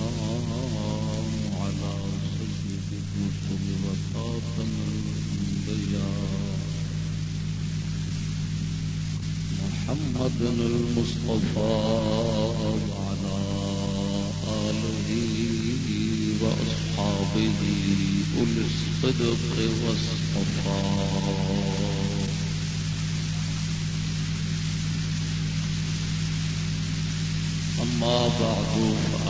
والسلام على سيد الرسل وخاتم الأنبياء محمد المصطفى وعلى آله وأصحابه أولي الصدق والصفاء أما بعد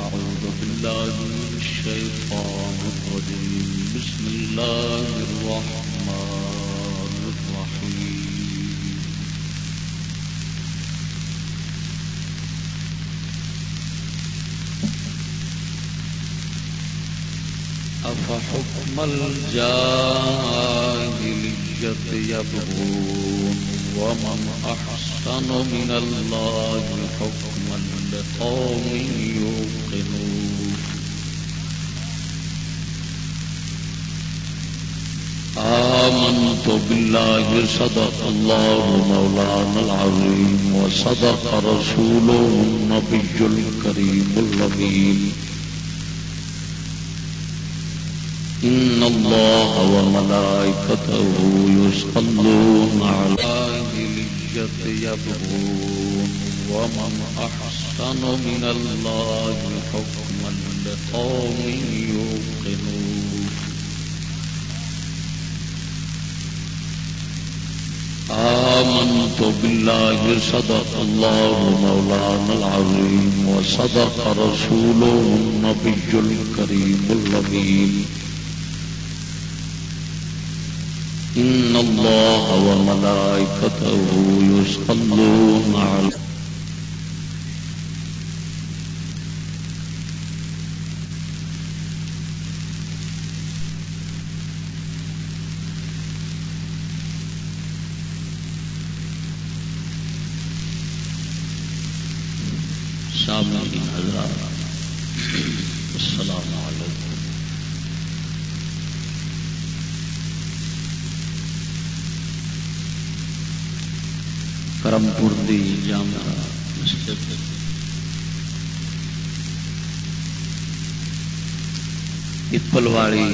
فأعوذ بالله من الشيطان الرجيم. بسم الله الرحمن الرحيم. أفحكم الجاهلية يبغون ومن أحسن من الله حكما لقوم يؤمنون يوقنون آمنت بالله صدق الله مولانا العظيم وصدق رسوله النبي الكريم الأمين إن الله وملائكته يصلون على الجهلية يبغون ومن أحسن أحسن من الله حكما لقوم يوقنون. آمنت بالله، صدق الله مولانا العظيم، وصدق رسوله النبي الكريم الأمين. إن الله وملائكته يصلون على پلواڑی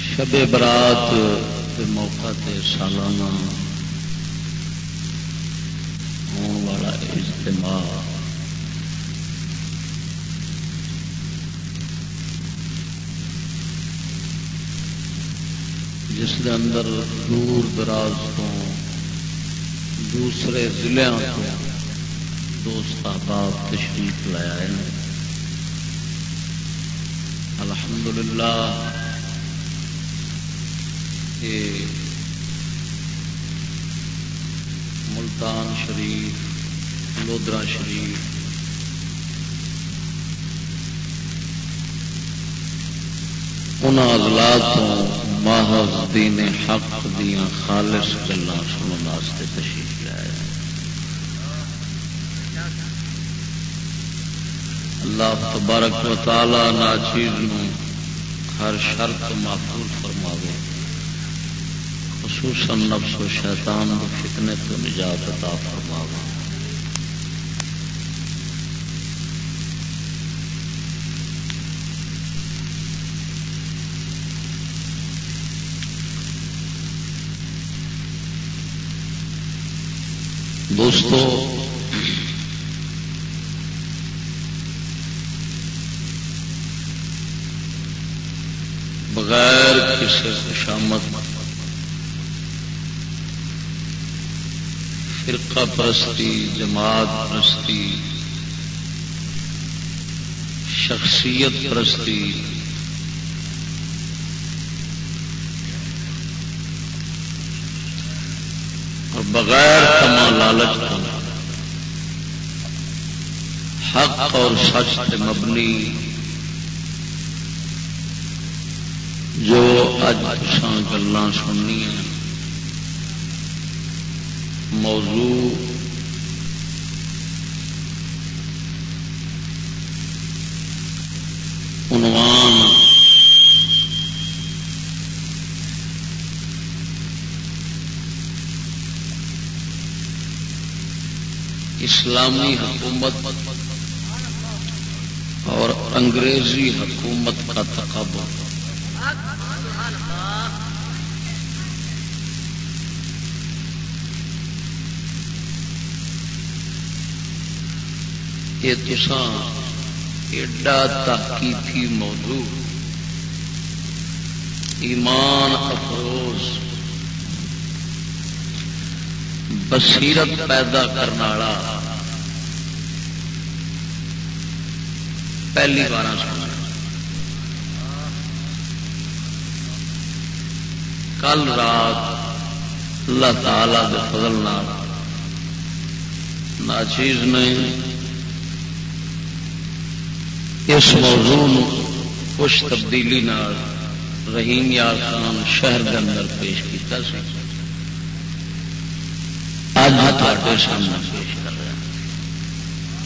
شب برات کے موقع تے سالانہ ہونے والا اجتماع جس کے اندر دور دراز تو دوسرے ضلع تو دوست احباب تشریف لایا ہے الحمدللہ، یہ ملتان شریف، لودرا شریف ان عضلات محض دین حق دیا خالص گلا سننے تشریف لایا اللہ تبارک و تعالی ناچیز ہر شرط محفوظ فرماوے۔ خصوصاً نفس و شیطان فتنے تو نجات عطا فرماوے۔ دوستو بغیر کسی خوشامد فرقہ پرستی، جماعت پرستی، شخصیت پرستی، اور بغیر تما لالچ حق اور سچ مبنی جو اج گلا سننی موضوع عنوان اسلامی حکومت اور انگریزی حکومت کا تقابل۔ یہ تسان ایڈا تحقیقی موضوع، ایمان افروز، بصیرت پیدا کرنے والا پہلی بار سنا کل رات اللہ تعالی کے فضل ناچیز نے اس موضوع کچھ تبدیلی رحیم یار خان شہر کے اندر پیش کیا سامنے پیش کر رہا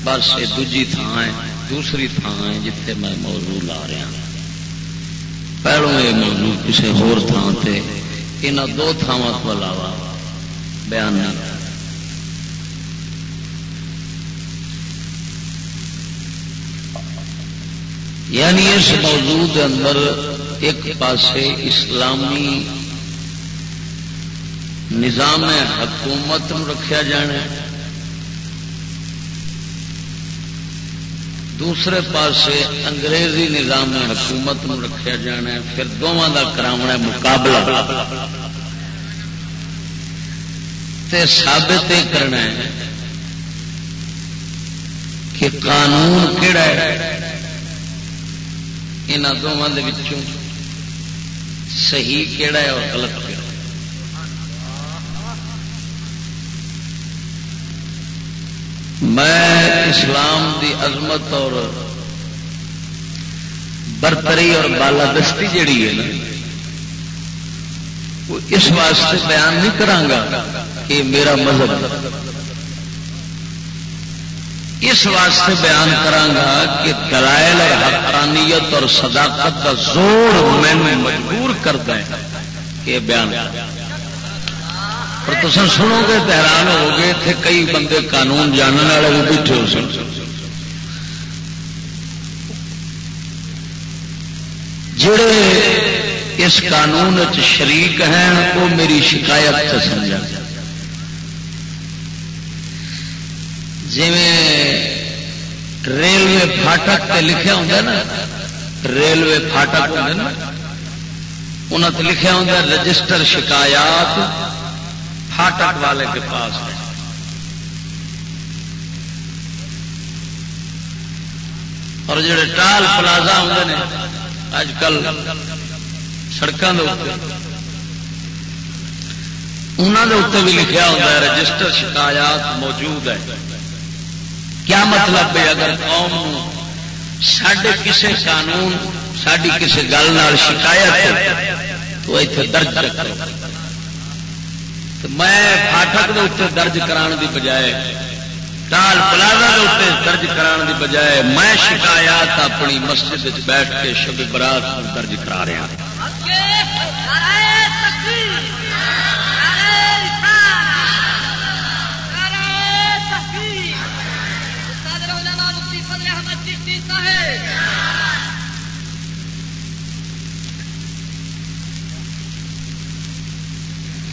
بس یہ دجی تھان ہے، دوسری تھان ہے جتنے میں موضوع لا رہا پہلو یہ موضوع کسی ہو دو تھاواں کو علاوہ بیان نہیں یعنی اس موضوع کے اندر ایک پاسے اسلامی نظام حکومت رکھا جانا دوسرے پاسے انگریزی نظام حکومت رکھا جانا ہے۔ پھر دونوں کا کرا مقابلہ۔ ثابت یہ کرنا ہے کہ قانون کہڑا ہے؟ یہاں دونوں صحیح کہڑا ہے اور غلط کہڑا میں اسلام دی عظمت اور برتری اور بالادستی جیڑی ہے نا وہ اس واسطے بیان نہیں کرانگا کہ میرا مذہب اس واسطے بیان کرانگا کہ دلائل اور حقانیت اور صداقت کا زور میں مجبور کرتا ہے کہ بیان اور تو سنو گے حیران ہو گئے تھے کئی بندے قانون جاننے والے بھی بیٹھے ہو سن۔ جڑے اس قانون شریک ہیں، وہ میری شکایت سے سمجھا۔ جی ریلوے فاٹک تے لکھا ہوں نا، ریلوے فاٹک ہوں نا انہوں نے لکھا ہوں رجسٹر شکایات فاٹک والے کے پاس۔ ہے اور جڑے ٹال پلازا ہوں نے اج کل سڑکوں کے انہوں کے اتنے بھی لکھا ہوتا ہے رجسٹر شکایات موجود ہے۔ کیا مطلب ہے اگر قوم سڈے کسی قانون ساری کسی گل شکایت تو اتنے درج کرو۔ میں فاٹک کے اتنے درج کرا دی بجائے ٹال پلازا کے اتنے درج کرا دی بجائے میں شکایات اپنی مسجد بیٹھ کے شب برات درج کرا رہا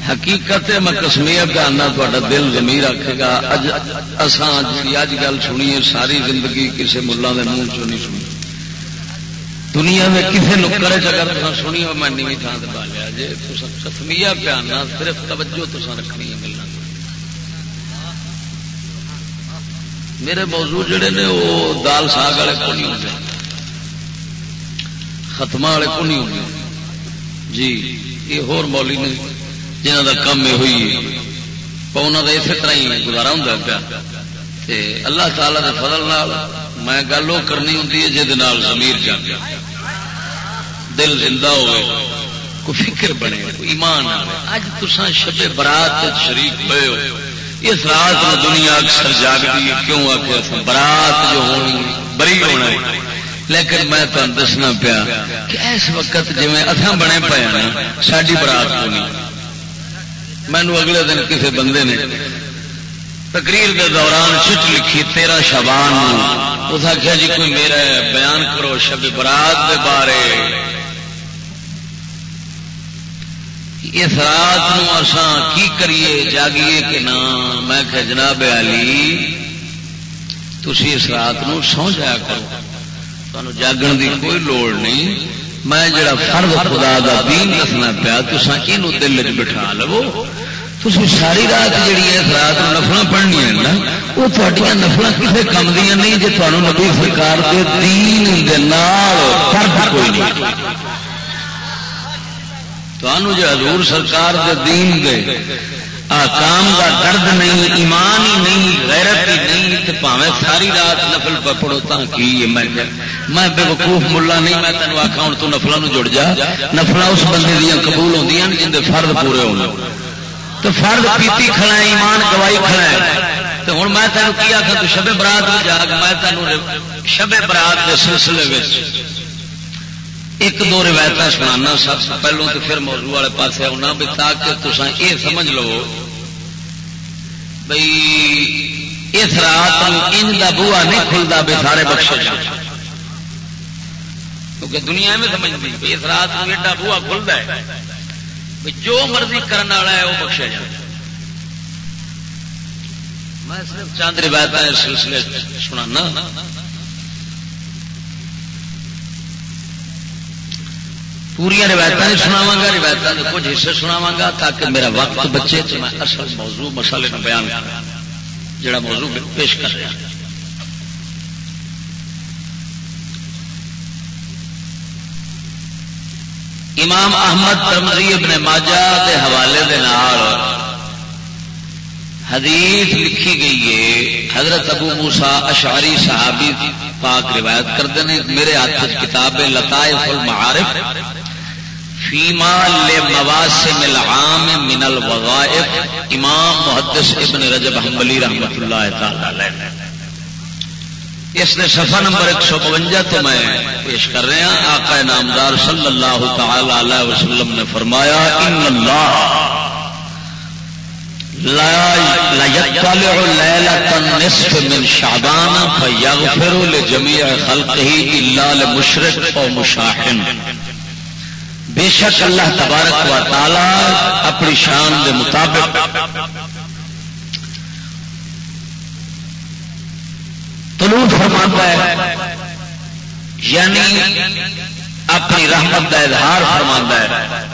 حقیقت میں کسمیا آنا تا دل زمیر رکھے گا۔ جی اج گل سنیے، ساری زندگی کسی ملا کے منہ چ نہیں سنی۔ دنیا میں کسی نکرے اگر سنی ہو میں نیوی تھان سے پا لیا جی کسمیا پیانا صرف توجہ تو رکھنی ہے ملنا میرے موضوع جڑے نے وہ دال ساگ والے کو نہیں ہوتے ختم والے کو نہیں ہوتے جی یہ ہور مولی نے جنہ کا کام یہ ہوئی انہوں کا اسی طرح ہی گزارا ہوں پیا۔ اللہ تعالی کے فضل نال میں گل وہ کرنی ہوں جہد زمیر جا گیا دل زندہ ہوئے کوئی فکر بنے، کوئی ایمان آئے اج تسان شب برات شریف ہوئے ہو۔ اس رات میں دنیا اکثر جاگتی ہے، کیوں آ کے برات جو ہونی، بری ہونا ہے۔ لیکن میں تمہیں دسنا پیا کہ اس وقت جی اتنا بنے پے ہاں نا ساری برات ہونی۔ مینو اگلے دن کسی بندے نے تقریر دے دوران چٹ لکھی تیرہ شبان اس آخیا جی کوئی میرا بیان کرو شب برات دے بارے۔ اس رات اساں کی کریے؟ جاگیے کہ نہ؟ میں کہ جناب علی تھی اس رات سو جایا کرو۔ تمہیں جاگن دی کوئی لوڑ نہیں۔ میں جڑا فرد خدا دا دین دسنا پیا تو یہ دل چ بٹھا لو۔ تھی ساری رات جی اس رات نفل پڑھنی ہے نا وہ تھوڑی نفل کسی کم دیا نہیں جی تمہیں نبی سرکار کے دین دے فرد کوئی نہیں۔ تو جو حضور سرکار دے دین دے آکام کا درد نہیں، ایمان ہی نہیں، غیرت ہی نہیں تو پاوے ساری رات نفل پڑھو تا کی میں میں بے وقوف ملا نہیں، میں تینوں آخا ہوں تو نفلوں جڑ جا۔ نفل اس بندے دیا قبول ہوں جن کے فرد پورے ہونے تو فرد پیتی کھڑا ہے، ایمان گوائی کھڑا ہے۔ تو ہوں میں تینوں کی آخا تو شبے برات جاگ، میں تینوں شبے برات کے سلسلے ایک دو روایت سنانا سب سے پہلو تو پھر موضوع والے پاس آنا بھی تاکہ تصا یہ سمجھ لو بھائی اس رات ان کا بوا نہیں کھلتا بھی سارے بخشے جان کیونکہ دنیا میں سمجھتی اس رات میں ایڈا بوا کھلتا ہے جو مرضی کرنے والا ہے وہ بخشا جائے میں صرف چاند روایت اس سلسلے سنانا پوریا روایت نہیں سناوا گا روایت کے کچھ حصے سناوا گا تاکہ میرا وقت بچے تو میں اصل موضوع مسئلے میں بیان کرا جڑا موضوع پیش کر رہا۔ امام احمد ترمزی ابن ماجہ کے حوالے دے نال حدیث لکھی گئی ہے، حضرت ابو موسا اشعری صحابی پاک روایت کرتے ہیں میرے ہاتھ کتاب لطائف المعارف فیما مواسم العام من الوظائف، امام محدث ابن رجب حنبلی رحمت اللہ تعالی اس نے صفحہ نمبر ایک سو بونجا تو میں پیش کر رہا ہوں آقا نامدار صلی اللہ تعالی علیہ وسلم نے فرمایا، ان اللہ لا يطلع ليلة النصف من شعبان فيغفر لجميع خلقه إلا لمشرك أو مشاحن۔ بے شک اللہ تبارک و تعالی اپنی شان دے مطابق طلوع فرما ہے یعنی اپنی رحمت کا اظہار فرما ہے۔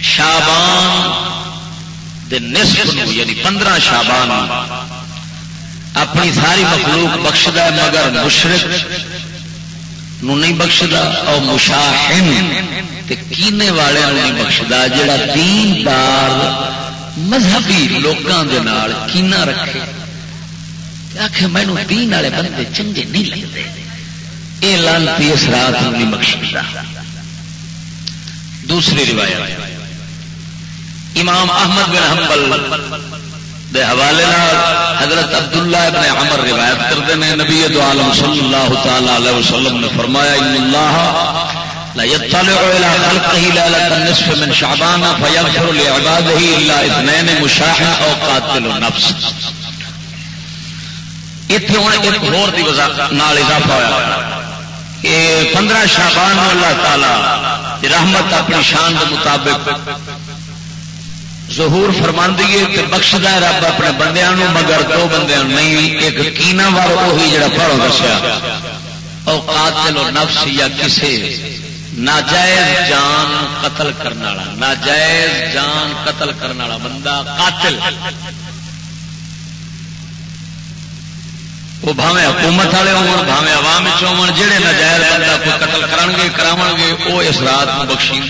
شابان دے نصف یعنی پندرہ شابان اپنی ساری مخلوق بخشد ہے مگر مشرق نہیں بخشتا اور مشاہن۔ کینے والے نہیں بخشتا جڑا دین دار مذہبی لوگوں کے کینا رکھے۔ آخ مینو دین والے بندے چنگے نہیں لگتے یہ لانتی اس رات نہیں بخشتا دوسری روایت۔ امام احمد بن حنبل دے حوالے حضرت عبداللہ ابن عمر روایت کرتے ہیں نبی دو عالم صلی اللہ تعالی علیہ وسلم نے فرمایا، ان اللہ لا يطلع الى خلقه ليله النصف من شعبان فيغفر لعباده الا اثنين مشاحن او قاتل النفس. اتنے ہوں ایک ہور دی نال اضافہ ہوا کہ پندرہ شعبان اللہ تعالی رحمت اپنی شان کے مطابق ظہور فرما دیے کہ بخشد رب اپنے بندیا مگر دو بندے نہیں، ایک کینا وار وہی جڑا پڑھو دسیا او قاتل و نفس یا کسے، ناجائز جان قتل کرنے والا، ناجائز جان قتل کرنے والا بندہ قاتل۔ وہ بھاوے حکومت والے ہو بھاوے عوام ہو جہے ناجائز بندہ کوئی قتل کرن گے کرا گے، وہ اس رات بخشی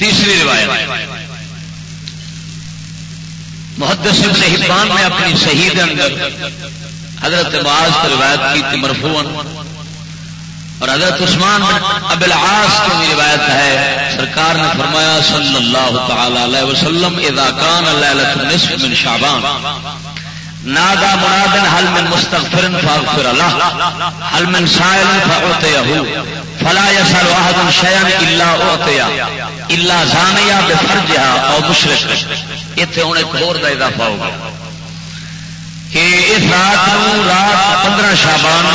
تیسری روایت محدث ابن حبان نے اپنی صحیح کے اندر حضرت معاذ کی روایت کی تھی مرفون اور حضرت عثمان اب العاص کی بھی روایت ہے۔ سرکار نے فرمایا، صلی اللہ تعالی علیہ وسلم، اذا کان لیلۃ النصف من شعبان نادا منادن حل من مستغفر فاغفر الله حل من سائل فاعطيه فلا يسال احد شيئا الا اعطيه الا زانیا بے فرجہ اور مشرق. اتنے ہوں ایک اور اضافہ ہوگا. کہ اس رات نو رات پندرہ شابان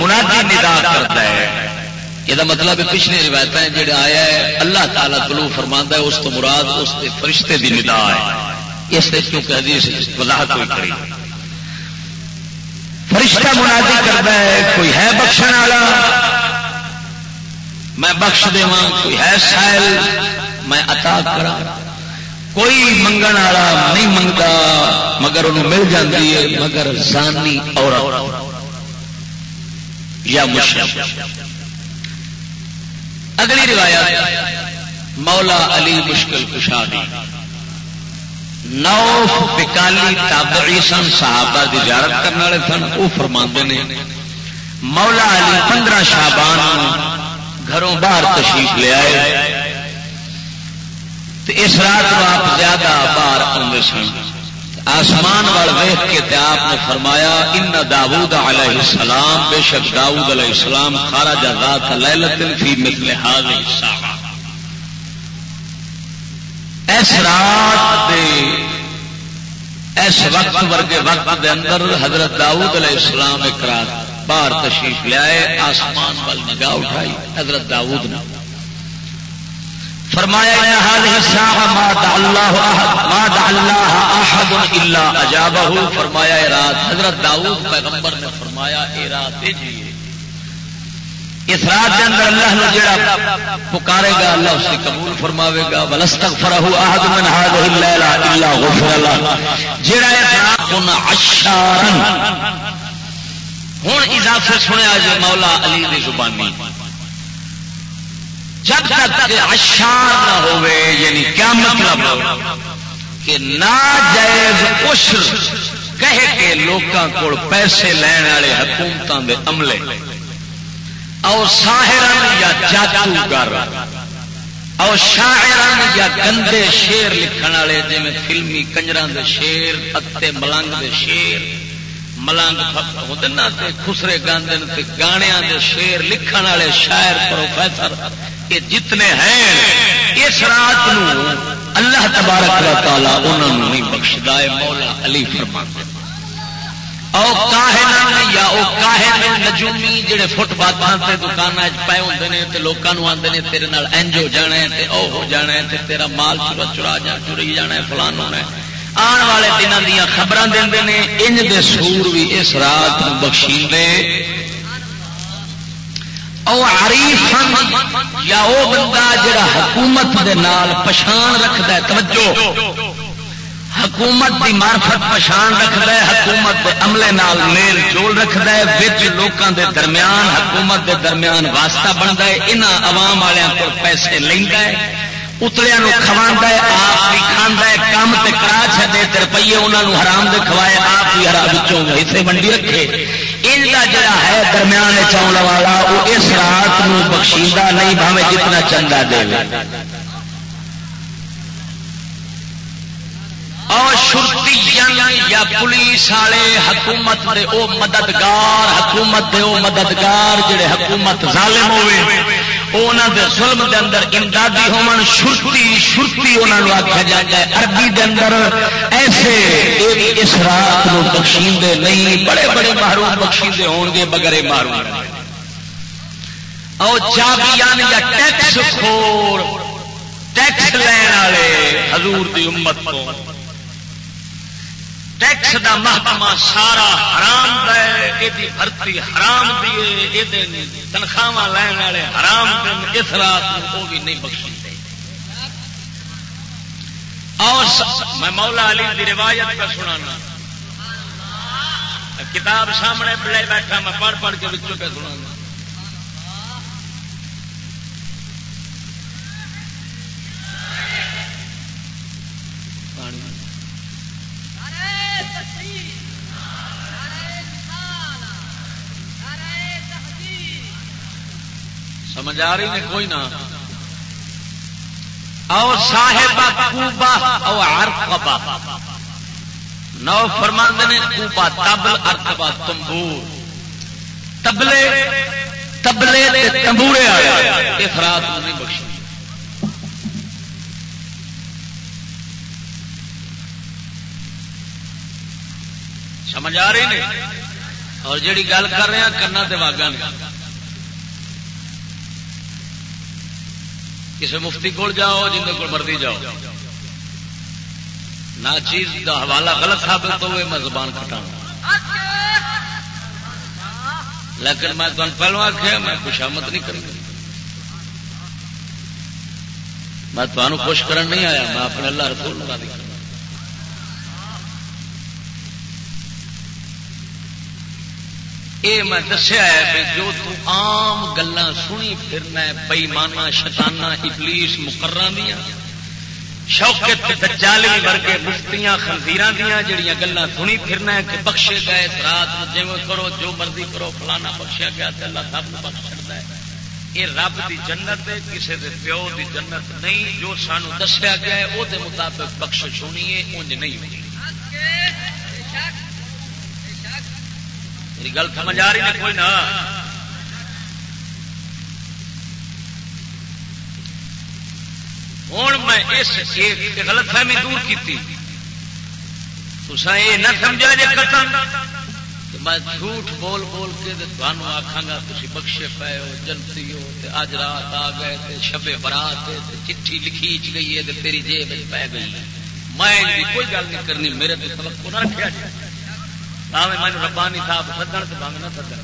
منادی ندا کرتا ہے. یہ مطلب پچھلے روایت جڑا آیا ہے اللہ تعالیٰ کلو فرما ہے اس تو مراد اس کے فرشتے کی ندا ہے. اس سے کیونکہ حدیث وضاحت کوئی کری فرشتہ منادی کرتا ہے، کوئی ہے بخشن والا؟ میں بخش دوا کوئی ہے سائل؟ میں عطا کرا کوئی منگن والا نہیں منگتا، مگر انہوں مل جاتی ہے، مگر زانی اور یا مشرف اگلی روایت، مولا علی مشکل کشا دی۔ نو بکالی تابعی سن، صحابہ دی زیارت کرنے والے سن، وہ فرما نے، مولا علی پندرہ شابان گھروں باہر تشریف لے آئے۔ تو اس رات کو آپ زیادہ باہر آتے سن۔ آسمان وال ویخ کے آپ نے فرمایا، ان داود علیہ السلام، بے شک داود علیہ السلام خارا جات لیلت فی مثل حاضر الساعه اس رات دے، اس وقت ورگے وقت دے اندر حضرت داؤد علیہ السلام ایک رات باہر تشریف لیا آسمان وال نگاہ اٹھائی، حضرت داؤد نے۔ فرمایا اللہ فرمایا رات حضرت داؤد پیغمبر نے فرمایا، اے رات جی۔ اس رات کے اندر اللہ نے جڑا پکارے گا، اللہ اس کی قبول فرماوے گا۔ ولستک فرح احد من هذه الليله الا غفر له جڑا اس رات ہے اشارن ہن اضافے سنیا جے مولا علی دی زبانی۔ جب تک اشار نہ ہوئے یعنی کیا مطلب؟ کہ ناجائز عشر کہہ کے لوکاں کو پیسے لین والے حکومتوں دے عملے۔ او ساحرن یا جادوگر۔ او شاعرن یا گندے شیر لکھن والے جی فلمی کنجر دے شیر پتے ملنگ دے شیر ملنگ ہوتے نا خسرے گاندے گانیا دے شیر لکھن والے شاعر، پروفیسر، یہ جتنے ہیں، اس رات نو اللہ تبارک و تعالی انہوں نے نہیں بخشدہ مولا علی فرماتے یا او نجومی جہے فٹ بات سے دکان پے ہوتے ہیں تو لوگوں آتے ہیں تیرے انج ہو جانا ہے او ہو جانا ہے تیرا مال چورا چرا جا، چوری جانا ہے فلان ہونا ہے آن والے دنوں دیا خبر دے انج دے سور بھی اس رات بخشیندے او عریف یا او بندہ جڑا حکومت دے نال پچھان رکھتا ہے، توجہ۔ حکومت کی مارفت پچھان رکھد حکومت کے عملے نال میل جول رکھد لوگوں دے درمیان، حکومت دے درمیان واسطہ بنتا ہے یہاں عوام والوں کو پیسے لینا ہے۔ اتلیا کھوا آپ بھی کھانا ہے کام تے کرا چے روپیے انہوں حرام دے کھوائے آپ بھی ہر حصے منڈی رکھے ان کا جڑا ہے درمیان چاؤن والا وہ اس رات کو بخشیدہ نہیں بھاوے جتنا چندہ دے اور شرتی یا پولیس والے حکومت دے او مددگار حکومت دے او مددگار جڑے حکومت ظالم ہوئے دے ظلم دے اندر امدادی ہون شرتی شرتی انہوں آخیا جاتا ہے، عربی دے اندر ایسے اس رات کو بخشیندے نہیں، بڑے بڑے محروم بخشیندے ہون گے بغیر محروم۔ او چابیان یا ٹیکس خور، ٹیکس لین والے حضور دی امت کو ٹیکس دا محکمہ سارا حرام دے یہ بھرتی حرام دیے یہ تنخواہ لین والے حرام دن، اس رات وہ بھی نہیں بخشی اور میں مولا علی دی روایت کا سنانا۔ کتاب سامنے بڑے بیٹھا، میں پڑھ پڑھ کے بچوں پہ سنانا۔ سمجھ آ رہی نے؟ کوئی نہ۔ او صاحب کوبا او ارقبا نو فرماندے نے کوبا تبل ارقبا تمبور۔ تبلے تبلے تے تمبورے آیا۔ افراد نہیں بخش سمجھ آ رہی نے؟ اور جڑی گل کر رہے ہیں کرنا تے واگا نہیں کسی مفتی کول جاؤ جن کو مرضی جاؤ۔ نہ چیز کا حوالہ غلط ثابت ہوئے، میں زبان کٹا لیکن میں تمہیں پہلو آخیا میں خوشامت نہیں کروں میں تمہیں خوش کرن نہیں آیا، میں اپنے اللہ رسول لگا دی یہ میں دسیا ہے جو تو عام گلان سنی پھرنا بئی مانا شتانا ابلیس مقرر دیا شوکت دجالی ورگے مفتیاں، خنزیراں دیاں جڑیاں گلاں سنی پھرنا ہے کہ بخشے گئے رات جویں کرو، جو مرضی کرو، فلانا بخشیا گیا تے اللہ سب کو بخش چڑتا ہے۔ یہ رب دی جنت ہے کسی دے پیو دی جنت نہیں، جو سانو دسیا گیا ہے وہ مطابق بخش ہونی ہے انج نہیں ہونی۔ میری گل سمجھ آ رہی ہے کوئی نہ۔ ہوں میں اس غلط فہمی دور کی یہ نہ سمجھا جی قتل میں جھوٹ بول بول کے تمہوں آخا گا تھی بخشے پے ہو، جنتی ہو اج رات آ گئے شبے برات چٹھی لکھی چ گئی ہے تیری جیب پی گئی میں کوئی گل نہیں کرنی، میرے تو سبق کو نہ رکھا جائے۔ میں ربانی صاحب سدن تو بنگ نہ سدن۔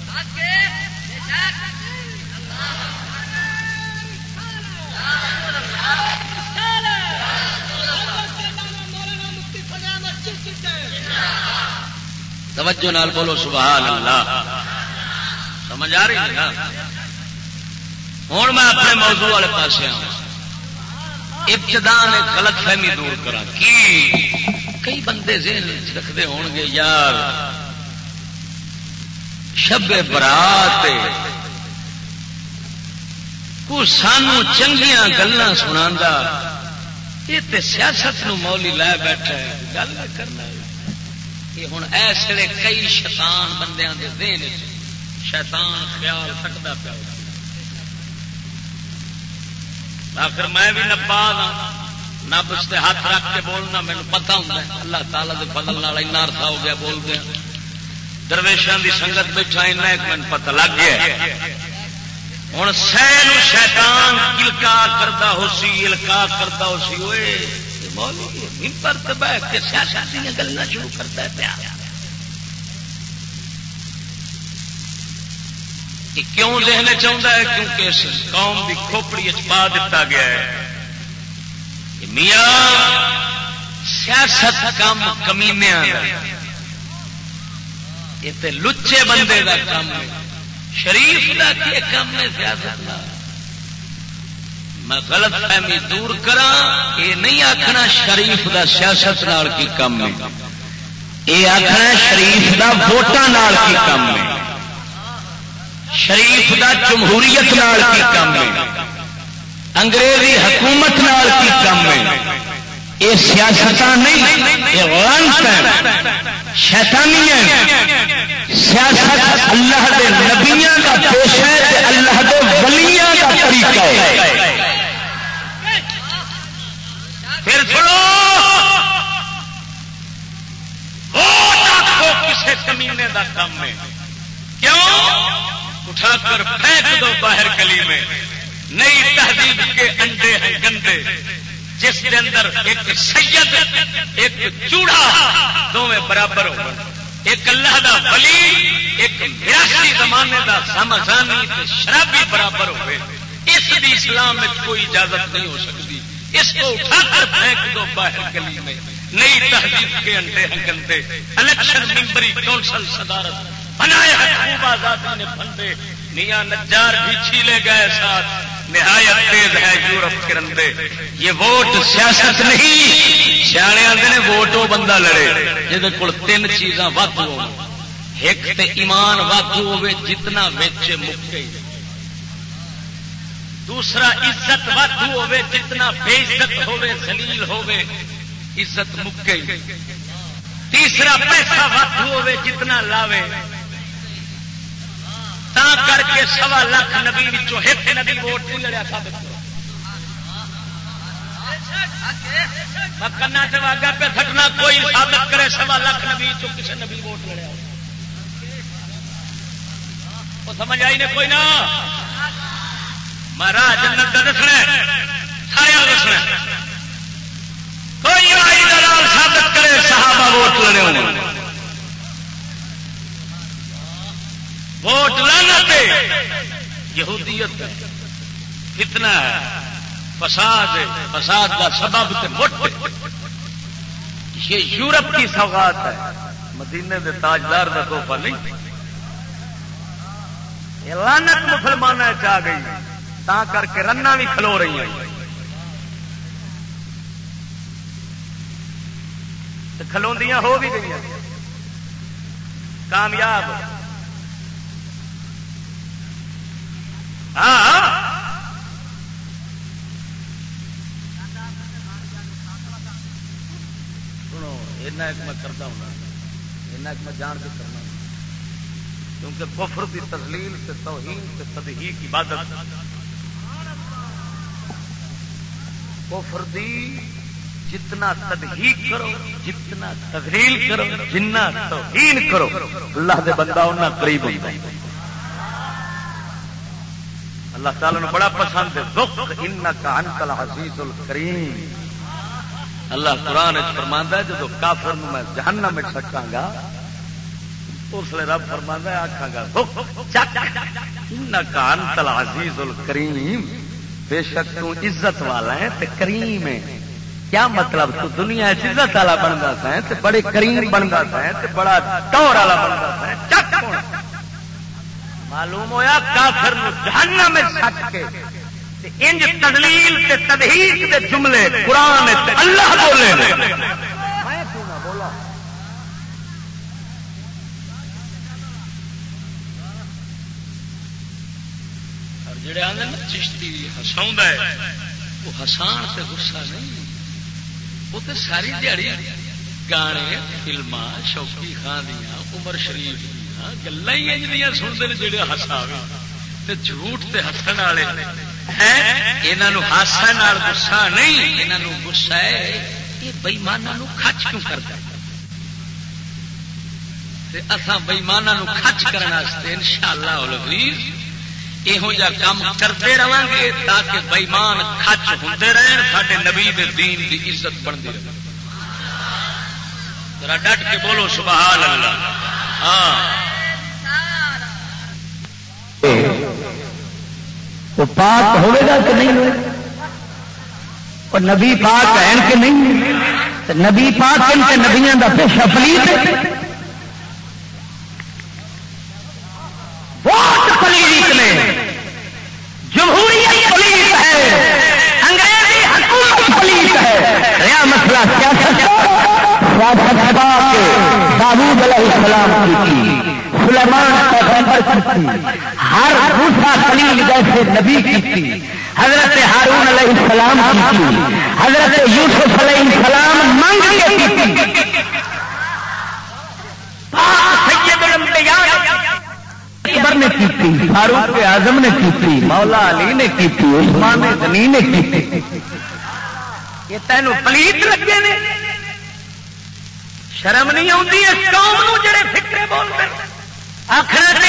توجہ نال بولو، سبحان اللہ۔ سمجھ آ رہی ہے ہوں میں اپنے موضوع والے پاس ابتدا نے غلط فہمی دور کرا کی؟ کئی بندے ذہن رکھتے ہون گے، یار، شب برات کو سانو چنگیاں گلیں سنا یہ تو سیاست نو مولی لے بیٹھا ہے، گل کرنا۔ یہ ہوں اس لیے کئی شیطان بندیاں دے دین شیطان خیال سکتا پیا۔ آخر میں بھی نپا نبا نب سے ہاتھ رکھ کے بولنا مینو پتا ہوں اللہ تعالیٰ کے فضل نال عرصہ ہو گیا بول دیا۔ درویشان کی سنگت بیٹھا ایسا ایک مجھے پتا لگ گیا۔ ہوں سہ شیطان کلکا کرتا ہو سی، الکا کرتا ہو سی۔ ہوئے سیاست گلنا شروع کرتا ہے پیا کیوں ذہن چاہتا ہے؟ کیونکہ اس قوم کی کھوپڑی پا دیتا گیا ہے۔ میاں سیاست کام کمینیا یہ لچے بندے کا کام شریف کا کام ہے سیاست کا میں غلط فہمی دور کرا یہ نہیں آخنا شریف دا سیاست نال کی کم ہے۔ یہ آخنا شریف دا ووٹان کی کم ہے۔ شریف دا جمہوریت نال کی کم ہے۔ انگریزی حکومت نال کی کم ہے۔ یہ سیاست نہیں، یہ شیطانی ہے سیاست اللہ دے نبیاں کا پیش ہے اللہ دے ولیاں کا طریقہ ہے۔ پھر سنو۔ کسی کمینے کا کام ہے۔ کیوں؟ اٹھا کر پھینک دو باہر گلی میں۔ نئی تہذیب کے انڈے ہیں گندے۔ جس کے اندر ایک سید، ایک چوڑا، دونوں برابر ہو ایک اللہ دا ولی، ایک وراثتی زمانے دا سمجھانی شرابی برابر ہوئے۔ اس بھی اسلام میں کوئی اجازت نہیں ہو سکتی۔ اس کو اٹھا کر پھینک دو باہر گلی میں۔ نئی تہذیب کے انڈے ہیں گندے۔ الیکشن ممبری کونسل صدارت بنائے خوب آزادی نے بندے میاں نجار بھی چھیلے گئے ساتھ۔ نہایت تیز ہے یورپ کے رندے یہ ووٹ سیاست نہیں۔ سیانے آتے نے ووٹ وہ بندہ لڑے۔ جہد کو تین چیزاں ود ہو۔ ایک تے ایمان ود ہوے جتنا وچ مکے۔ دوسرا عزت وادو ہوے جتنا بے عزت ہوے زلیل ہوے عزت مکے۔ تیسرا پیسہ وادو ہوے جتنا لاوے۔ تا کر کے سوا لاکھ نبی ایک نبی ووٹ نہیں لڑیا ثابت کنا چاگا پہ تھٹنا کوئی ثابت کرے سوا لاکھ نبی تو کسی نبی ووٹ لڑیا۔ وہ سمجھ آئی نے کوئی نہ؟ مہاراج جنت کا دسنا سارا دسنا کوئی دلال ثابت کرے، صحابہ ووٹ لڑے ہونے ووٹ لانا پہ یہودیت کتنا ہے۔ فساد فساد کا سبب یہ یورپ کی سوگات ہے۔ مدینے کے تاجدار کا توحفہ نہیں۔ لانت مسلمان آ گئی۔ تا کر کے رنا بھی کھلو رہی ہیں۔ کھلوندیاں ہو بھی گئی کامیاب۔ ہاں ایک میں کرتا ہوں ایک میں جان کے کرنا کیونکہ کفر کی تسلیل سے توہین سے تدہی کی عبادت کفر دی جتنا تدہیق کرو، جتنا تدلیل کرو جتنا توہین کرو، اللہ دے بندہ انہیں قریب ہوتا ہے۔ اللہ تعالیٰ نے بڑا پسند ہے. انکل حسیز الکریم. اللہ قرآن فرما ہے جب کافر میں جہنم میں چکا گا اس لیے رب فرما آخا گا کان تل عزیز الکریم. بے شک تو عزت والا ہے تے کریم ہے. کیا مطلب؟ تو دنیا عزت والا بنتا سا بڑے کریم بنتا سا بڑا ٹور والا بنتا سا معلوم ہوا کافر جہنم میں چک کے انج تدلیل تے تدہیق دے جملے قرآن تے اللہ بولے میں کیوں نہ بولا اور جڑے آدھے نا چشتی ہساؤں وہ ہسان سے غصہ نہیں۔ وہ تو ساری دیہڑی گانے فلما شوقی خان دیا عمر شریف دیا گلا ہی انجنیاں سنتے ہیں جڑے ہسا جھوٹ تے ہسن والے یہاں ہاسا گسا نہیں یہاں گسا ہے یہ بئیمانوں خچ کیوں کرتا اصا بئیمانہ خچ کرنے ان شاء اللہ یہو جا کام کرتے رہے گے تاکہ بئیمان خچ ہوتے رہن سارے نبی دین کی عزت بنتی رہے ڈٹ کے بولو سبحان اللہ ہاں۔ وہ پاک ہوئے گا کہ نہیں؟ اور نبی پاک ہے کہ نہیں؟ نبی پاک ان کے نبیاں کا پیشہ پلیت بہت پلیت نے جمہوریت پلیت ہے۔ انگریزی حکومت پلیت ہے۔ نیا مسئلہ کیا سیاست داود علیہ السلام کی تھی، سلیمان پیغمبر کی تھی، ہر دوسرا کلیل جیسے نبی کی تھی، حضرت ہارون علیہ السلام کی تھی، حضرت یوسف علیہ السلام مانگ کے کی تھی۔ اکبر نے کی تھی، فاروق اعظم نے کی تھی، مولا علی نے کی تھی، عثمان غنی نے کی تھی۔ یہ تینوں پلیت لگے نے۔ شرم نہیں آتی اس قوم نو جڑے فکرے بولتے ہیں؟ آخر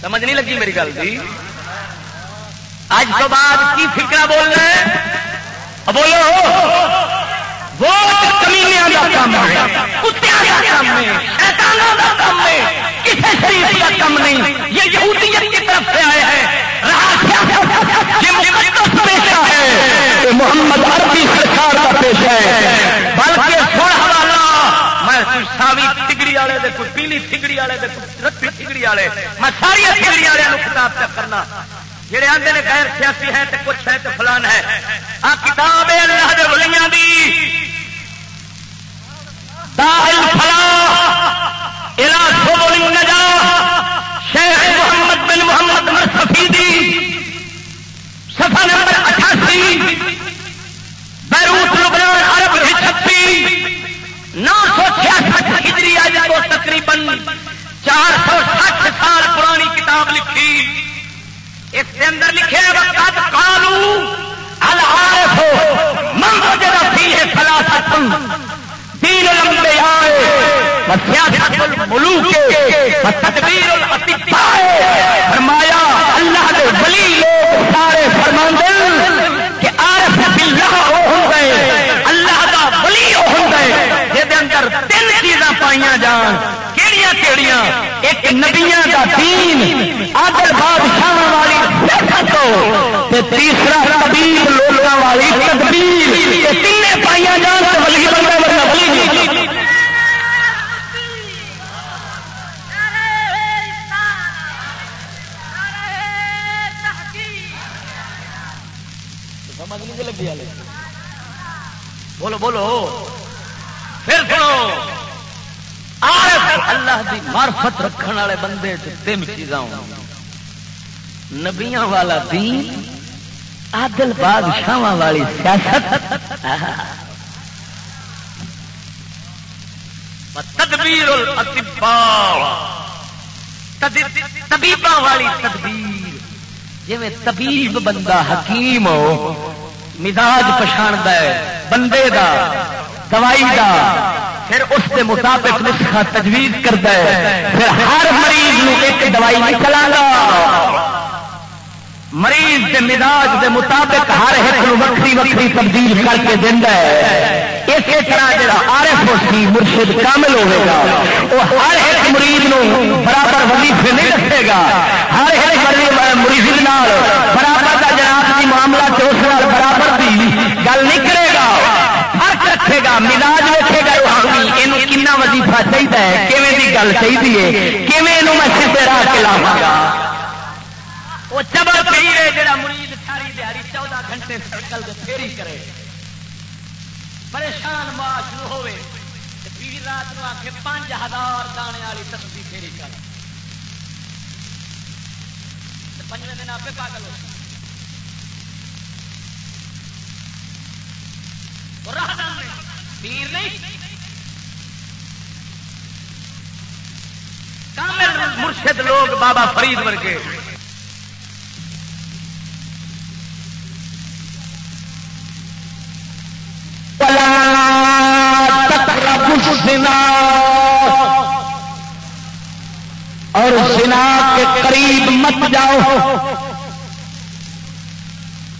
سمجھ نہیں لگی میری گل جی اج تو بعد کی فکرا بول رہے بولو۔ ووٹ کمینیا کا کام ہے کتیا کا کام ہے شیطانوں کا کام ہے کسی شریف کا کام نہیں۔ یہ یہودیت کی طرف سے آئے ہیں پیشہ ہے محمد عربی سرکار کا پیشہ ہے۔ بلکہ سن حوالہ، میں ساوی ٹگڑی والے دے، کوئی پیلی ٹگڑی والے دے، کوئی رتی ٹگڑی والے، میں ساری ٹگڑی والے کتاب چیک کرنا۔ جہے آتے نے غیر سیاسی ہے تو کچھ ہے تو فلان ہے آ کتاب ہے اللہ دے ولیاں دی داخل فلاح الى سبل النجاح شیخ محمد بن محمد مرسفی دی سفا نمبر اٹھاسی بیروت لبنان عرب چھپی نو سو چھیاسٹھ ہجری آج کو تقریباً چار سو سٹھ سال کتاب لکھی اس کے اندر لکھے وقت کالو العارف من وجد فيه ثلاثه دین لمبے آئے وسیاست الملوک وتدبیر الاطباء فرمایا اللہ دے ولی لوگ سارے فرماندے کہ عارف باللہ وہ ہوندے اللہ دا ولی وہ ہوندے جے دے اندر تین چیزاں پائیاں جان کیڑیاں کیڑیاں ایک نبیاں دا دین عادل بادشاہ والی سیاست ہو تے تیسرا طبیب لوگوں والی تدبیر یہ تینے پائیاں جان تے ولی بندا ورنہ ولی نہیں بولو بولو پھر سنو عارف اللہ دی معرفت رکھنے والے بندے چ تین چیزاں نبیاں والا دین عادل بادشاہ والی سیاست۔ تدبیر طبیباں والی تدبیر۔ جی طبیب بندہ حکیم ہو مزاج پچھاڑتا ہے بندے دا دوائی دا پھر اس کے مطابق نسخہ تجویز کرتا ہے پھر ہر مریض ایک دوائی نہیں چلا مریض کے مزاج کے مطابق ہر ایک نو وکری وکری تبدیل کر کے دینا ہے۔ اسی طرح جا آر ایف سی مرشد کامل ہوگا وہ ہر ایک مریض نو برابر وظیفے نہیں رکھے گا۔ ہر ایک مریض نال برابر کا جناب کی معاملہ تو اس نال برابر کی گل نہیں کرے گا۔ فرق رکھے گا، مزاج رکھے گا روحانی۔ یہ کنا وظیفہ چاہیے کیویں کی گل چاہیے کیویں میں سیدھے راہ کے لاوا گا؟ وہ چبر پیر ہے جڑا مرید ساری دیہی چودہ گھنٹے سرکل کے پھیری کرے۔ پریشان ماں شروع ہوئے۔ پیر رات کو آ کے پانچ ہزار دانے والی تسبی پھیری کر۔ پنجے دن آپ پاگل ہو پیر نہیں۔ کامل مرشد لوگ بابا فرید ورگے۔ اور سنا کے قریب مت جاؤ۔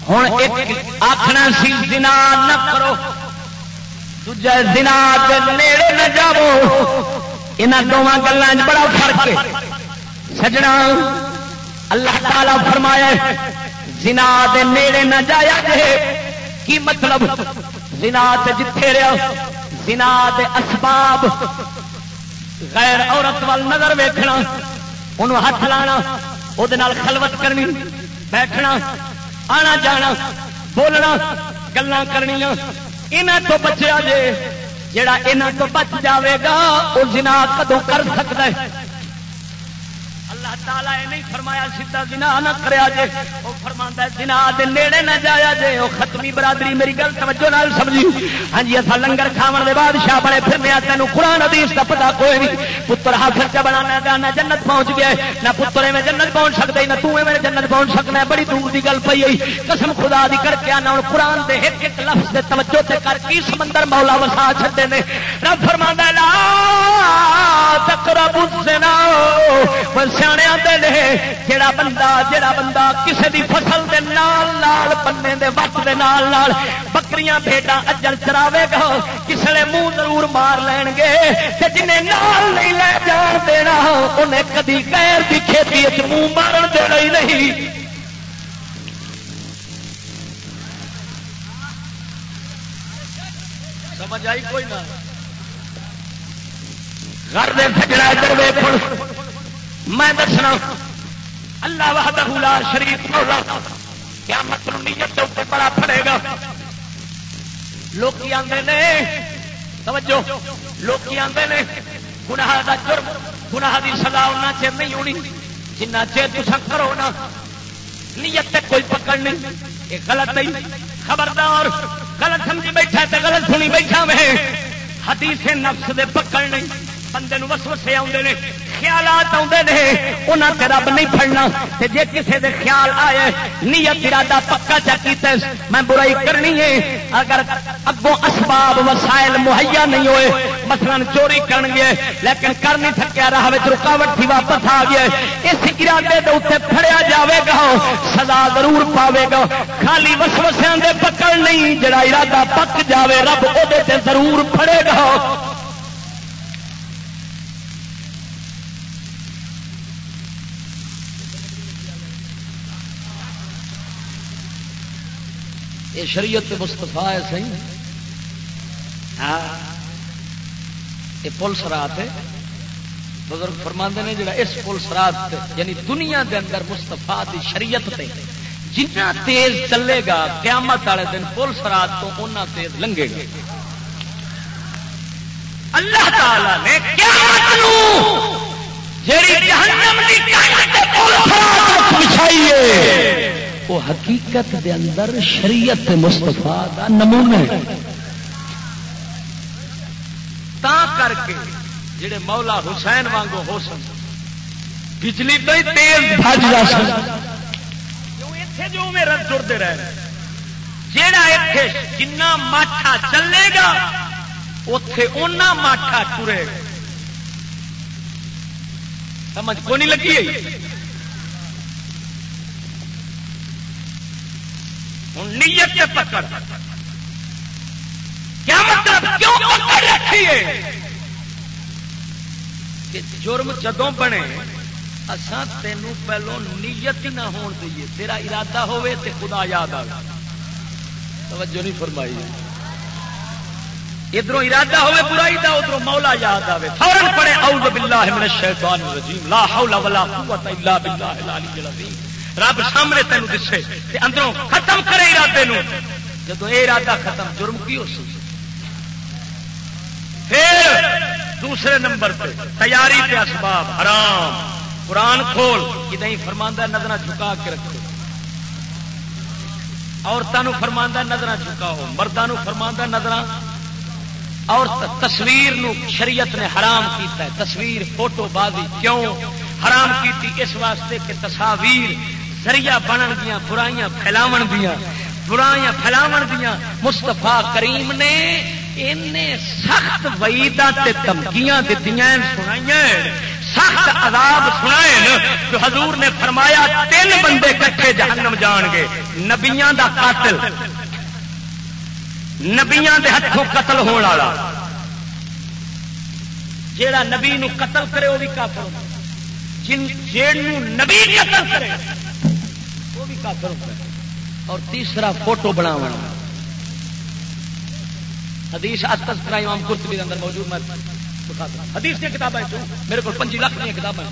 ہوں ایک آخنا سی دنا نہ کرو۔ دجا دنا کے نیڑے نہ جاؤ۔ یہاں دونوں گلوں بڑا فرق ہے۔ سجنا، اللہ تعالی فرمایا زنا دے نیڑے نہ جایا جے کی مطلب؟ زنا تے جتھے رہا زنا دے اسباب غیر عورت وال نظر ویکھنا انہوں ہاتھ لانا وہ خلوت کرنی، بیٹھنا، آنا جانا، بولنا گلا کرنیا یہاں تو بچیا جے جڑا یہاں تو بچ جاوے گا وہ جنا کدو کر سکتا ہے؟ اللہ تعالیٰ یہ نہیں فرمایا سیدھا جنا نہ کریا جے، وہ فرما جنا دے نیڑے نہ جایا جے، وہ ختمی برادری میری گل توجہ نال سمجھی۔ ہاں جی اصا لنگر کھاون دے بادشاہ بڑے پھر میں تینوں قرآن حدیث کا پتا کوئی نہیں۔ پتر حاصل چ بنانا گا نہ جنت پہنچ گیا نہ پتر میں جنت پہنچ سکتا نہ تو میں جنت پہنچ سکنا ہے۔ بڑی دور کی گل پی ہوئی۔ قسم خدا دی کر کے آنا ہوں قرآن دے ایک ایک لفظ دے توجہ تے کر کی سمندر مولا وسا چھڈے نے۔ رب فرما لا تقربوا الزنا سیانے آتے ہیں جڑا بندہ جڑا بندہ کسی دی فصل دے نال نال بننے دے وقت دے نال نال بکریاں بھیڈا اجل چراوے گا کسی نے منہ ضرور مار لین گے تے جنہیں نال نہیں لے جان دینا، انہیں کدی غیر دی کھیتی وچ منہ مارن دینا ہی نہیں۔ سمجھ آئی کوئی نہ؟ گھر دے سجڑا ادھر ویکھ میں دسنا، اللہ وحدہ لا شریف مولا کیا مطلب نیت کے اوپر بڑا پڑے گا۔ لوگ آتے نے، توجہ لوگ آتے نے، گناہ کا جرم، گناہ کی سزا اُنہ چر نہیں ہونی جنہ چر تصا کرو نا، نیت تک کوئی پکڑ نہیں یہ غلط نہیں۔ خبردار، غلط سمجھی بیٹھا تو غلط سنی بیٹھا میں حدیث نفس دے پکڑ نہیں بندے وسوسے آتے نے، خیالات آتے نے انہوں سے رب نہیں پڑنا جی کسی دے خیال آئے، نیت ارادہ پکا چا میں برائی کرنی ہے۔ اگر اگوں اسباب وسائل مہیا نہیں ہوئے، مثلا چوری کر گے، لیکن کر نہیں تھکیا، راہ رکاوٹ تھی واپس آ گیا۔ اس ارادے کے اتنے پڑیا جاوے گا، سزا ضرور پاوے گا۔ خالی وسوسیاں دے پکڑ نہیں، جڑا ارادہ پک جاوے، رب وہ ضرور پڑے گا۔ یہ شریعت مستفا ہے سی ہاں۔ یہ پولیس رات ہے۔ بزرگ فرما نے جڑا اس پولیس رات یعنی دنیا دے اندر مستفا دی شریعت تے جتنا تیز چلے گا، قیامت والے دن پولیس رات تو اُنہ تیز لنگے گا۔ اللہ تعالی نے قیامت نو جیڑی جہنم دی کنڈ تے پولیس رات بچھائی ہے۔ وہ حقیقت دے اندر شریعت مستفا کا نمونہ ہے۔ تا کر کے جڑے مولا حسین وانگو ہو سن، بجلی تو ہی تیز بج جا سن۔ جو میں میرا جڑتے رہے؟ جیڑا اتنے جنا ماٹھا چلے گا اتے اُنہ ماٹھا ٹرے گا سمجھ کو نہیں لگی؟ ہوں نیت کے پکڑ۔ کیا مطلب کیوں پکڑ رکھی ہے؟ کہ جرم جدوں بنے اسان تینوں پہلو نیت ہی نہ ہون دئیے تیرا ارادہ ہوئے تے خدا یاد آ توجہ نہیں فرمائی۔ ادھر ارادہ ہوئے برائی دا ادھر مولا یاد آئے فورن پڑے اعوذ باللہ من الشیطان الرجیم۔ لا حول ولا قوت الا باللہ العلی العظیم۔ رب سامنے تینوں دسے تے اندروں ختم کرے ارادے نو۔ جب یہ ارادہ ختم جرم کی ہو سی پھر دوسرے نمبر پہ تیاری کے اسباب حرام۔ قرآن کھول کہ نہیں فرماندہ نظر جھکا کے رکھو عورتوں فرماندہ نظر جھکاؤ مردوں فرماندہ نظر اور تصویر نو شریعت نے حرام کیتا ہے۔ تصویر، فوٹو بازی کیوں؟ حرام کی اس واسطے کہ تصاویر ذریعہ بنن دیا، برائیاں پھیلاو دیا، برائیاں پھیلاو دیا۔ مستفا کریم نے سخت وئیدا دمکیاں دیتی سنائی سخت عذاب سنائے تو حضور نے فرمایا، تین بندے کٹھے جہنم جان گے۔ نبیاں دا قاتل، نبیاں دے ہاتھوں قتل ہونے والا۔ جیڑا نبی نو قتل کرے وہ بھی کافر جن نبی قتل کرے وہ بھی کافر اور تیسرا فوٹو بناو حدیث اتس کرا امام قرطبی اندر موجود میں حدیث کی کتابیں میرے کو پنجی لاکھ دیا کتابیں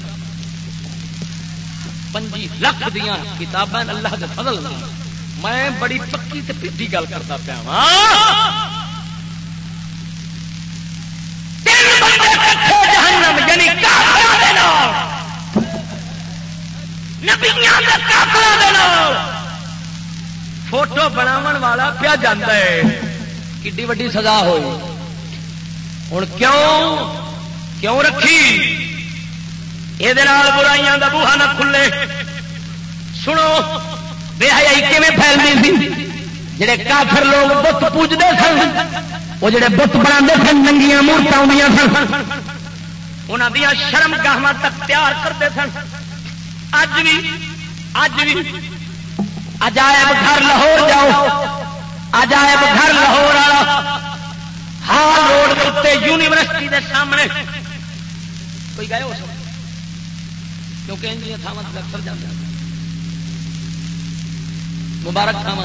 پنجی لاکھ دیا کتابیں اللہ کے فضل میں بڑی پکی تے پیٹی گل کرتا پیا یعنی فوٹو بناو والا پیا جانا ہے۔ کڈی وڈی سزا ہوئی۔ ہوں کیوں؟ کیوں رکھی؟ یہ برائیاں کا بوہا نہ کھلے۔ سنو، بے حیائی کیون پھیلنی سی؟ جڑے کافر لوگ بت پوجتے سن وہ جڑے بت بنا سن، ننگیاں مورت آدی سن۔ انہوں دیا شرم گاہم تک تیار کرتے سن۔ اج بھی اج بھی اجائب گھر لاہور جاؤ۔ عجائب گھر لاہور والا۔ ہال روڈ کے اتنے یونیورسٹی کے سامنے۔ کوئی گئے ہو سکتا کیونکہ ان تھاوا اکثر جاتے مبارک تھاوا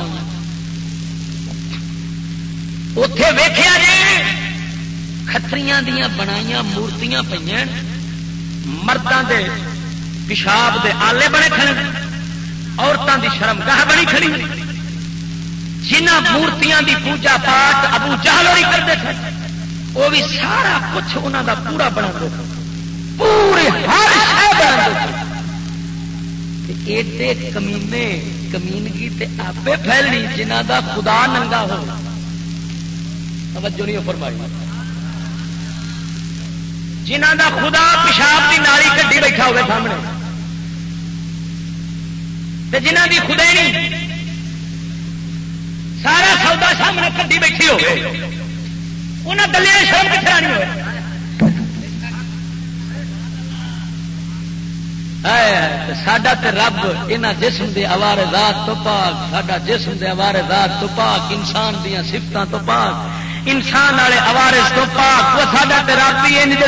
اتے ویخیا جی کتری دیا بنائی مورتیاں پہ مردوں کے پیشاب کے آلے بنے کھڑے عورتوں کی شرم گاہ بنی کھڑی جنہ مورتیاں دی پوجا پاٹ ابو جہل ہوئی کرتے تھے، وہ بھی سارا کچھ انہوں دا پورا بنا دے پورے ہر شہ ایڈے کمینے، کمینگی تے آپے پھیلنی جنہ دا خدا ننگا ہو۔ توجہ نہیں فرمائی۔ جنہ دا خدا پیشاب کی نالی کٹی بیٹھا ہوگا سامنے۔ جنہ دی خدا نہیں، سارا سودا سامنے کٹی بیٹھی ہوگی انہیں گلے شرم کتنے آنی ہوئے۔ سڈا رب یہاں جسم دے اوارے ذات تو پاک سڈا جسم دے اوارے ذات تو پاک، انسان دیا سفتوں تو پاک، انسان والے اوارے تو پاک۔ وہ سڈا رب ہی جا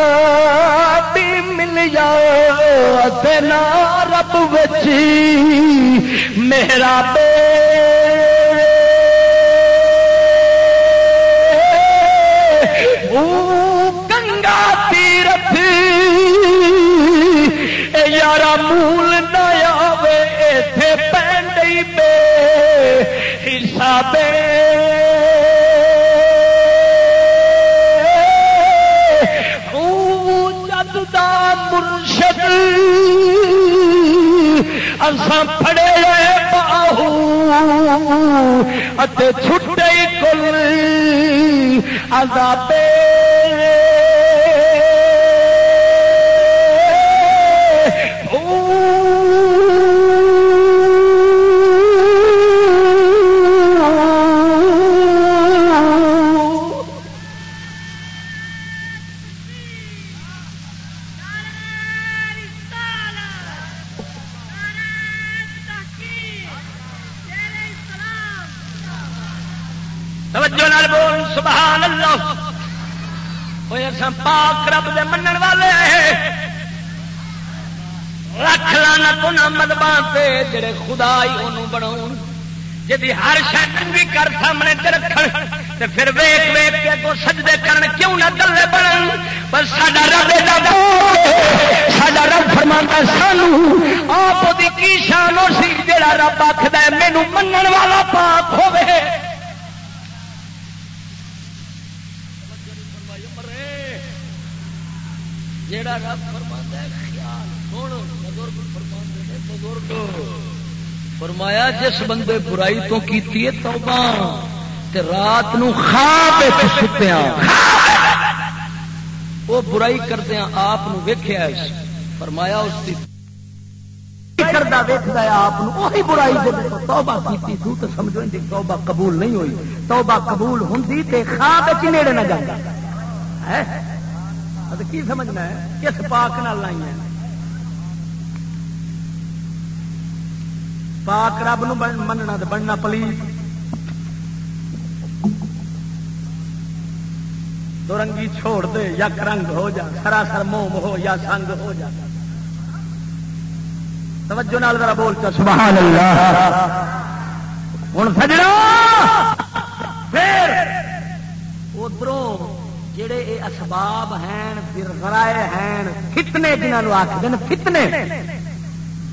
ارشی مل مل جانا رب بچی میرا پے گنگا تیرت یار مول نیا اتے پینڈی پے حساب مرشد پڑے باہو چھٹے کل عذابے لانا تو سے جڑے خدا ہی انہوں بنا جی ہر شہر بھی کر سامنے رکھ پھر ویک ویک کے کو سجدے کرن، کیوں نہ دلے بنن؟ پر ساڈا رب ساڈا رب فرما سانو آپ کی شان ہو سی؟ جا رب آخد مینو منن والا پاک ہوے جیڑا رب فرما خیال بزرگ فرما بزرگ فرمایا جس بندے برائی تو کیتی ہے توبہ تے رات نو خواب ستیا وہ برائی کردیا آپ ویخیا فرمایا اس کی آپ برائی توبہ سمجھو جی توبہ قبول نہیں ہوئی۔ توبہ قبول ہوں خواب نیڑے نہ جاتا کی سمجھنا ہے؟ کس پاک نال لائی ہے پاک رب نو مننا تو بننا پلیز دو رنگی چھوڑ دے یا رنگ ہو جا سراسر موم ہو یا سنگ ہو جا۔ توجہ نال ذرا بول چا سبحان اللہ۔ ہوں سجنا! پھر ادھروں جڑے اے اسباب ہیں برغرائے ہیں فتنے جنہوں آخر فتنے۔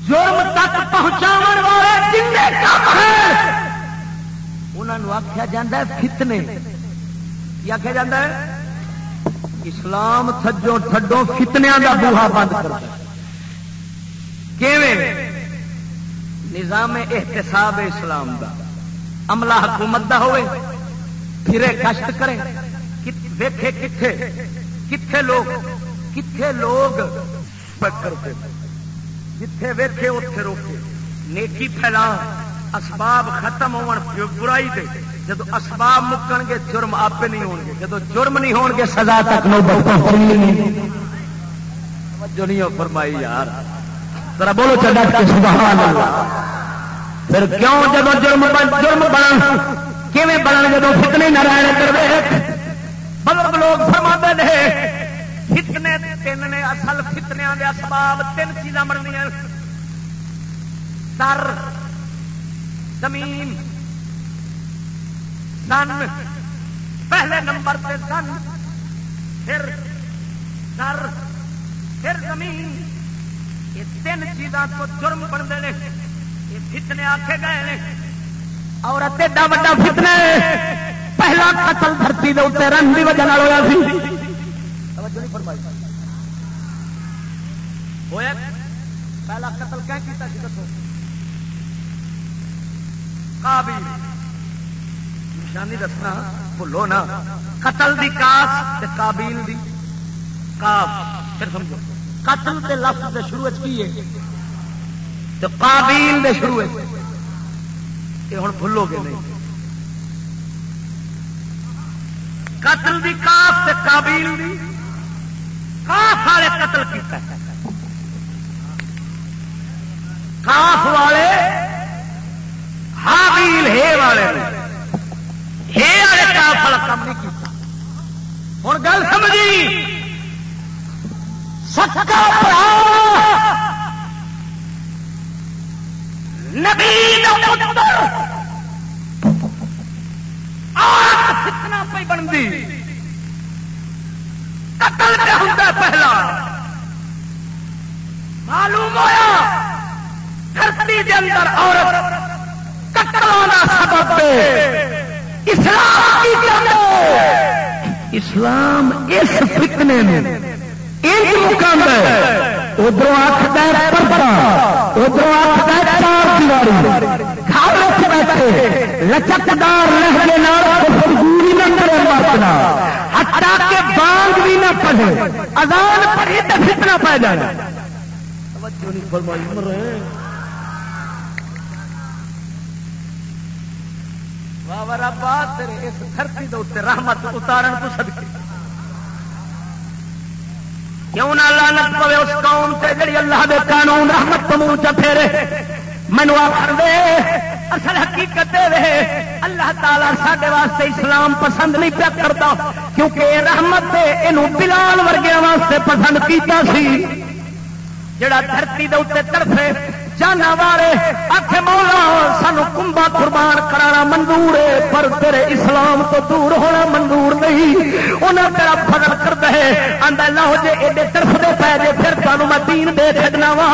جرم تک پہنچا والے جن کام ہیں۔ انہوں آخیا جا فتنے۔ کی آخیا جا اسلام تھجو تھڈو فتنیا کا بوہا بند کر نظام احتساب اسلام کا عملہ حکومت کا ہوئے۔ پھرے کشت کرے ویکھے کتھے؟ کتھے لوگ؟ کتھے لوگ؟ کرتے جتھے ویکھے اتے روکے نیکی پھیلا اسباب ختم ہون برائی دے۔ جدو اسباب مکن گے، جرم آپ نہیں ہون گے۔ جدو جرم نہیں ہون گے، سزا تک جو نہیں۔ فرمائی یار۔ ذرا بولو چلا سبحان اللہ۔ پھر کیوں جب جرم جرم بنا؟ کیون بنن جب فتنے نہ رہنے کر بزرگ لوگ فرما نے فتنے، تین نے اصل فتنیا کے اسباب، تین چیزاں بننی سر، زمین سن پہلے نمبر پہ سن پھر سر، پھر زمین۔ یہ تین چیزاں کو جرم بنتے ہیں۔ یہ فتنے آکھے گئے ہیں۔ اور ایڈا وا فتنا پہلا قتل دھرتی کے اتنے رن کی وجہ ہوا سی۔ تو نہیں فرمائی. ہویا پہلا قتل کیا کیتا سی دسو. قابل. نشانی دسنا بھولو نا. قتل دی کاس تے قابیل دی کاف. پھر سمجھو. قتل دے لفظ دے شروع وچ کی ہے؟ تے قابیل دے شروع یہ ہوں بھولو گے نہیں. قتل دی کاف تے قابیل دی کاف والے قتل کیتا ہے۔ کاف والے حابیل ہے والے ہے والے کاف والا کام نہیں کیتا۔ ہوں گل سمجھی؟ سچا نبی عورت کتنا پہ بنتی۔ قتل پہ ہوتا پہلا۔ معلوم ہوا دھرتی کے اندر عورت قتل سبب اسلام کی جنگ اسلام اس فتنے میں ایک مقام ہے۔ ادھر آخر پردا ادھر آخر چار دیواری۔ گھر بیٹھے، لچکدار لہجے گوری نہ کرے مرتنا ہٹا کے بانگ بھی نہ پڑھے، اذان پڑھی تو فتنا پہ جانا۔ اس دھرتی کے رحمت اتارن تو سدکے کیوں نہ لانت پوے اس قوم سے جڑی اللہ دے قانون رحمت تو منہ چپھیرے مینو آخر دے۔ اصل حقیقت دے اللہ تعالیٰ سڈے واسطے اسلام پسند نہیں پیا کرتا، کیونکہ یہ رحمت یہ بلال ورگیا واسطے پسند کیتا سی۔ جڑا دھرتی دے اتنے طرفے جانا والے آخ مولا، سانو کمبا قربان کرانا منظور ہے، پر تیرے اسلام تو دور ہونا منظور نہیں۔ انہیں تیرا فضل کر دے آدھا لو جی ایڈے طرف دے پی جے، پھر تمہیں میں دین دے چڈنا وا۔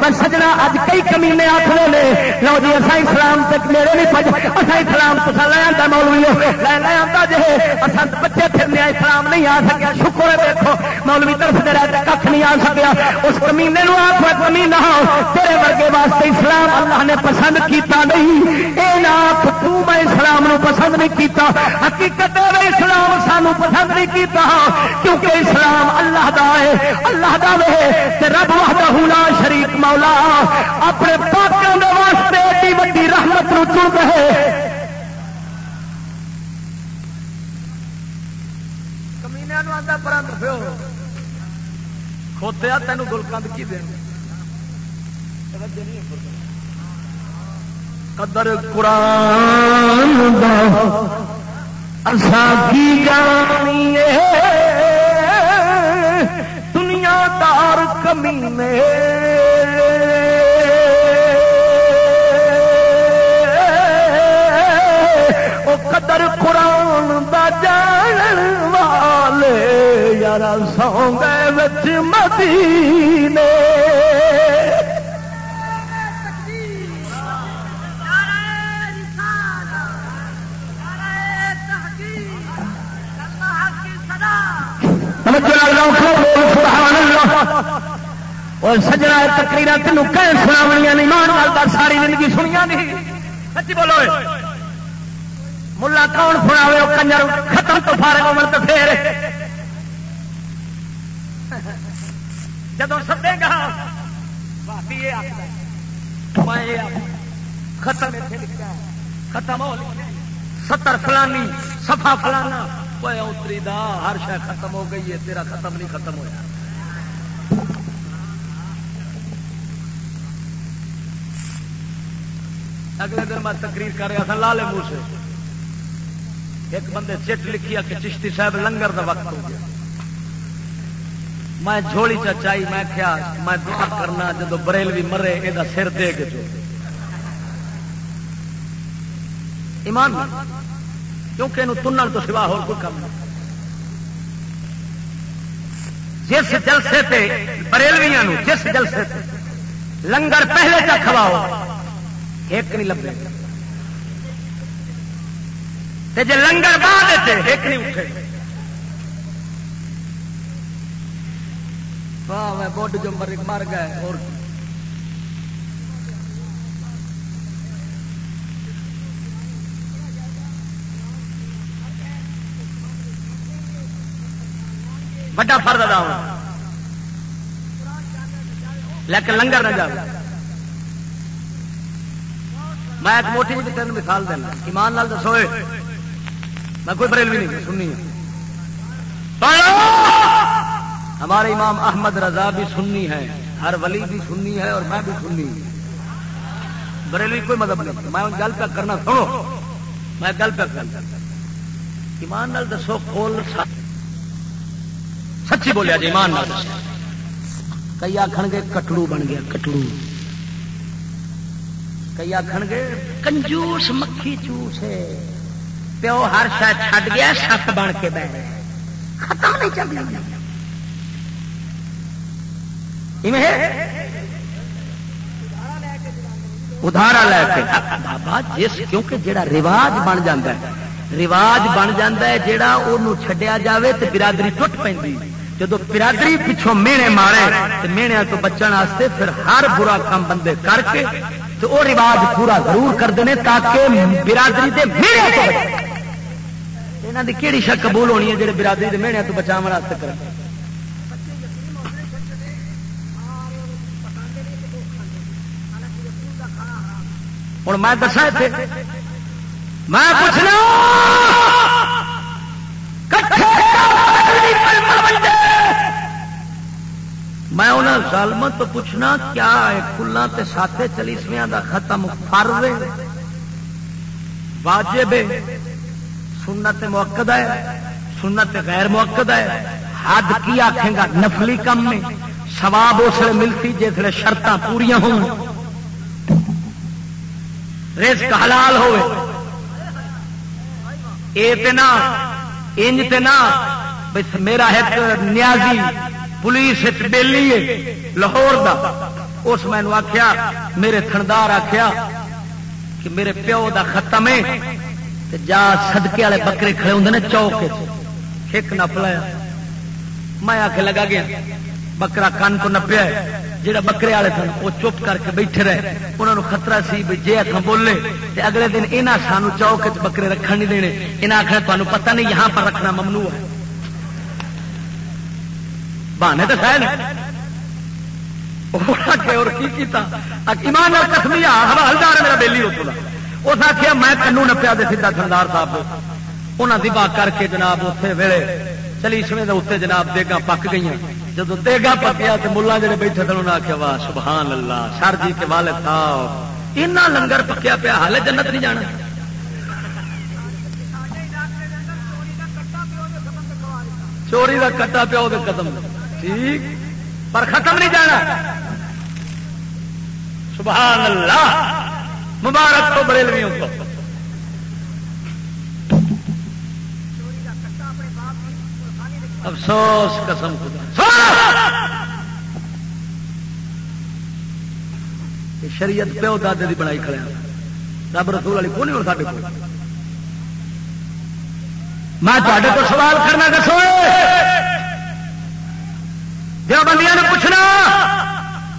میں سجنا اج کئی کمینے آخر نے۔ لو جی اصا اسلام تک میرے نہیں پج۔ اصا اسلام تو لے آتا مولوی لے لے آتا جی اصا بچے پھرنے اسلام نہیں آ سکیا۔ شکر ہے دیکھو، مولوی طرف دے رہتے کھ نہیں آ سکیا۔ اس کمینے آخو کمینا ہاں۔ تیرے ورگے کے واسطے اسلام اللہ نے پسند کیتا نہیں۔ اے نات تو میں اسلام نو پسند نہیں کیتا۔ حقیقت ہے اسلام سانو پسند نہیں کیتا۔ کیونکہ اسلام اللہ دا ہے اللہ دا ہے تے رب وحدہ لا شریک مولا۔ اپنے پاکوں دے واسطے ایڈی وڈی رحمت نو چن رہے کمینیا نو آتا پرند پیو۔ کھوتیا تینوں گلکند کی دیں قدر قرآن دا اسا کی جانی دنیا دار کمی میں۔ وہ قدر قرآن دا جان والے یار سو گئے مدینے۔ اور سجنا تکریر تینوں کہ سناویا نہیں مان لگتا ساری زندگی سنیا نہیں۔ سچی بولو ملا کون سنا کنجر ختم تو فارغ عمر تو پھر جب سدے گا ختم ختم ہو ستر فلانی سفا فلانا۔ اوے اتری دا، ہر شہ ختم ہو گئی ہے، تیرا ختم نہیں ختم ہوا اگلے دن میں تقریر کر رہا تھا لالے منہ سے ایک بندے چٹ لکھیا کہ چشتی صاحب لنگر دا وقت ہو گیا۔ میں جھوڑی چچائی میں کیا میں دعا کرنا جدو بریلوی مرے یہ سر دے کے جو۔ ایمان۔ کیونکہ یہ تنن تو سوا ہو کوئی کام نہیں۔ جس جلسے تے بریلویاں جس جلسے تے لنگر پہلے کا کھواؤ، ایک نہیں لبے جی لنگر بعد ایک نہیں اٹھے۔ واہ، میں بوڈ جو مر گئے اور بڑا فرد ادا ہونا لیکن لنگر نہ جاؤ میں ایک موٹی جی تین مثال دینا۔ ایمان لال دسو میں کوئی بریلوی نہیں سننی ہاں۔ ہمارے امام احمد رضا بھی سننی ہے۔ ہر ولی بھی سننی ہے اور میں بھی سننی بریلوی کوئی مطلب نہیں۔ میں گل پہ کرنا سنو۔ میں گل پہ کرنا۔ ایمان نال دسو، کھول سچی بولیا جی ایمان کئی آخن گے کٹڑو بن گیا، کٹڑو۔ کئی آخن گے کنجوس، مکھی چوس ہے۔ پیو ہر شاید چھڈ گیا، ست بن کے بہ ختم نہیں چل ادارا لے کے۔ بابا، جس، کیونکہ جڑا رواج بن جا رواج بن جا جا چڈیا جائے تو برادری ٹوٹ پی جب برادری پچھوں مینے مارے تو میڑیا تو بچن واسطے پھر ہر برا کام بندے کر کے تو وہ رواج پورا ضرور کرتے ہیں تاکہ برادری دے کے میڑے یہاں کی کہڑی شک قبول ہونی ہے جی برادری کے میڑیا تو بچاؤ واسطے کر ہوں میں دسا میں پوچھنا میں انہیں ظالم تو پوچھنا کیا ہے؟ کلان تے ساتے چلیسویاں دا ختم فرض واجب سنت موقع ہے۔ سنت غیر موقع ہے۔ حد کی آخے گا؟ نفلی کم میں۔ سواب اس لیے ملتی جس شرط پوریا ہو رزق حلال ہوئے۔ اے تے نہ انج تے نہ میرا ایک نیازی پولیس بیلی ہے، لاہور دا۔ اس میں آخیا میرے تھندار آخیا کہ میرے پیو دا ختم ہے۔ جا سدکے والے بکرے کھڑے ہوں چوک ایک نپ لایا میں آ کے لگا گیا، بکرا کن تو نپیا جہاں بکرے والے سن، وہ چپ کر کے بیٹھے رہے۔ انہوں نے خطرہ سی بھی جی اتنا بولے تو اگلے دن یہاں سانو چوک بکرے رکھن نہیں دینے۔ یہاں آخر تمہیں پتہ نہیں یہاں پر رکھنا ممنوع ہے۔ بہانے تو سہ اور ایمان کسمی حوالدار میرا بیلی اتوں اس آخیا میں کنو نپیا دے سیدا سردار صاحب۔ انہوں کی دبا کر کے جناب اتنے ویلے چلیسویں اتنے جناب دیگا پک گئی جب دیگا پکیا تو ملا جڑے بیٹھے تھے انہوں نے آخیا واہ، سبحان اللہ، سر جی کے والد صاحب۔ اینا لنگر پکیا پیا حال جنت نہیں جانا۔ چوری کا کٹا پیا وہ قدم۔ ٹھیک، پر ختم نہیں جانا۔ سبحان اللہ، مبارک تو بریلویوں کو۔ افسوس، قسم خدا۔ شریعت پیو دادے کی بنائی کھڑے رب رسول والی کون ہوں سارے میں تو سوال کرنا دسو۔ بندیاں نے پوچھنا۔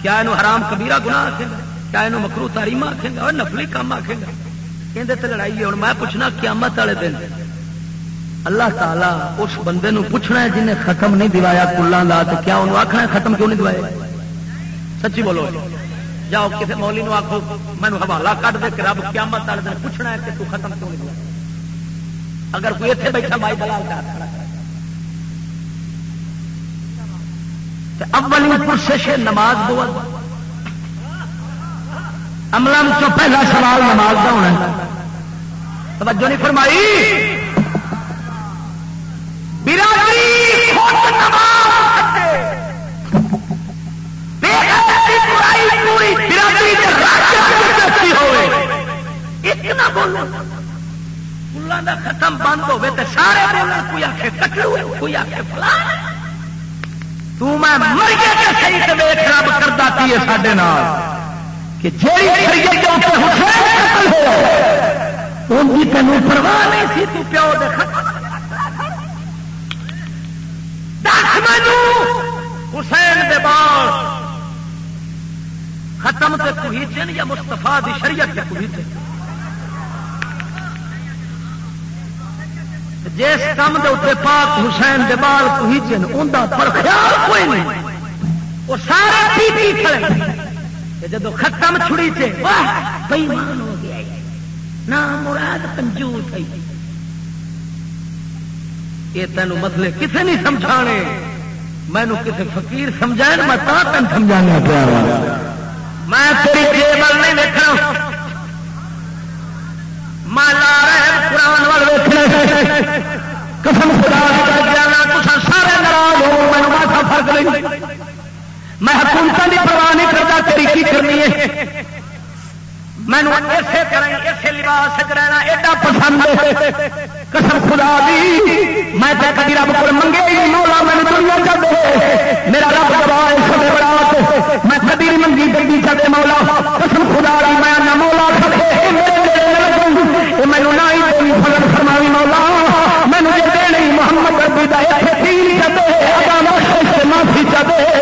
کیا یہ حرام کبیرا گنا آخے گا کیا یہ مکرو تاریم آخے گا اور نفلی کام آخے گا اندر تو لڑائی ہے ہوں میں پوچھنا قیامت والے دن۔ اللہ تعالیٰ اس بندے نو پوچھنا ہے جنہیں ختم نہیں دوایا کلان کا تو کیا انہوں آخنا ختم کیوں نہیں دوایا؟ سچی بولو۔ جاؤ کسی مولی نو آخو مینو حوالہ کٹ دے کہ رب قیامت والے دن پوچھنا ہے کہ تو ختم کیوں نہیں دوایا؟ اگر کوئی اتنے بیٹھا، بھائی دلال کا کھڑا اولی پرسش نماز بول املم تو پہلا سوال نماز کا ہونا توجہ نہیں فرمائی۔ فلان کا ختم بند ہوے تو سارے بولن کوئی آخے کٹو کوئی آخے فلان تو میں مر گیا کہ صحیح رب کی ہے کہ جیڑی شریعت اوپر حسین قتل ان کی تینوں پرواہ نہیں سی، تو پیو دے دس مینو حسین دے بال ختم تے کوہیچن یا مستفا دی شریعت تے کوہیچن جس کام کے اتنے پاک حسین دے بال کوہیچن ان کا پر خیال کوئی نہیں۔ وہ سارے پی پی کھڑے جب ختم چھڑی سے بئی مان ہو گیا۔ نہ مراد کنجوس ہے۔ یہ تینوں مسئلے کسے نہیں سمجھانے۔ مینو کسی فقیر سمجھائے میں تین سمجھانا پیا۔ میں تیری جیبل نہیں دیکھنا میں لا قسم خدا سارے ناراض ہو میں ماسا فرق نہیں؟ میں حکومت کی پرواہ نہیں کرتا تیری کی کرنی ہے؟ مینو ایسے طرح ایسے لباس رہنا ایڈا پسند قسم خدا دی، میں کبھی رب کو منگے ہی مولا میں دنیا چل دے۔ میرا رب دبا سب بڑا میں کبھی نہیں منگی گی چلے مولا۔ قسم خدا دی، میں مولا سکے مینو نہ ہی فلن فرماوی مولا مینو یہ دے محمد ربی کا ایسے چلے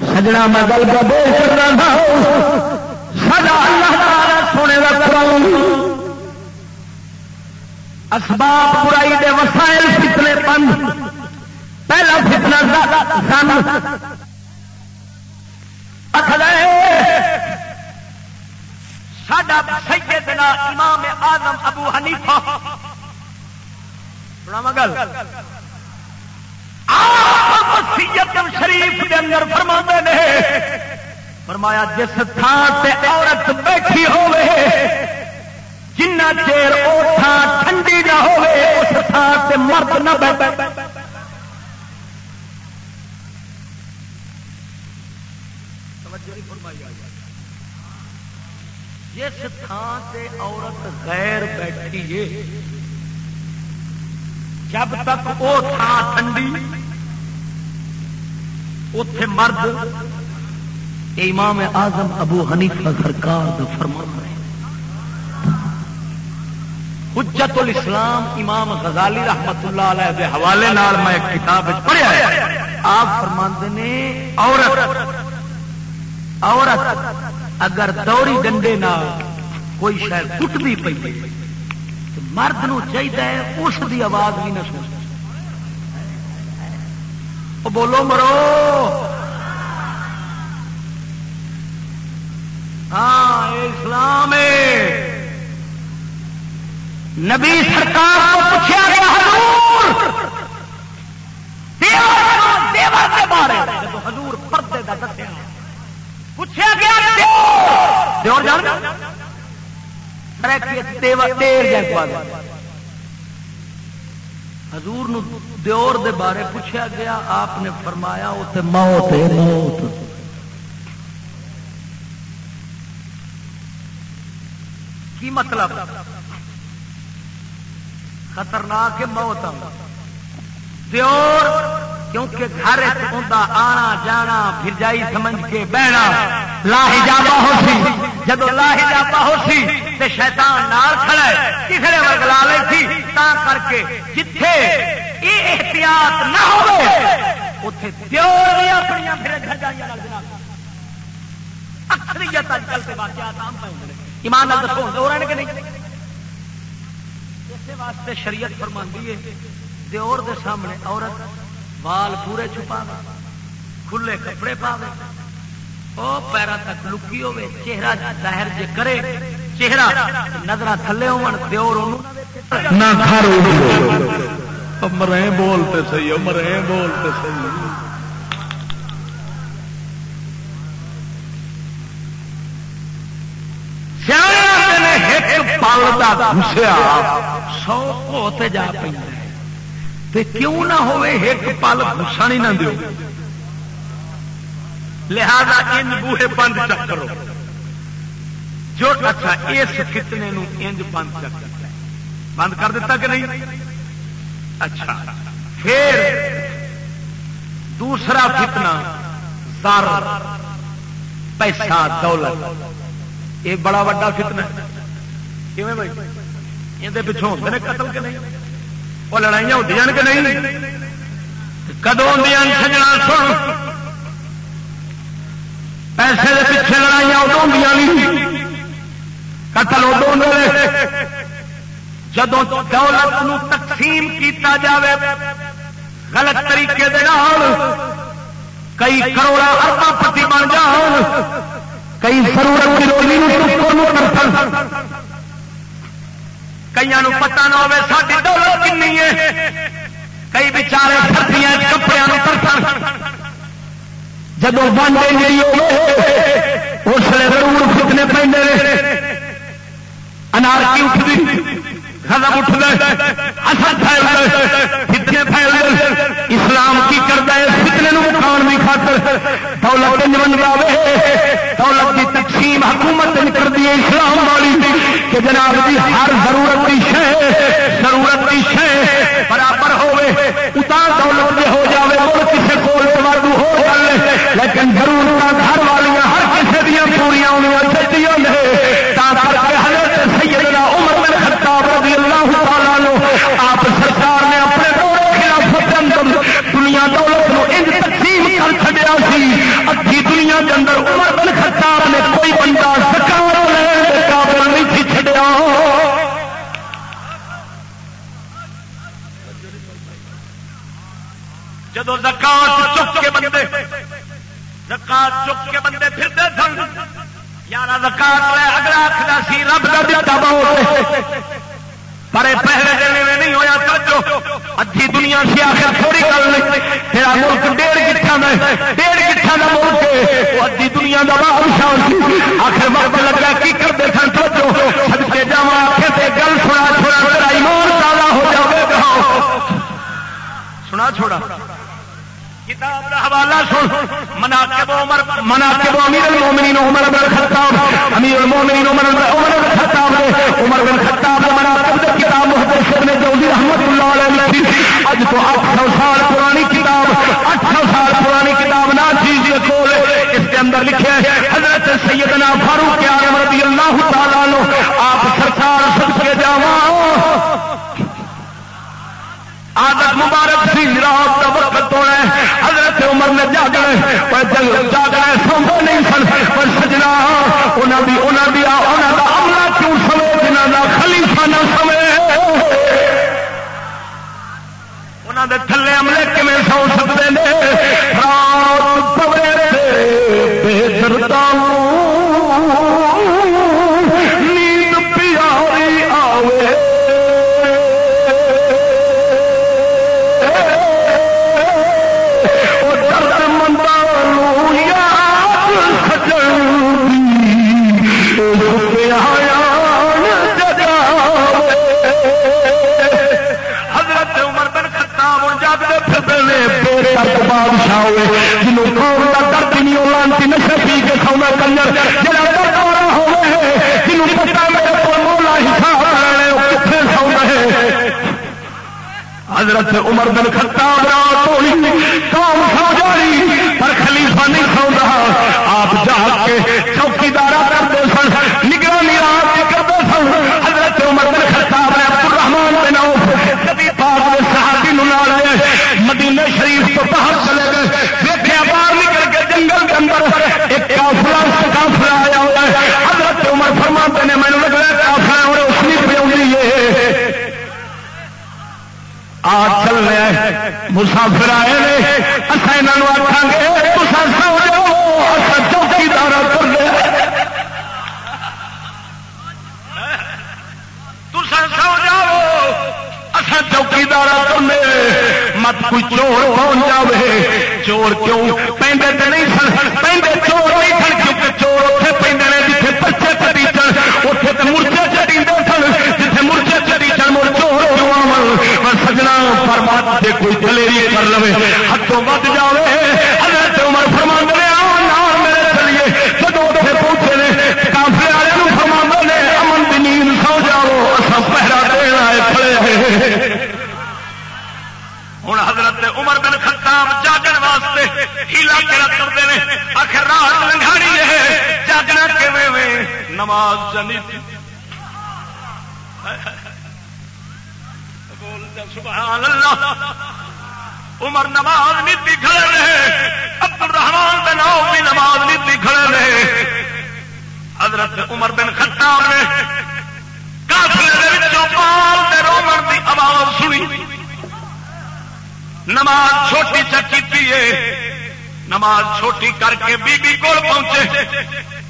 سجنا میں گل کا بول کرنا تھا۔ سجا اللہ سونے کا قرآن۔ اسباب برائی دے وسائل فتنے بند۔ پہلا فتنا سن۔ ساڈا سیدنا امام آزم ابو حنیفہ۔ سنا گل۔ شریف کے اندر فرما نے، فرمایا جس تھان سے عورت بیٹھی ہوے جنا چیر وہ تھان ٹھنڈی نہ ہو اس تھان سے مرد نہ بیٹھ جس تھان سے عورت غیر بیٹھی ہے، جب تک وہ تھان ٹھنڈی اتے مرد امام آزم ابو حنیفہ سرکار کا فرمان ہے۔ حجت الاسلام امام غزالی رحمت اللہ علیہ دے حوالے نال میں ایک کتاب پڑھیا ہے۔ آپ فرماندے نے، عورت عورت اگر دوری ڈنڈے نہ کوئی شاید کٹ بھی پی مرد نو چاہیے اس دی آواز بھی نہ سن بولو مرو۔ ہاں اسلام نبی سرکار کو پوچھا گیا بارے حضور پردے کا دسیا۔ پوچھا گیا دیور جان؟ حضور نو دیور دے بارے پوچھا گیا، آپ نے فرمایا اتنے موت ہے، موت۔ کی مطلب؟ خطرناک موت۔ دیور کیونکہ گھر آنا جانا پھرجائی سمجھ کے بہنا لاہی جابا ہو سی۔ جب لاہی جابا ہو سی، تے شیطان نال کھڑا ہے، کسے ورگ لا لی تھی تا کر کے جتھے یہ احتیاط نہ ہو اتے دیور بھی اپنی پھر جھجائیاں اکثریت اج کل کے واقعات عام پہ ایمان نال دسو ہو رہے کہ نہیں؟ اس واسطے شریعت فرماندی ہے، دیور دے سامنے عورت وال پورے چھپا کھلے کپڑے پا وہ پیرا تک لکی ہوے چہرہ ظاہر جے کرے چہرہ نظر تھلے مرے بولتے سی مرے بولتے سی پل کا گھسیا سو کو جا کیوں نہ ہوئے ایک پل گھسا نہیں نہ دیو۔ لہذا ان بوہے بند چک کرو۔ جو اچھا اس فتنے انج بند چک بند کر دیتا کہ نہیں؟ اچھا۔ پھر دوسرا فتنا سر پیسہ، دولت۔ یہ بڑا وا فتنا بھائی؟ یہ پچھوں ہوتے ہیں قتل کے نہیں؟ وہ لڑائیاں ہوتی ہیں کہ نہیں؟ کدو سجنا سن پیسے کے پیچھے لڑائیاں ادو ہوں قتل ادو جب دولت تقسیم کیتا جاوے غلط طریقے دے کئی کروڑا اربا پتی بن جان کئی ضرورت کی روزی کئی پتا نہ ہوے ساری دولت کنی ہے۔ کئی بچارے سردیاں کپڑے ترسن۔ جب بانڈے جی اس لیے ضرور فتنے پہ انار کی اٹھتی خزم اٹھ گئے اصل پھیل گئے فتنے پھیل گئے اسلام کی کرتا ہے فتنے مکان کی خاطر دولت بن دولت کی تقسیم حکومت کر دی اسلام والی کہ جناب جی ہر ضرورت کی شہ ضرورت کی شہ برابر ہوے اتار دولت ہو جائے اور کسی کو واگو ہو جائے لیکن ضرورت گھر والی ہر کسی دیا پوریا ہونے چاہیے آپ سرکار نے اپنے خلافت اندر دنیا دولت ان تقسیم کر چڑیا سی ادھی دنیا کے اندر عمر بن خطاب نے کوئی بندہ سرکار قابل نہیں تھی چڑیا جب زکات چک کے بندے زکات چک کے بندے پھرتے سن۔ یار زکات لے اگلا آخر سی، رب کا دیا بہت پر پہلے دن میں نہیں ہوا توجہ۔ ادھی دنیا سے آخر تھوڑی گل نہیں۔ تیرا ملک ڈیڑھ گٹھا میں ڈیڑھ گٹھا کا ملک ہے۔ ادھی دنیا کا بادشاہ آخر وقت لگا، کی کرتے سن؟ توجہ۔ سدکے جا آخر سے گل سنا، چھوڑا میرا ایمان تازہ ہو جائے گا۔ سنا، چھوڑا۔ کتاب کا حوالہ سن۔ مناقب عمر مناقب امیر المومنین عمر بن خطاب۔ امیر المومنین عمر عمر بن خطاب نے عمر بن خطاب نے مناقب دے کتاب محدث ابن جوزی رحمت اللہ علیہ لکھی۔ اج تو 800 سال پرانی کتاب 800 سال پرانی کتاب نا چیز یہ کول اس کے اندر لکھا ہے، حضرت سیدنا فاروق اعظم رضی اللہ تعالی عنہ، آپ سرکار صدقے جاواں عادت مبارک سی رات کا وقت ہونا ہے۔ حضرت عمر نے جاگنا پر جاگنا سوندے نہیں سن، پر سجنا انہوں دی انہوں دی انہوں دا عملہ کیوں سمے جنہوں دا خلیفہ نہ سمے۔ انہوں دے تھلے عملے کمیں سو سکتے ہیں رات بادشاہ ہوئے جنوب قوم کا درد نہیں لانتی نشے پی کے سونا کنجر جہاں درد والا ہوئے پتا میرے کو مولا حساب وہ کتنے سو رہے حضرت عمر بن خطاب رات ہوئی قوم سمجھا رہی پر خلیفہ نہیں سو رہا آپ جا کے چوکیدار کرتے سن نگرانی رات کرتے سن حضرت عمر بن خطاب نے عبد الرحمان بن عوف کبھی پاک صحابی نو لے مدینے تو باہر چلے گئے۔ دیکھا باہر نکل کے جنگل کے اندر ایک کافلا کافلا آیا ہوا ہے۔ حضرت عمر فرماتے نے مینو لگ رہا کافلا اور اس کی پہ ہے۔ آ چل رہا ہے۔ مسافر آئے نے۔ اصا یہاں آخان گے تو سو جاؤ اصا چوکیدار کر لیا تو سو جاؤ چوکیدار کرنے مت کوئی چور پہنچ جائے چور کیوں؟ پہنڈے تو نہیں سن پہنڈے چور نہیں سن، کیونکہ چور اتنے پہنڈے نے جیتے پرچے چڑی چل اتنے تو مرچے چڑی دے سن جیسے مرچے چڑی چل مر چور ہوا سجنا، پر مت کوئی دلیری کر لو ہاتھوں بد جائے حضرت عمر فرمانے تیرا کرتے ہیں؟ آخر رات لنگاڑی ہے۔ جاگنا کہ نماز چنی بول سبحان اللہ۔ عمر نماز نیتی کھڑے رہے عبد الرحمان بن عوف بھی نماز نیتی کھڑے رہے حضرت عمر بن خطاب نے کافلے پال دے رومن دی آواز سنی۔ نماز چھوٹی چکی ہے۔ نماز چھوٹی کر کے بی بی کول پہنچے۔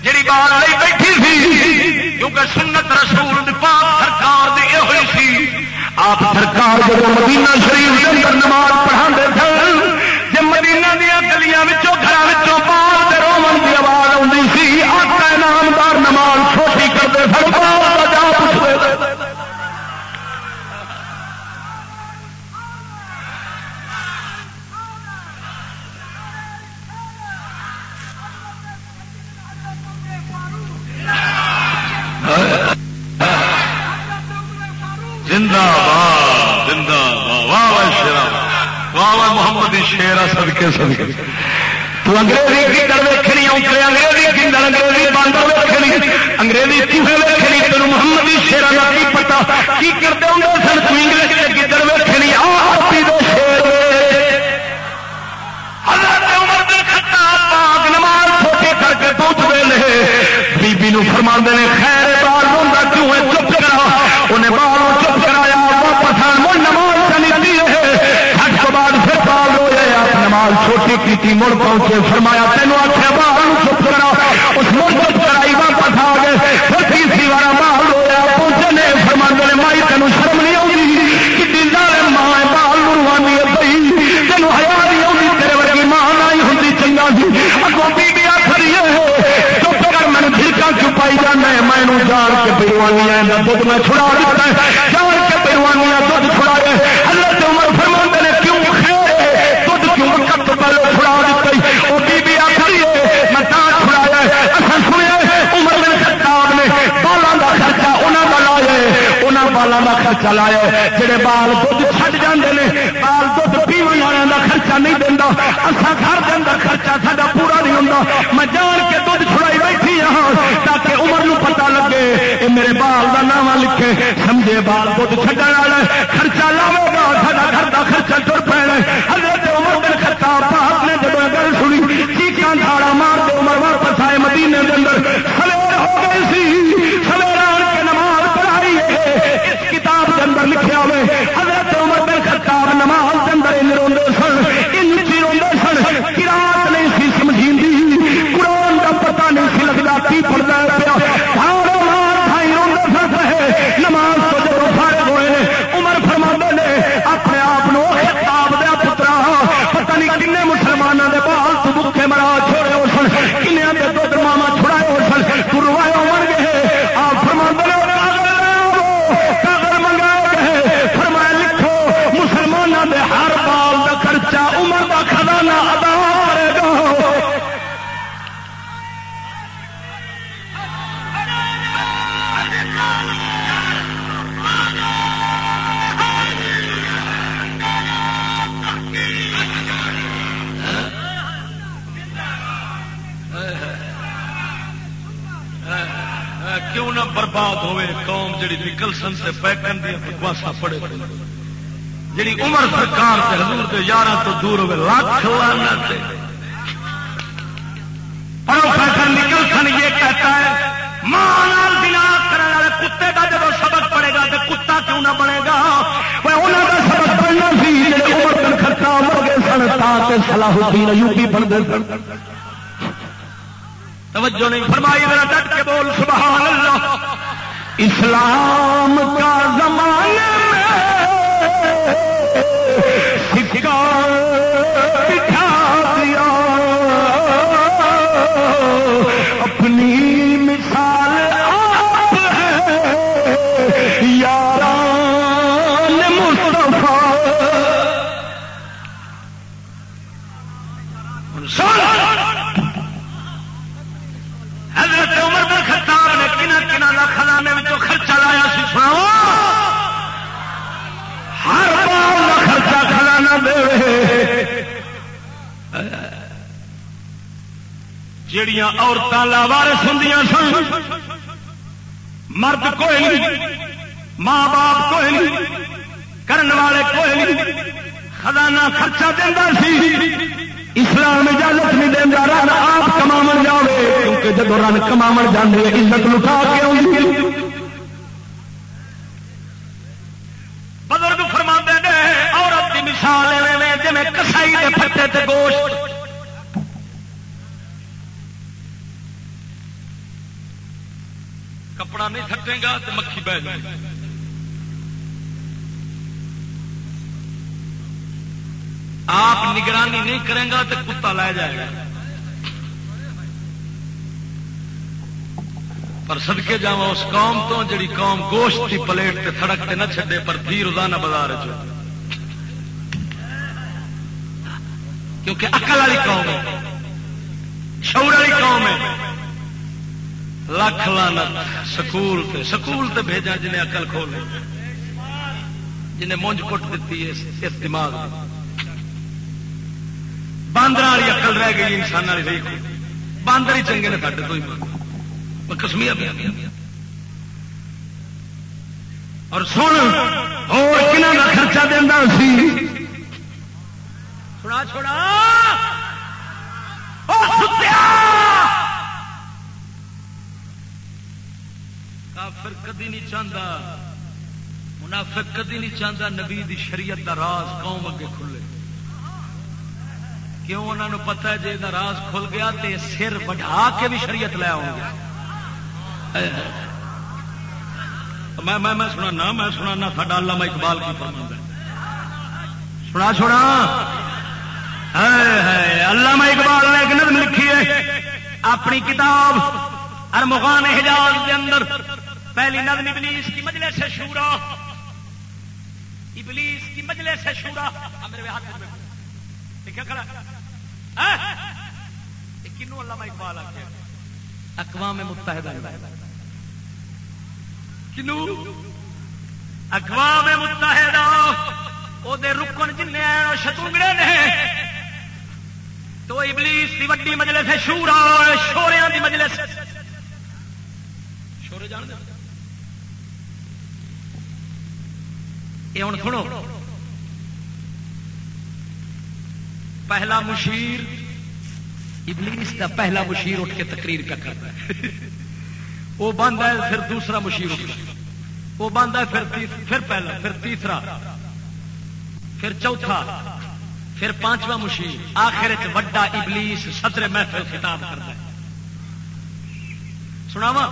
جڑی بال نہیں بیٹھی سی، کیونکہ سنت رسول پاک سرکار دی یہ ہوئی سی۔ آپ سرکار جب مدینہ شریف کے اندر نماز پڑھا سن جب مدینہ دیا گلیاں گھر پال کے رومن کی آواز آتی سی آتا نامدار نماز چھوٹی کرتے سن زندہ باد، زندہ واہ واہ شیرا واہ واہ محمد شیرا سدکے سدکے تو انگریزی کدھر ویکنی اترے انگریزی کدھر انگریزی باندر ویکنی انگریزی چوہے ویکنی تین محمد شیرا کا کی پتا۔ کی کرتے ہوں سن؟ تو انگلش کے کدھر ویکنی آپی دو شیر حضرت عمر بن خطاب پاک نماز چھوٹے کر کے پہنچ گئے بی بی نو فرما نے، خیر بار ہوں کیوں ہے چپ کرا انہیں بال چپ کرایا واپس مڑ نماز چلی حج تو بعد پھر بال روئے آپ نماز چھوٹی کی مڑ پہنچے، فرمایا، تینوں آخیا بال چپ کرا۔ اس مڑ چپ کرائی، واپس آ گئے۔ پھر تیسری بار بال رویا، پہنچے نے فرما نے، مائی، تینوں شرم نہیں آؤں کہ ماں روانی تینوں ہیا نہیں آؤں تیرے ماں آئی ہوں چنگا سی اگوں بی آخری چپ کر، میں جھڑکا چپائی جانا میں جان کے میں چھڑا دیتا ہے۔ جان کے پیروانیاں دھد چھڑا ہے حضرت عمر فرماتے نے کیوں خیر دھد کیوں وقت پہلے چھڑا دیتا ہے وہ بی بی آخری ہے میں تا چھڑایا ہے اصل سنیا عمر بن خطاب نے بالاں دا خرچہ انہاں دا لایا ہے انہاں بالاں دا جڑے بال دھد چھڈ جاندے نے بال دھد پیون والوں دا خرچہ نہیں دیندا اساں گھر دے اندر خرچہ ساڈا پورا نہیں ہوندا میں جان کے دھد چھڑائی بیٹھی ہاں تاکہ عمر نو پتہ لگے اے میرے بال دا نام لکھے سمجھے بال دھد چھڈن والا خرچہ لاوے گا ساڈا گھر دا خرچہ ٹر پینا حضرت عمر بن خطاب پاک نے جب گل سنی چیخاں دھاڑا مار دے عمر واپس آئے مدینے دے اندر سویر ہو گئی سی سویر اندر لکھا ہوئے حضرت عمر بن خطاب نماز برباد ہوئے، قوم جڑی نکل سن سے پیکن دیا بکواسا پڑے جڑی عمر سرکار سے حضور کے یارہ تو دور ہوئے، لاکھ لانا سے پروفیسر نکل سن یہ کہتا ہے، ماں بنا کرنے والے کتے کا جب سبق پڑے گا تو کتا کیوں نہ بنے گا؟ وہ انہوں کا سبق پڑھنا سی، جڑے عمر بن خطاب ہو گئے سن، تا تاکہ صلاح الدین ایوبی بن گئے توجہ نہیں فرمائی، ذرا ڈٹ کے بول، سبحان اللہ۔ اسلام کا زمانے میں سکھا بٹھا دیا۔ جڑیاں عورتیں لاوارس ہوں سن، مرد کوئی نہیں، ماں باپ کوئی نہیں، کرن والے کوئی نہیں، خزانہ خرچہ دینا سی، اسلام اجازت نہیں دینا رن آپ کما جاوے، کیونکہ جب رن کما جانے عزت لٹا کے آؤں بزرگ فرما نے، عورت کی مثال جی کسائی کے پتے تے گوشت کپڑا نہیں تھٹے گا تو مکھی بہ جائے گی۔ آپ نگرانی نہیں کریں گا تو کتا لے جائے گا۔ پر سدکے جا اس قوم تو جڑی قوم گوشت کی پلیٹ تے سڑک تے نہ چھڈے، پر تھی روزانہ بازار کیونکہ اکل والی قوم ہے، شعور والی قوم ہے۔ لکھ لانت سکول تے سکول تے بھیجا جنہیں اقل کھول جنہیں مونج پٹ دیتی ہے اس دماغ باندر والی اقل رہ گئی، انسان والی رہی باندر ہی چنگے نے کٹ تو کسمیا بھی اور سن، اور کنہ کا خرچہ دینا سی۔ چھوڑا چھوڑا کافر کدی نہیں چاہتا منافق کدی نہیں چاہتا نبی دی شریعت دا راز قوم اگے کھلے۔ کیوں انہوں نے پتا ہے جی راز کھل گیا تو سر بڑھا کے بھی شریعت لے آؤ گے۔ میں میں سنا نہ میں سنا نہ ساڈا علامہ اقبال کی فرما سنا چھوڑا علامہ اقبال نے ایک نظم لکھی ہے۔ اپنی کتاب ارمغان حجاز کے اندر پہلی نظم ابلیس کی مجلس سے شورا۔ ابلیس کی مجلس سے شورا۔ میرے ہاتھ میں۔ لکھا کھڑا۔ کنو اللہ اقبال آ اقوام متحدہ۔ کنو۔ اقوام متحدہ۔ وہ رکن جن شتونگڑے نے۔ تو ابلیس کی وڈی مجلس ہے شورا شوریاں کی مجلس۔ شورے جان دے۔ یہ ہوں سنو۔ پہلا مشیر ابلیس کا پہلا مشیر اٹھ کے تقریر کا کرتا ہے۔ وہ بند ہے، پھر دوسرا مشیر اٹھ وہ بند ہے، پھر پھر پہلا، پھر تیسرا۔ پھر چوتھا۔ پھر پانچواں مشیر۔ آخر وڈا ابلیس صدر محفل خطاب کرتا ہے۔ سناوا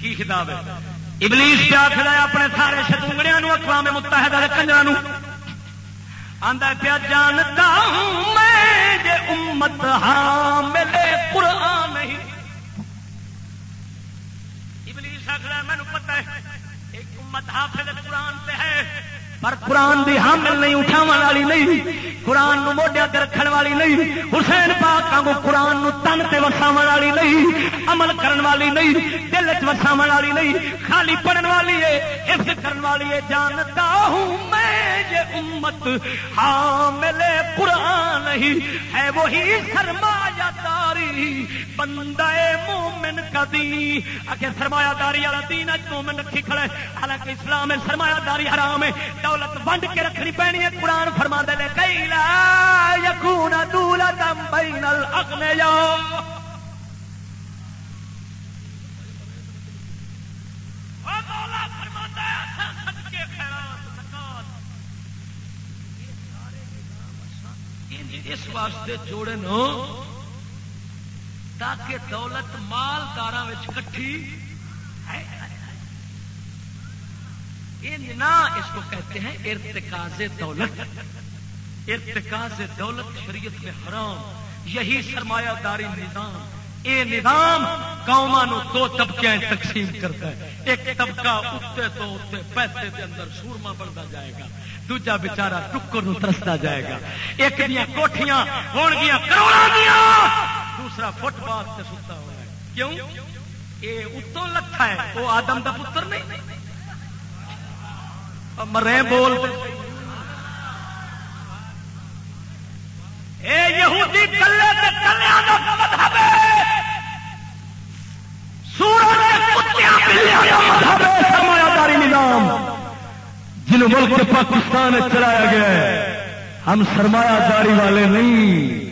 کی خطاب ہے؟ ابلیس پیا کھڑا اپنے سارے شتونگڑیا اقوام متحدہ کنجر آدھا پیا، جانتا ہوں میں جے امت ہاں میرے قرآن نہیں۔ ابلیس آخر مینو پتہ ہے، ایک امت حافظ قرآن پہ ہے۔ پر قرآن دی حامل نہیں اٹھاو والی نہیں، قرآن نو موڈیا تے رکھن والی نہیں، حسین پاک کو قرآن نو تن تے وساو والی نہیں، عمل کرن والی نہیں، دل چ وساو والی نہیں، خالی پڑھن والی ہے حفظ کرن والی ہے، جانتا ہوں میں یہ امت حامل قرآن نہیں ہے، وہی سرمایہ داری بندہ مومن کا دین۔ اگر سرمایہ داری والا دین اج مومن رکھی کھڑے حالانکہ اسلام میں سرمایہ داری حرام ہے دولت ونڈ کے رکھنی پینی ہے۔ قرآن فرما دے کئی لا یقون دولت بین الاغنیا اس واسطے جوڑے نو، تاکہ دولت مالدار کٹھی اس کو کہتے ہیں ارتکاز دولت۔ ارتکاز دولت شریعت میں حرام۔ یہی سرمایہ داری نظام۔ یہ نظام قوما دو طبقے تقسیم کرتا ہے۔ ایک طبقہ اتنے تو اتنے پیسے کے اندر سورما بڑھتا جائے گا۔ دوجا بچارا ٹکر ترستا جائے گا۔ ایک دیا کوٹیاں ہو گیا دیا دوسرا فٹ پاتھ سے ستا ہوا ہے۔ کیوں؟ یہ اتوں لکھا ہے۔ وہ آدم کا پتر نہیں۔ مرے بول جن سرمایہ داری نظام ملک پاکستان چلایا گیا ہے۔ ہم سرمایہ داری والے نہیں۔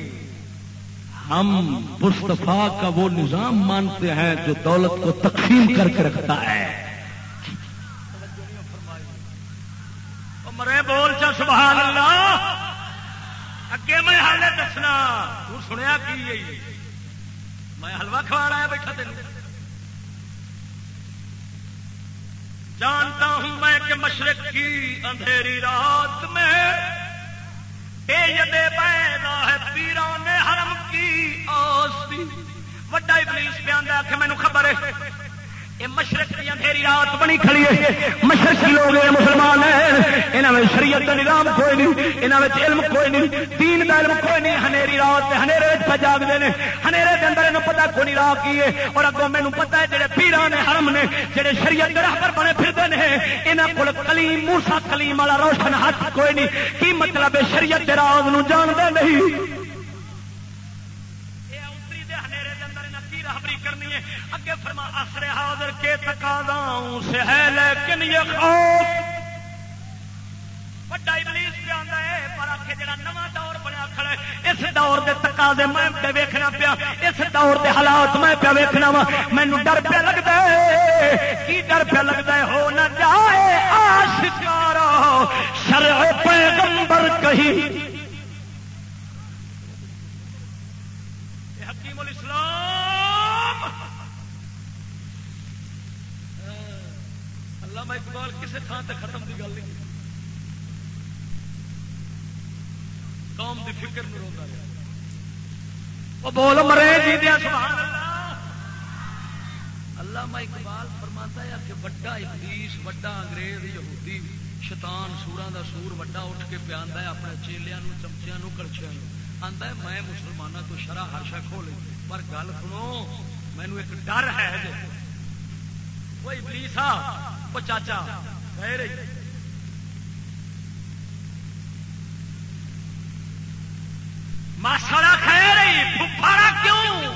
ہم مستفا کا وہ نظام مانتے ہیں جو دولت کو تقسیم کر کے رکھتا ہے۔ مرے بول چا، سبحان اللہ۔ اگے میں حالے دسنا، تو سنیا کی میں حلوا کھوا آیا بیٹھا تین جانتا ہوں میں کہ مشرق کی اندھیری رات میں اے یدے پیدا ہے پیران حرم کی آستی وڈا ابلیس پہ آدھا کہ مینو خبر ہے۔ مشرق کی اندھیری رات بنی کھڑی ہے۔ مشرقی لوگ مسلمان ہیں یہاں میں شریعت کا نظام کوئی نہیں یہاں علم کوئی نہیں، دین کا علم کوئی نہیں۔ ہنیری رات ہنیرے پہ جاگتے ہیں ہنیرے کے اندر پتا کوئی نہیں راہ کی ہے۔ اور اگوں مینو پتا ہے جہے پیران نے حرم نے جہے شریعت راہ پر بنے پھرتے ہیں یہاں کو کلیم موسا کلیم والا روشن ہاتھ کوئی نہیں۔ کی مطلب شریعت راز جانتے نہیں؟ اگے فرما، اثر حاضر کے تقاضاؤں سے ہے لیکن یہ خوف۔ بڑا ابلیس پہ آتا ہے، پر جڑا نواں دور بنیا کھڑا ہے، اس دور دے تقاضے میں پہ ویکھنا پیا، اس دور دے حالات میں پہ ویکھنا وا۔ مینوں ڈر پہ لگدا ہے۔ کی ڈر پہ لگدا ہے؟ ہو نہ جائے آشکارا شرع پیغمبر کہیں علامہ اقبال کسی تھان سے ختم کی گل نہیں قوم کی فکر میں روتا رہا وہ بول مرے جی دیا، سبحان اللہ۔ علامہ اقبال فرماتا ہے کہ وڈا ابلیس، وڈا انگریز، یہودی، شیطان سورا دا سور وڈا اٹھ کے پیا ہے اپنے چیلیا چمچیا کلچیا آتا ہے، میں مسلمانوں تو شرح ہر شا کھولے پر گل سنو مینو ایک ڈر ہے وہ ابلیس آ وہ چاچا ماسڑا خیر پھڑا کیوں؟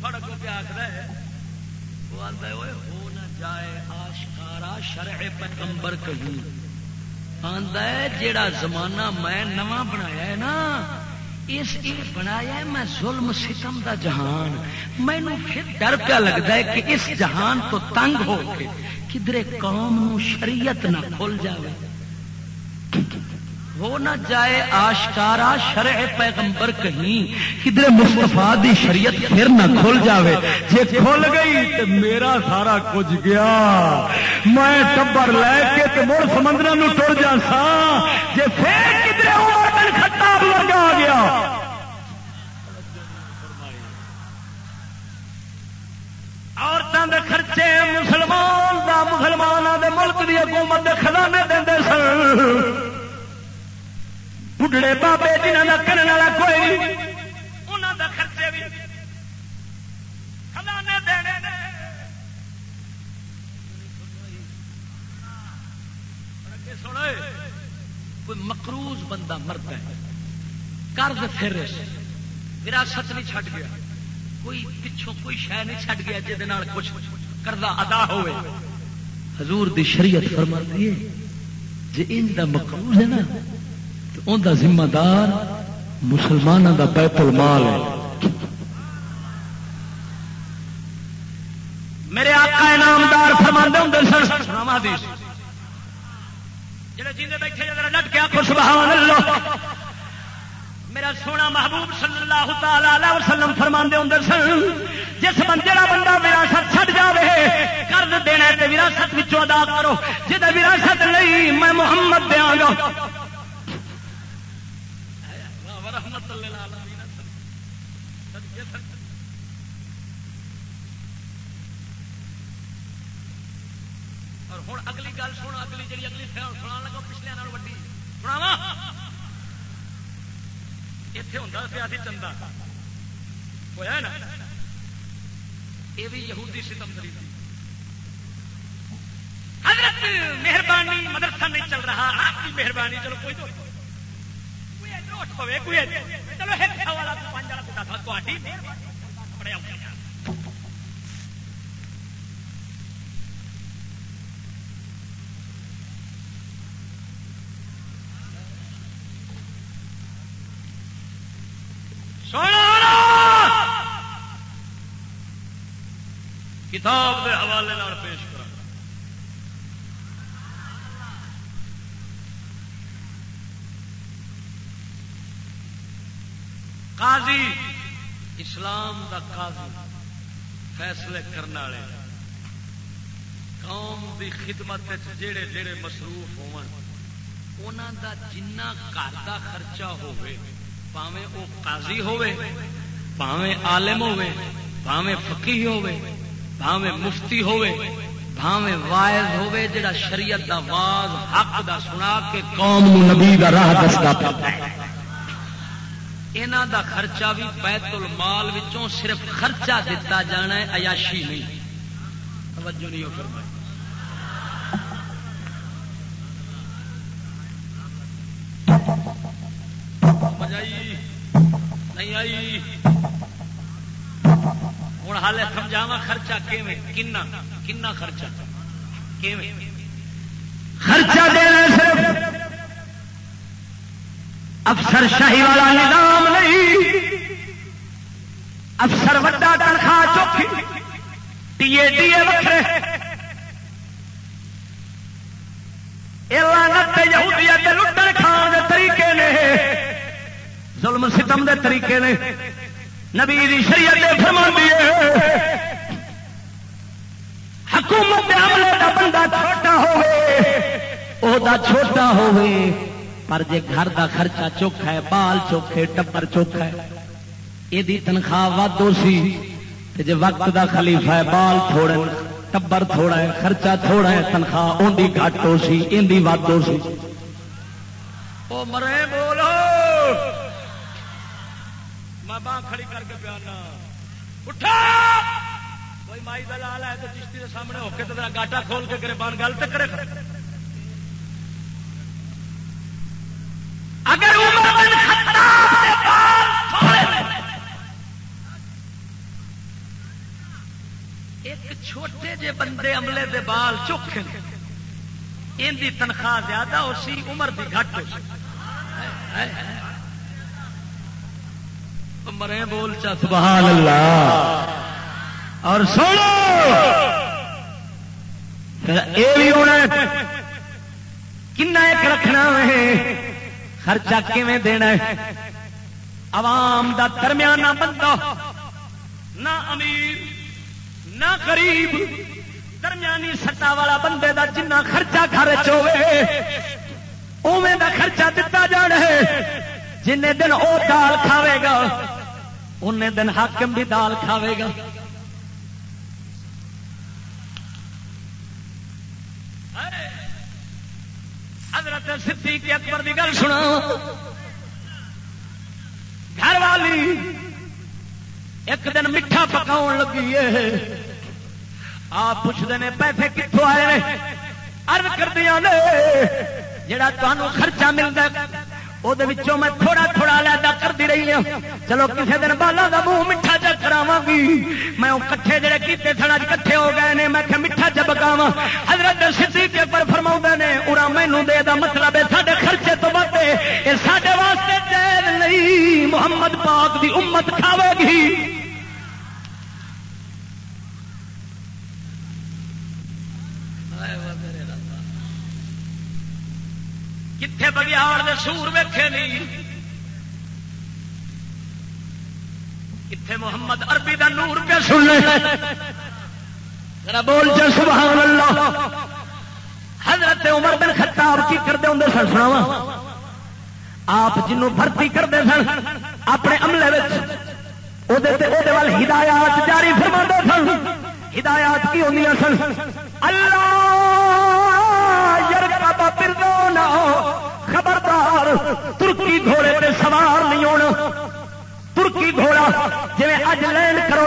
پھڑ کو کیا آخر ہے؟ وہ آتا ہے ہو نہ جائے آشکارا شرح پیغمبر کہیں۔ آتا ہے، جیڑا زمانہ میں نواں بنایا ہے نا اس بنایا میں ظلم ستم دا جہان۔ مینو پھر ڈر پیا لگتا ہے کہ اس جہان تو تنگ ہو کے کدھر قوم نو شریعت نہ کھل جائے ہو نہ جائے آشکارا شرع پیغمبر کہیں، کدھر مستفا دی شریعت پھر نہ کھل جاوے۔ جے کھل گئی تو میرا سارا کچھ گیا۔ میں ٹبر لے کے تو مڑ سمندر ٹر جا سا جے پھر کدھر عمر بن خطاب لگا گیا۔ عورتوں دے خرچے، مسلمان دا مسلمانوں دے ملک دی حکومت دے خزانے بڑھڑے بابے جنہوں کا کرنے والا کوئی نہیں۔ انہوں کا خرچے بھی کوئی مکروز بندہ مرد ہے قرض پھر۔ وراثت نہیں چھڈ گیا۔ کوئی پچھوں کوئی شہ نہیں چھڈ گیا جہد کچھ کردہ ادا ہوئے۔ حضور دی شریعت فرماتی ہے جی ان کا مکروز ہے نا ان کا ذمہ دار مسلمانوں کا بیت المال ہے۔ میرے آقا انعامدار فرماندے ہوں سن سناوا جڑے جیندے بیٹھے جڑا کے سبحان اللہ۔ میرا سونا محبوب صلی اللہ تعالی علیہ وسلم فرماندے ہوں سن، جس بندے کا بندہ وراثت چھڈ جاوے، قرض دینا تے وراثت وچوں ادا کرو۔ جے وراثت نہیں، میں محمد دیاں گا۔ ہوں اگلی گل سن، اگلی جی اگلی سنا لگا پچھلے وڈی۔ سناوا اتے ہوں سیاسی چندہ۔ ہوا نا؟ یہ بھی یہودی ستم دری حضرت مہربانی مدرسہ نہیں چل رہا، آپ کی مہربانی، چلو کوئی تو۔ چلو والا پانچ والا تھا تھی کتاب کے حوالے پیش کر قاضی، اسلام دا قاضی، فیصلے کرنے والے۔ قوم دی خدمت جڑے جڑے مصروف ہون دا جنہ گھر کا خرچہ ہوئے پاویں وہ قاضی ہوئے پاویں عالم ہوئے پاویں فقی ہوئے بھاویں مفتی ہوئے بھاویں وائز ہوئے جڑا شریعت دا واز، حق دا سنا کے قوم نبی دا راہ دستا پتا ہے انہاں دا خرچہ بھی بیت المال وچوں صرف خرچہ دیتا جانا ہے، عیاشی نہیں۔ توجہ نہیں ہو فرمائی۔ نہیں آئی؟ ہوں ہال سمجھاوا خرچہ کنا کنا خرچہ؟ خرچہ دینا افسر شاہی والا نظام نہیں۔ افسر وڈا تنخواہ چوکی ٹی اے ٹی اے وکرے لٹن کھان کے طریقے نے۔ ظلم ستم دے طریقے نے۔ نبی شریعت فرما دیے حکومت عملے کا بندہ چھوٹا ہوتا چھوٹا ہوئے پر جے گھر دا خرچہ چوکھا ہے، بال چوکھے ٹبر چوکھا ہے یہ تنخواہ واد سی جے وقت دا خلیفہ ہے، بال تھوڑے ٹبر تھوڑا ہے، خرچہ تھوڑا ہے، تنخواہ ان کی گھٹ ہو سی ان کی ود ہو سی مرے بولو میں باں کھڑی کر کے پیانا۔ اٹھا! کوئی مائی دلال ہے تو چشتی کے سامنے ہو کے تو گاٹا کھول کے کرے بان گل تو کرے۔ اگر ایک چھوٹے جے بندے عملے دے بال چوکھ ان دی تنخواہ زیادہ ہو سی، عمر دی گھٹ ہو سی۔ مرے بول چا، سبحان اللہ۔ اور سنو۔ یہ بھی ہونا کن ایک رکھنا ہے؟ خرچہ کیویں دینا ہے؟ عوام دا درمیانہ بندہ، نہ امیر، نہ غریب، درمیانی سٹا والا بندے دا جنہ خرچہ خرچ ہوئے اوے دا خرچہ دتا جانا ہے۔ جن دن وہ دال کھاوے گا ان دن حاکم بھی دال کھاوے گا۔ حضرت صدیق اکبر کی گل سنا گھر والی ایک دن میٹھا پکاؤ لگی ہے۔ آپ پوچھتے ہیں پیسے کتوں آئے ارد کردیا جڑا تمہوں خرچہ ملتا وہ میں تھوڑا تھوڑا علیحدہ کرتی رہی ہوں چلو کسی دن بالا کا منہ میٹھا چ کرا گی میں کٹھے جڑے کیتے تھڑا کٹھے ہو گئے نے میں میٹھا چ بکاوا حضرت سی کے پر فرما نے ارا مینو دے دا مطلب ہے سارے خرچے تو بد یہ سارے واسطے چین نہیں محمد پاک دی امت کھاوے گی کتنے بگیاڑ دے سور ویکھے نہیں کتنے محمد عربی دا نور پہ سن ذرا بول جا سبحان اللہ حضرت عمر بن خطاب کی کرتے ہوں سن سنا آپ جنوں بھرتی کرتے سن، اپنے عملے ہدایات جاری فرما سن۔ ہدایات کی ہوں سن۔ اللہ خبردار ترکی گھوڑے پہ سوار نہیں ہونا۔ ترکی گھوڑا جی اج لین کرو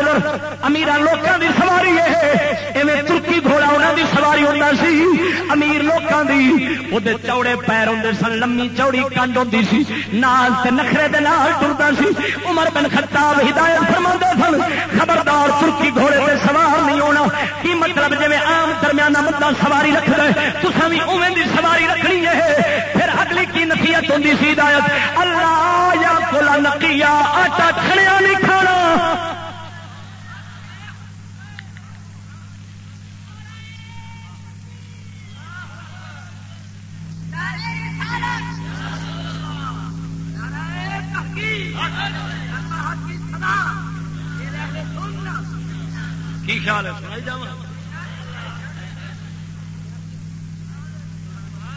امیر لوگوں کی سواری ہے۔ ترکی گھوڑا انہوں کی سواری ہوتا سی۔ امیر لوگوں کی وہ چوڑے پیر ہوں سن لمی چوڑی کنڈ ہوتی سی۔ نال سے نخرے دے نال ٹرتا سی۔ عمر بن خطاب ہدایت فرما سن، خبردار ترکی گھوڑے پہ سوار نہیں ہونا۔ کی مطلب جی آم تر درمیانہ مدہ سواری رکھ دے تصا بھی اوے دی سواری رکھنی ہے۔ پھر اگلی کی نصیحت ہوں سی ہدایت؟ اللہ یا کولا نکیا آٹا چھڑیا نہیں کھانا۔ کی خیال ہے؟ سنائی جاوا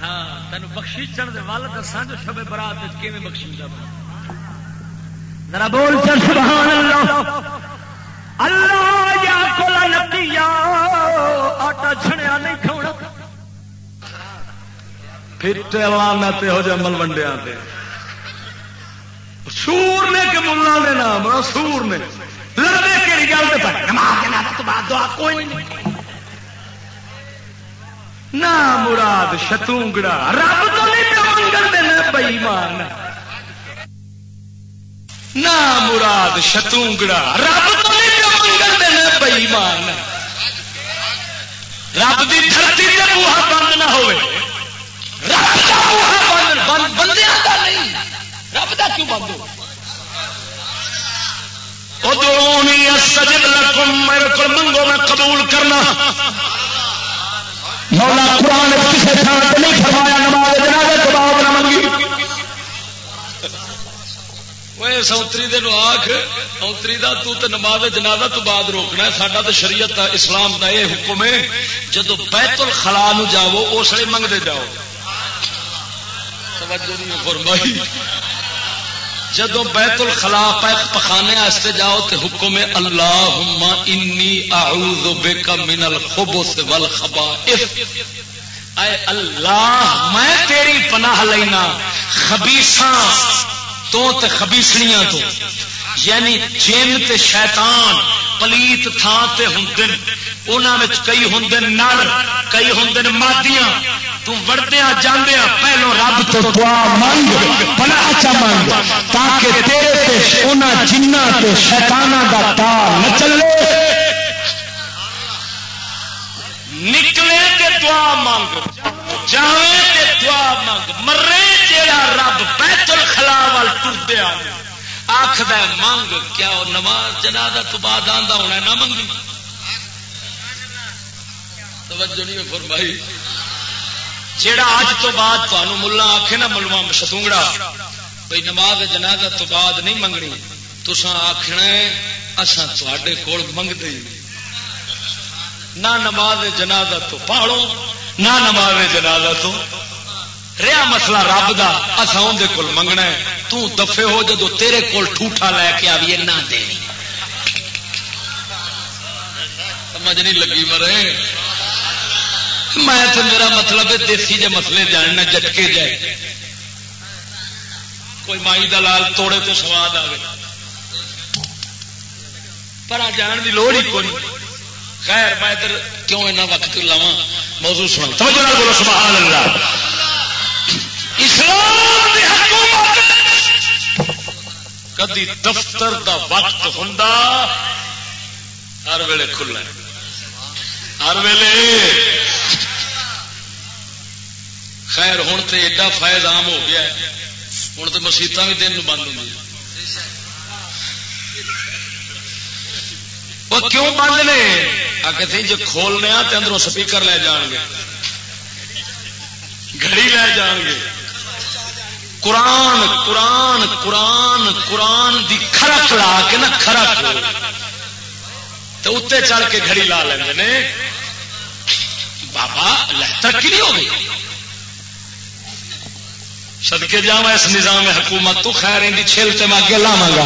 ہاں تین بخشی چڑھ دے وال دساں جو شب برات کیون بخشی دا ذرا بول چل، سبحان اللہ۔ اللہ یا کولا نکیا آٹا چھڑیا نہیں کھانا پھر ٹیلانا تے ہو جائے ملوڈیا سور نے کہ ملا نے نام سور نے۔ لڑنے کہڑی گل پہ نماز جنازہ تو بعد دعا کوئی نہیں۔ نہ مراد شتونگڑا۔ رب تو نہیں پہ منگل دینا بئی مان نہ مراد شتونگڑا. رب تو نہیں پہ بئی مان رب دی دھرتی تے بوہا بند نہ ہوئے. رب دا بوہا بند بند بندیاں دا نہیں. رب دا کیوں بند ہو ادعونی استجب لکم، میرے کو منگو، میں قبول کرنا. مولا قرآن کسی تھان سے نہیں فرمایا، نماز جنازے تو بعد نہ منگی. وہ سوتری دے آخ سوتری دا تو تے نماز جنازہ تو بعد روکنا ہے ساڈا تو شریعت دا اسلام دا یہ حکم ہے جدو بیت الخلا نو جاؤ اس لیے منگتے جاؤ توجہ نہیں فرمائی جدو بیت الخلا پخانے واسطے جاؤ تے حکم ہے اللہم انی اعوذ بک من الخبث والخبائث اے اللہ میں تیری پناہ لینا خبیثاں تو تے خبیسنیاں تو۔ یعنی جن تے شیطان پلیت تھان تے ہندن۔ انہاں وچ کئی ہندن نر، کئی ہندن مادیاں۔ تو وڑدیا جاندیا پہلو رب تو دعا مانگ پناہ چا مانگ تاکہ تیرے تے انہاں جنہ تے شیطاناں دا تار نہ چلے۔ نکلے تے دعا مانگ، جاوے تے دعا مانگ، مرے جیڑا رب بیت الخلا وال ٹردیا آخد منگ کیا وہ نماز جنازہ تو بعد آندا ہونا نہ منگی توجہ نہیں فرمائی۔ جیڑا اج تو بعد تمہیں ملا آخے نا ملوا شتونگڑا بھائی نماز جنازہ تو بعد نہیں منگنی تسا آخنا اصا تے کول منگتے ہی نہ نماز جنازہ تو پاڑو، نہ نماز جنازہ تو۔ رہا مسئلہ رب دا اصا اندر کول منگنا ہے۔ تو دفے ہو جدو تیرے کول ٹھوٹا لے کے آئیے نہ دینی سمجھ نہیں لگی مرے۔ میں تو میرا مطلب ہے، دیسی جے مسئلے جاننا جٹکے جائے۔ کوئی مائی دلال توڑے تو سواد آ آئے پر آ جان کی لوڑ ہی کوئی۔ خیر میں ادھر کیوں اینا وقت لاوا موضوع سنا توجہ نال بولو سبحان اللہ۔ اسلام دی حکومت کدی دفتر دا وقت ہوں ہر ویلے کھلا ہر ویلے۔ خیر ہوں تو ایڈا فائد عام ہو گیا ہوں تو مسیطا بھی دن بند ہوں وہ کیوں بند نے؟ آ جی کھولنے تو اندروں سپیکر لے جان گے گھڑی لے جان گے قرآن قرآن قرآن قرآن دی کھرک لا کے نا کھرک۔ تو اتنے چڑھ کے گھڑی لا لیں بابا ترقی نہیں ہو گئی۔ سدکے جا اس نظام حکومت تو خیر ان کی چھل سے میں اگے لاوا گا۔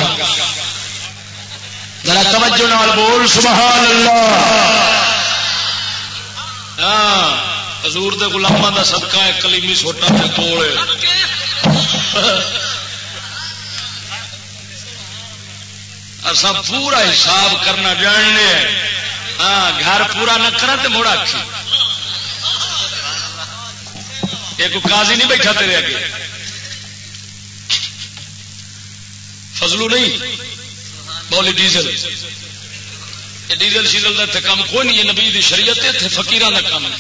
ذرا توجہ نال بول، سبحان اللہ۔ ہاں حضور دے غلاماں دا صدقہ ہے، کلیمی سوٹا تے کول اسا پورا حساب کرنا جاننے ہاں گھر پورا نہ کرا تے مڑ آکھی ایک قاضی نہیں بیٹھا تیرے اگے۔ فضلو نہیں۔ بولی ڈیزل۔ ڈیزل شیزل کا اتنے کام کوئی نہیں ہے نبی دی شریعت اتنے فکیر کا کام ہے۔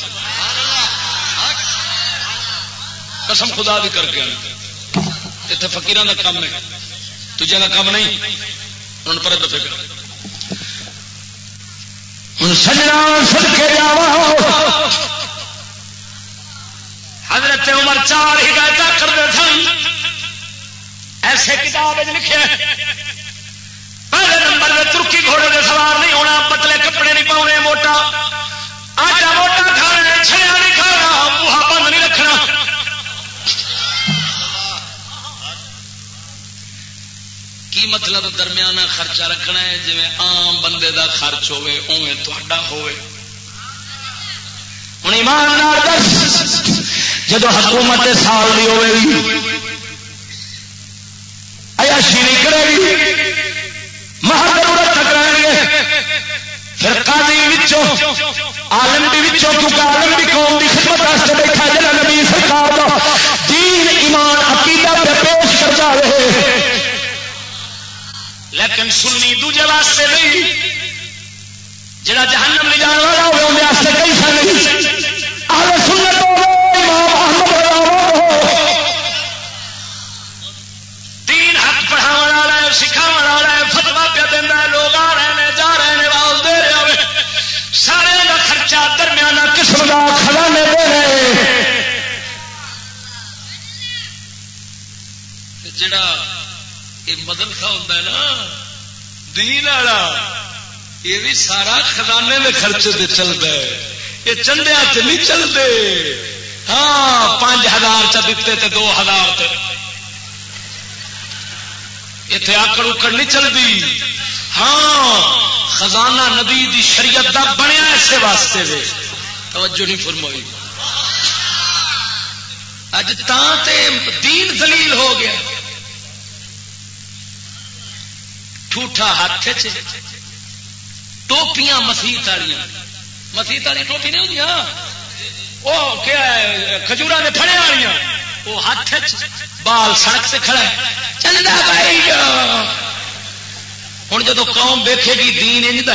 قسم خدا بھی کر کے اتنے فکیر کا کام ہے تجھے کا کام نہیں۔ ان پر دفے کر ہوں سجنا سد کے جا حضرت عمر چار ہدایت کرتے سن۔ ایسے کتاب لکھے پہلے نمبر میں ترکی گھوڑے کے سوار نہیں ہونا، پتلے کپڑے نہیں پاؤنے موٹا۔ آٹا موٹا کھانا چھیا نہیں کھانا بوہا بند نہیں رکھنا۔ کی مطلب درمیانہ خرچہ رکھنا ہے؟ جی آم بندے دا خرچ ہوے اوے تا ہوے ہوں ایماندار دس جب حکومت سال کی ہوے گی ایاشی نہیں کرے گی۔ مہارت ٹکرائیں گے پھر قاضی وچوں عالم بھی کیونکہ عالم بھی قوم کی خدمت واسطے بیٹھا جا نبی سرکار کا دین ایمان عقیدہ پہ پیش کرتا رہے لیکن سنی دوجے واسطے نہیں جڑا جہنم لے جان والا ہوگا اندر واسطے کئی سا نہیں آل سنت ہو امام احمد دین حق پڑھاؤ پہ لوگ آ رہے ہیں جا رہے ہیں آواز دے رہے ہوئے۔ سارے کا خرچہ درمیانہ قسم کا کھڑانے دے رہے۔ جڑا یہ مدرسہ ہوتا ہے نا، دین والا، یہ بھی سارا خزانے میں خرچے سے چلتا ہے۔ یہ چندیا سے نہیں چلتے ہاں پانچ ہزار چ دیتے تے دو ہزار اتنے آکڑ اکڑ نہیں چلتی ہاں خزانہ نبی دی شریعت دا بنیا ایسے واسطے دے توجہ نہیں فرمائی۔ اج تاں تے دین دلیل ہو گیا۔ ٹھوٹا ہاتھ ٹوپیاں مسیت والی مسیت والی ٹوپی نہیں ہوتی وہ کیا کھجورا نے پڑے والی وہ ہاتھ بال سڑک سے کھڑا چلتا بھائی ہوں جب قوم ویکھے گی، دین انج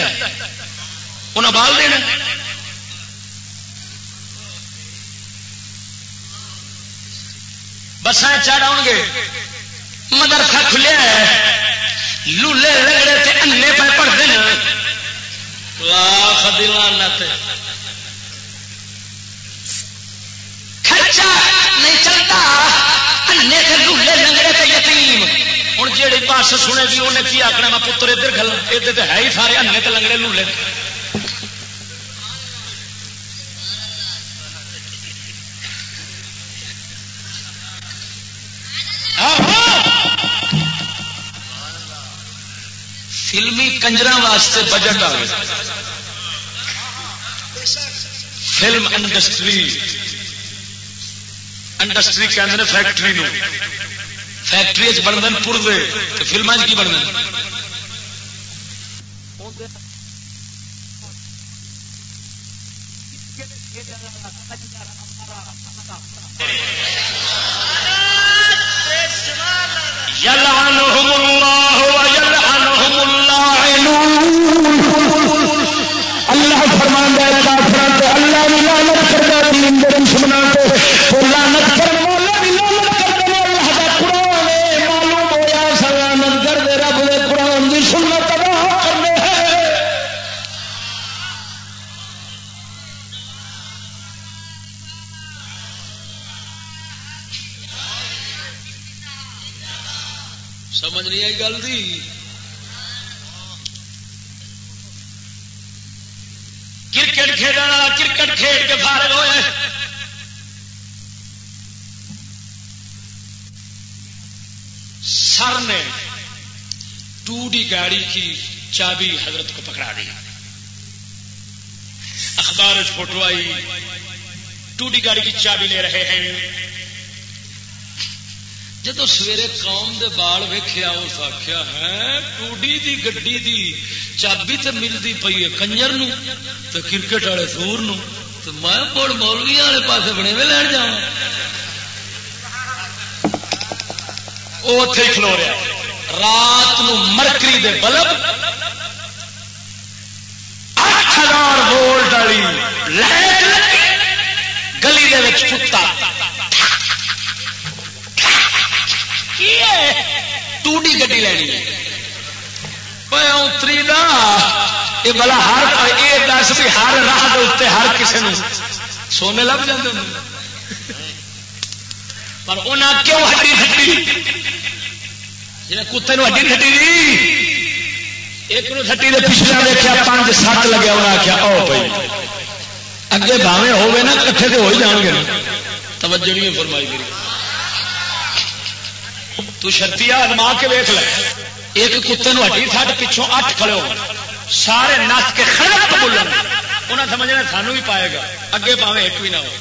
انہیں بال دینا۔ بسان چڑھ آؤ گے۔ مدرسہ کھلیا ہے۔ لولے رگڑے تے انے پہ پڑھتے ہیں۔ لاکھ دیوانت خرچہ نہیں چلتا۔ پاس سنے گی انہیں کی آخنا میں پتر ادھر کھلا ادھر تو ہے ہی سارے انے تے لنگڑے لولے۔ فلمی کنجر واسطے بجٹ آ فلم انڈسٹری۔ انڈسٹری کہ فیکٹری نو فیکٹری بنتے پورے فلم کی بنتے يلعنهم الله ويلعنهم اللاعنون اللہ فرمان ہے اللہ بھی لانت کرتا دین دے کو لانت کرنے والا بھی لانت کرتا اللہ کا قرآن ہے معلوم ہویا سلامت کر دے رب دے قرآن دی سنت ادا کرنے ہے سمجھ نہیں آئی گل دی کرکٹ کھیل والا کرکٹ کھیل کے فارغ ہوئے سر نے ٹوڈی گاڑی کی چابی حضرت کو پکڑا دی۔ اخبار فوٹو آئی۔ ٹوڈی گاڑی کی چابی لے رہے ہیں۔ جدو سویرے قوم دے بال ویخیا اس آخیا ہے ٹوڈی دی گڈی دی چابی تو ملتی پی ہے کنجر نو تو کرکٹ والے سور نو تو میں مڑ مولوی والے پاس بنے میں لین جا وہ اتے ہی کھلو رہا رات نو مرکری دے بلب ہزار وولٹ والی گلی کتا ٹوڈی گی لینی اتری دا یہ بلا ہر یہ دس بھی ہر راہ اتنے ہر کسی نے سونے لگ جاتے پر انہیں کیوں ہڈی ہٹی جی کتے ہڈی ہٹی دی ایک ہٹی نے پچھلے دیکھا پانچ سات لگیا انہیں آخیا او بھائی، اگے باوے ہوگے نا، کٹھے تو ہو ہی جان گے۔ توجہ نہیں فرمائی میری۔ تو شرطی آدما کے ویک لے۔ ایک کتے ہڈی تھٹ پچھوں اٹھ کھڑے ہو سارے نچ کے خراب بولن انہیں سمجھنا سانو بھی پائے گا۔ اگے پاوے ایک بھی نہ ہو۔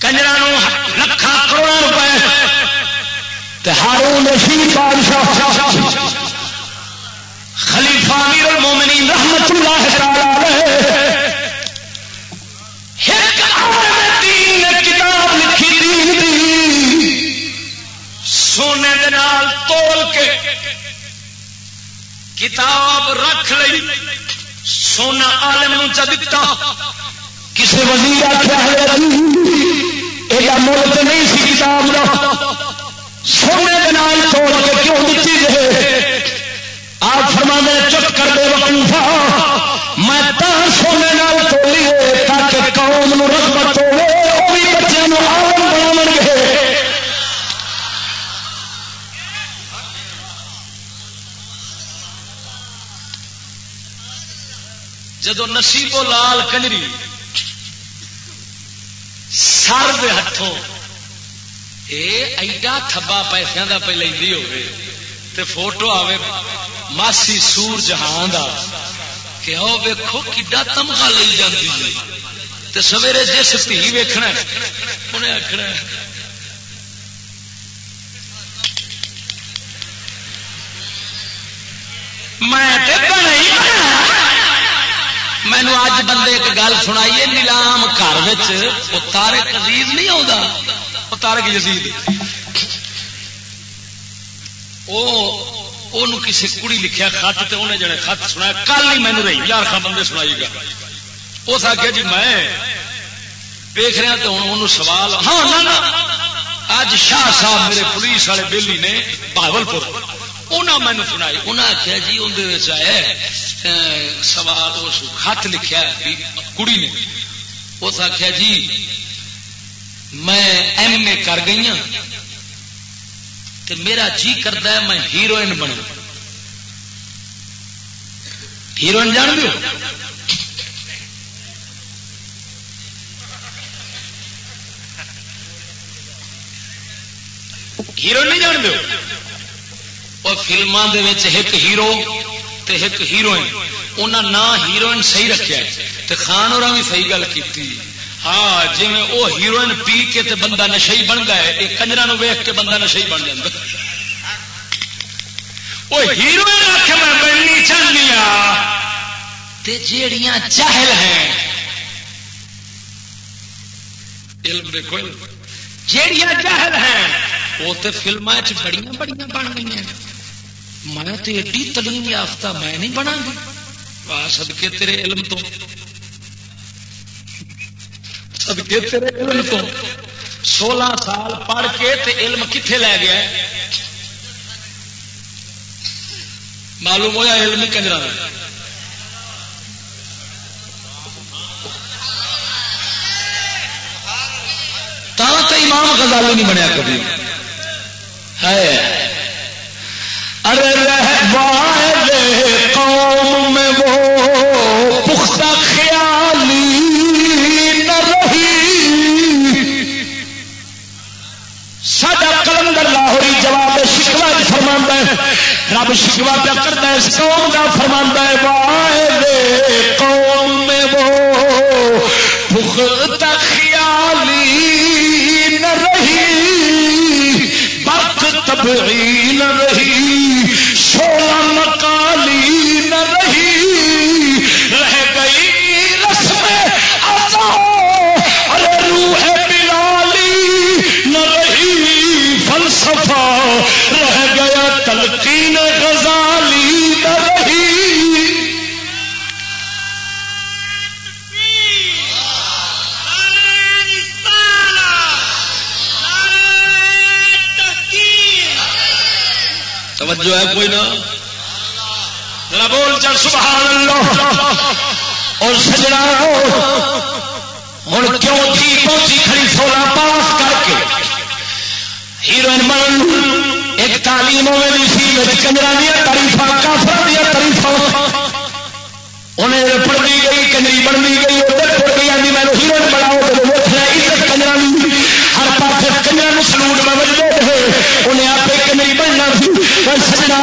کنجرا لکھان کروڑوں روپئے ہارون رشید بادشاہ۔ خلیفہ امیر المومنین رحمت اللہ تعالی کتاب لکھی سونے دال تول کے کتاب رکھ لی سونا عالم چا کسی وزیر آخر یہ ملک نہیں سی کتاب کا سونے دال توڑ کے کیوں دیتی رہے آپ فرما چپ کر دے وقوفا میں تا سونے نال توڑی ہے قوم رغبت ہو وہ بھی بچوں آرم بنا گے۔ جدو نصیب لال کنجری، سر دے ہاتھوں یہ ایڈا تھبا پیسوں کا پہ لینی ہو فوٹو آوے ماسی سور جہان دا، کہ آؤ ویکو کڈا تمغا لے جاتی تے سویرے جس تھی ویکھنا انہیں آخنا میں مینو اج بندے ایک گل سنائیے نیلام گھر تارک عزیز نہیں آتا وہ تارک جزید وہ کسی کڑی لکھیا خط تے انہیں جڑے خط سنا کل ہی مینو رہی یار خا بندے سنائی گا۔ اس آخیا جی میں دیکھ رہا تو ہوں سوال ہاں نا اج شاہ صاحب میرے پولیس والے بےلی نے بہبل پور انہیں مینو سنائی انہیں آخیا جی اندر آئے سوال اس خط لکھا کڑی نے۔ اس آخیا جی میں ایم اے کر گئی ہوں تو میرا جی کرتا ہے، میں ہیروئن بنا ہیروئن جان دو ہیروئن نہیں جان دو اور فلموں کے ایک ہیرو تے ایک ہیروئن انہیں نہ ہیروئن صحیح رکھا تو خان اور بھی صحیح گل کی ہاں جی وہ ہیروئن پی کے تے بندہ نشئی بن گئے یہ کنجر ویخ کے بندہ نشئی بن جائے وہ ہیروئن آخ میں بننی چاہنی جیڑیاں چاہل ہیں۔ علم دیکھو۔ جیڑیاں چاہل ہیں وہ تو فلموں بڑی بڑی بن گئی ہیں میں تو ایڈی تعلیم یافتہ میں نہیں بنا گی واہ سدکے تیرے علم تو۔ سدکے تیرے علم تو۔ سولہ سال پڑھ کے تے علم کتنے لے گیا؟ معلوم ہوا علم ہی کنجرا تو امام غزالی نہیں بنیا کبھی۔ ہے قوم میں وہ پختہ خیالی نہ رہی۔ سڈا کلندر لاہوری جواب شکوا فرما ہے۔ رب شکوا پہ کرتا ہے اس قوم کا فرما ہے واحد قوم میں وہ پختہ خیالی برق نہ رہی سولہ مکان توجہ ہے کوئی نہ؟ ذرا بول چل، سبحان اللہ۔ اور سجنا، ہوں کیوں جی تھی پہنچی کھڑی سولہ پاس کر کے؟ ہیروئن بن ایک تعلیم ہوئے سی کنجرا دیا تاریف کافر دیا تاریف انہیں پڑھتی گئی کنجری بنتی گئی ادھر پڑ گئی آدمی میں ہیروئن بناؤ عزت کنجرا ہر پاس کنجرا سلوٹ میں بجتے انہیں آپ کنجری بننا سی۔ سجنا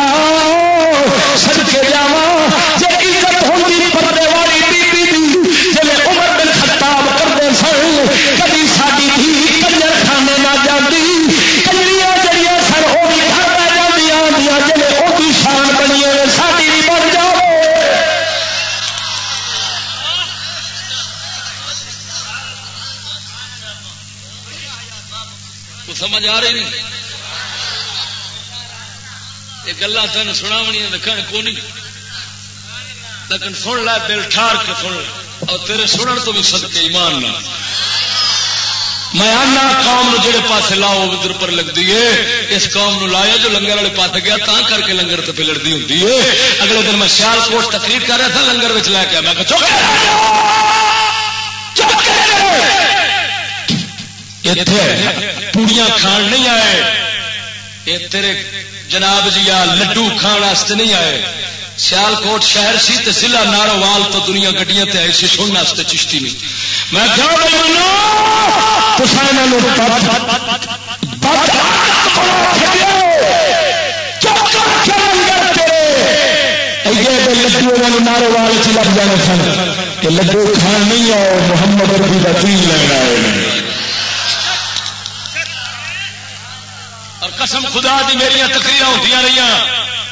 سد کے جاوا جی عزت ہوتی پردے والی جی عمر بن خطاب کرتے سن کبھی ساری دھی کنجر خانے نہ جاتی کنجریاں جڑیاں سر وہ بھی گھر جاتی آدیا جی وہ شان بنی ساری بھی بن جاؤ سمجھ آ رہی نہیں یہ گلا تین سنا دکھن کو نہیں لیکن سن لے دل ٹھار کے سن لے۔ اور تیرے سنن تو بھی سد کے ایمان نہ۔ میں آنا قوم جڑے پاس لاؤ ادھر پر لگتی ہے۔ اس قوم نو لایا جو لنگر والے پاس گیا تا کر کے لنگر تو پلڑتی ہوں اگلے دن میں سیال کوٹ تقریر کر رہا تھا، لنگر میں لے کے میں پوڑیاں کھان نہیں آئے۔ یہ تیرے جناب جی یا لڈو کھان واسطے نہیں آئے سیال کوٹ شہر سی تے ضلع ناروال تو دنیا گڈیاں تے آئی سی سننے واسطے چشتی نہیں میں لڈو ناروال چ لگ جانے سن لڈو کھان نہیں آؤ محمد ربی کا تین لینا ہے قسم خدا دی میری تقریر ہوتی رہی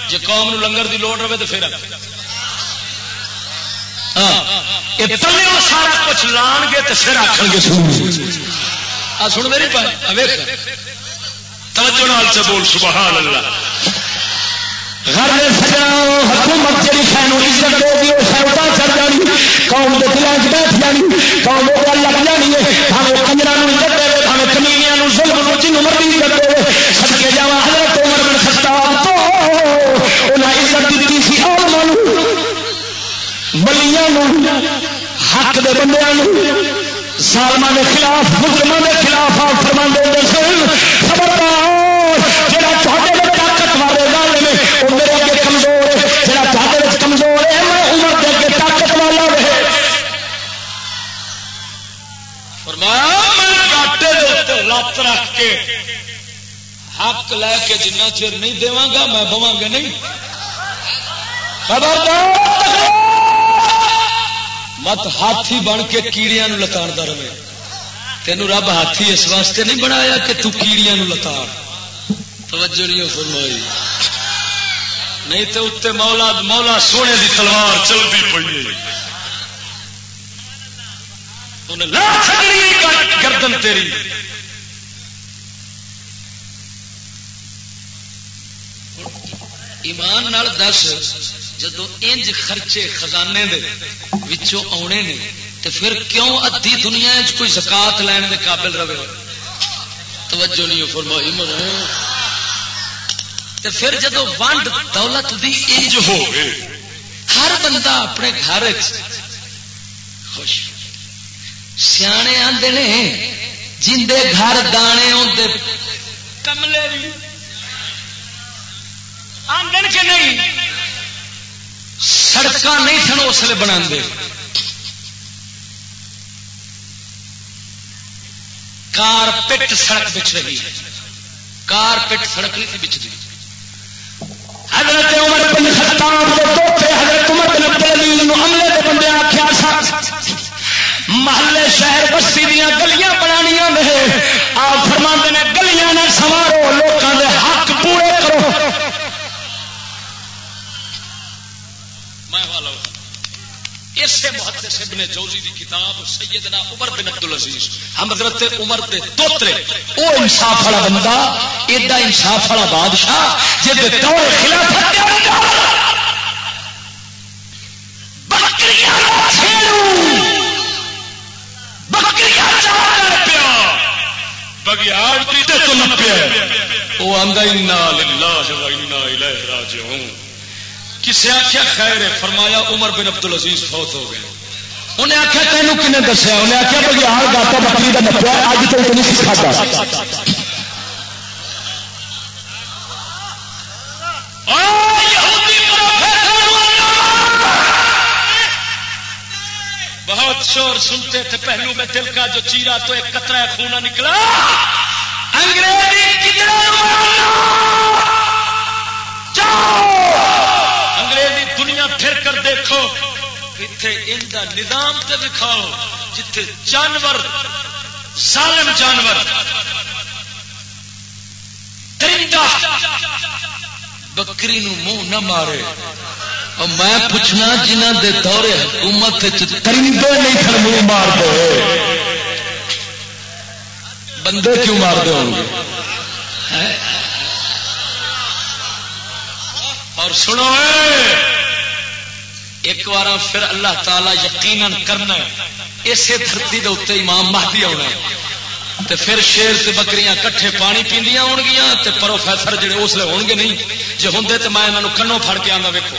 جی قوم نو لنگر دی لوڑ رہے تو پھر۔ ہاں، سارا کچھ لان گے تو پھر آخر گے سن۔ میری توجہ نال سے بول، سبحان اللہ۔ حکومت جی عزت ہوگی وہ چڑھ جانی، قوم کے بیٹھ جانی، قوم لگ جانی ہے ہمیں عزت دے۔ ہمیں کمینیا ظلم نو جن مرضی عزت دے سڑکے جا حضرت عمر بن خطاب تو انہیں عزت دیتی سی آلما بلیاں حق دے بندے سالما کے خلاف مجرموں کے خلاف آپ فرما دے سن، خبردار جہاں چاہتے طاقت والے گل میں وہ میرے اگے کمزور ہے جہاں چاہتے کمزور ہے میں عمر دے کے طاقت والا رہے فرمایا میں گاٹے لت رکھ کے حق لے کے جنہ چر نہیں دوا گا، میں بوا گا نہیں۔ مت ہاتھی بن کے کیڑیاں لتا رہے۔ تینوں رب ہاتھی اس واسطے نہیں بنایا کہ تو کیڑیاں لتاڑ۔ توجہ نہیں فرمائی۔ نہیں تو اتنے مولا مولا سونے کی تلوار چلتی پی گردن تیری۔ ایمان نال دس، جدو انج خرچے خزانے دے وچوں آنے نے تو پھر کیوں ادھی دنیا کوئی زکات لین دے قابل رہے؟ توجہ نہیں فرمائی من تو پھر جدو ونڈ دولت دی انج ہو ہر بندہ اپنے گھر خوش۔ سیانے آتے نے، جندے گھر دانے آتے کملے بھی۔ آمدن کے نہیں؟ سڑک نہیں سن اس لیے بنا کارپٹ سڑک بچ رہی ہے۔ کارپٹ سڑک نہیں تھی بچتی حضرت عمر بن خطاب کے دوتے حضرت عمر بن عبدالعزیز عملے کے بندے آخیا محلے شہر بستی دیا گلیاں بنانیاں نے۔ آپ فرما نے گلیاں نہ سوارو لوگوں کے حق پورے کرو اسے محدث ابن جوزی دی کتاب، سیدنا عمر بن عبد العزیز۔ حضرت عمر دے توترے او انصاف والا بندہ، ایڈا انصاف والا بادشاہ جے دے دور خلافت دے اندر۔ بکریاں چھیڑو بکریاں چار پیا۔ بگیاڑ پیتے تو نہ پیا۔ وہ آدھا کسے آخیا خیر ہے؟ فرمایا عمر بن عبد العزیز فوت ہو گئے۔ انہیں آخیا تینوں کن دسیا؟ انہیں آخیا بھائی آ گاتا بکری کا بچہ اج تک نہیں سکھاتا بہت شور سنتے تھے پہلو میں دل کا جو چیرا تو ایک کترا خونا نکلا۔ انگریزی انگریزی دنیا پھر کر دیکھو اتنے ان کا نظام تے دکھاؤ جتھے جانور، ظالم جانور درندہ بکری نو منہ نہ مارے۔ اور میں پوچھنا جنہ دے دورے حکومت ترندے نہیں سر منہ مار دے۔ بندے کیوں مار دے ہوں گے؟ اور سنو ایک بار پھر اللہ تعالی یقیناً کرنا اسی دھرتی کے اتنے امام مہدی آنا تو پھر شیر سے بکریاں کٹھے پانی پیندیاں ہون گیا تو پروفیسر جڑے اس لیے ہون گے نہیں۔ جی ہوں تو میں یہاں کنوں پھڑ کے آنا ویکو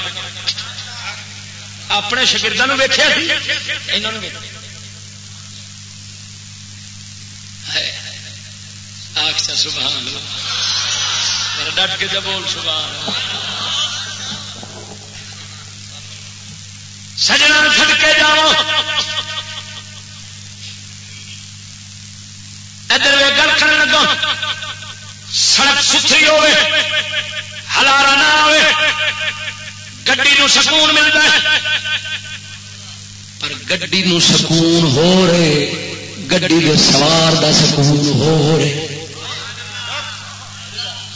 اپنے شگردوں ویکیا سبحان ڈٹ کے جب بول سبحان سجنا چھٹ کے جاؤ ادھر وے گل کر لگا سڑک ستھری ہوے ہلارا نہ آئے گڈی نو سکون ملتا ہے۔ پر گڈی نو سکون ہو رہے۔ گڈی کے سوار دا سکون ہو رہے۔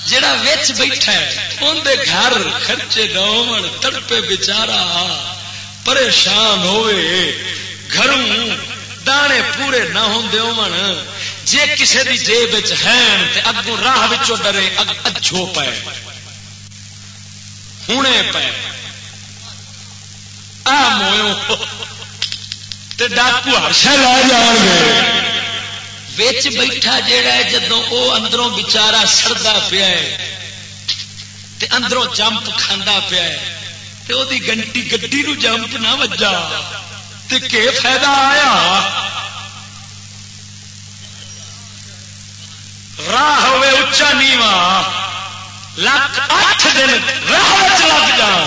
جڑا وچ بیٹھا ہے اندر گھر خرچے گاؤں تڑپے بچارا پریشان ہوئے۔ گھروں دانے پورے نہ ہوں جی کسی کی جیب ہے اگوں راہ ڈرے، اگ اچھو پے۔ ہونے پے۔ ڈاکو ہرشا لے جان گے بچ بیٹھا جہا ہے جدو وہ اندروں بچارا سڑتا پیا ہے، تے اندروں جمپ کھانا پیا ہے۔ گنٹی گڈی نو جمپ نہ وجا کہ فائدہ آیا؟ راہ ہوے اچا نیوا لکھ اٹھ دن راہ لگ جا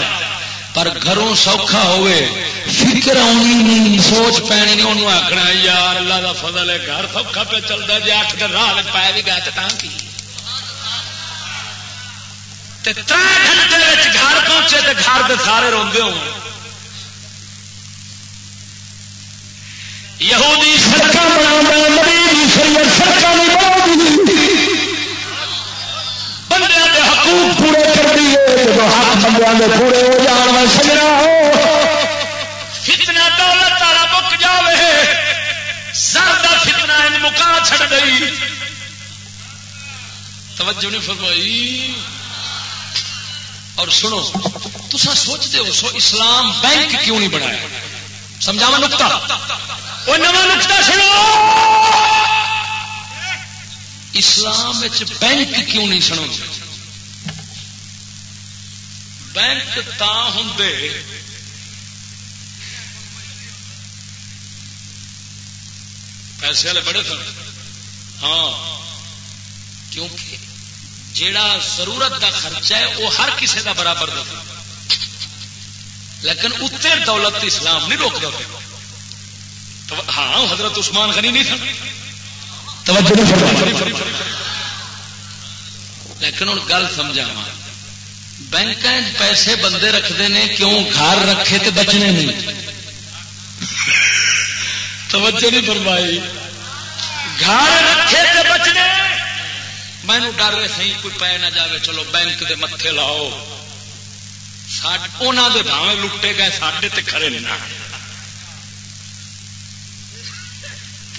پر گھروں سوکھا ہوئے، فکر آنی نہیں، سوچ پینی نہیں انہوں آخنا یار اللہ کا فضل ہے، گھر سوکھا پہ چلتا جی اٹھ دن راہ پایا بھی گئے تو کی؟ تر گھنٹے گھر پہنچے تو گھر کے سارے روندے ہو یہودی سڑک بندے کے حقوق پورے کر دیے جب ہاتھ بندے کے پورے ہو جان میں سجنا ہو۔ فتنا دولت والا مک جائے سر کا فتنا مکا چھڑ گئی توجہ نہیں فرمائی۔ اور سنو تسا سوچتے ہو، سو اسلام بینک کیوں نہیں بنایا؟ سمجھاوا نکتا وہ نوا نکتا سنو! اسلام بینک کیوں نہیں سنو؟ بینک تا ہوں پیسے والے بڑے سن۔ ہاں کیونکہ جیڑا ضرورت کا خرچہ ہے وہ ہر کسی کا برابر دے۔ لیکن اتنے دولت اسلام نہیں روک دو ہاں حضرت عثمان غنی نہیں تھا۔ لیکن ہوں گل سمجھا بینک پیسے بندے رکھتے ہیں کیوں گھر رکھے تو بچنے نہیں؟ توجہ نہیں فرمائی۔ گھر رکھے تو بچنے؟ مینو ڈر سی کوئی پی نہ جائے چلو بینک دے متے لاؤ۔ دے بھاوے لٹے گئے سڈے تے کھڑے نہیں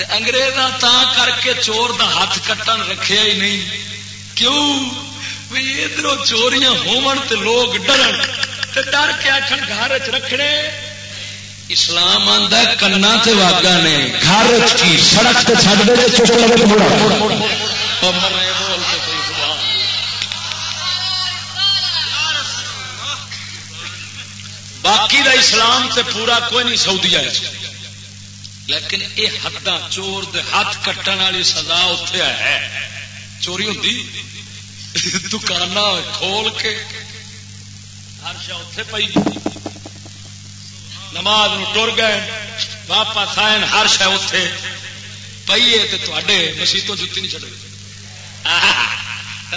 انگریز تا کر کے چور دا ہاتھ کٹن رکھیا ہی نہیں۔ کیوں؟ ادھر چوریاں ہون تے لوگ ڈرن۔ تے ڈر کے آخر گھر چ رکھنے۔ اسلام آتا کنا واگا نے۔ گھر سڑک چڑھ دے باقی دا اسلام تے پورا کوئی نہیں، سعودی ہے لیکن یہ حد چور دے ہاتھ کٹن والی سزا اتے ہے۔ چوری ہوں دکان کھول کے ہر شا اتے پی نماز ٹر گئے، واپس آئے ہر شا اتے پیے تو تے مسیتوں جتی نہیں چڑے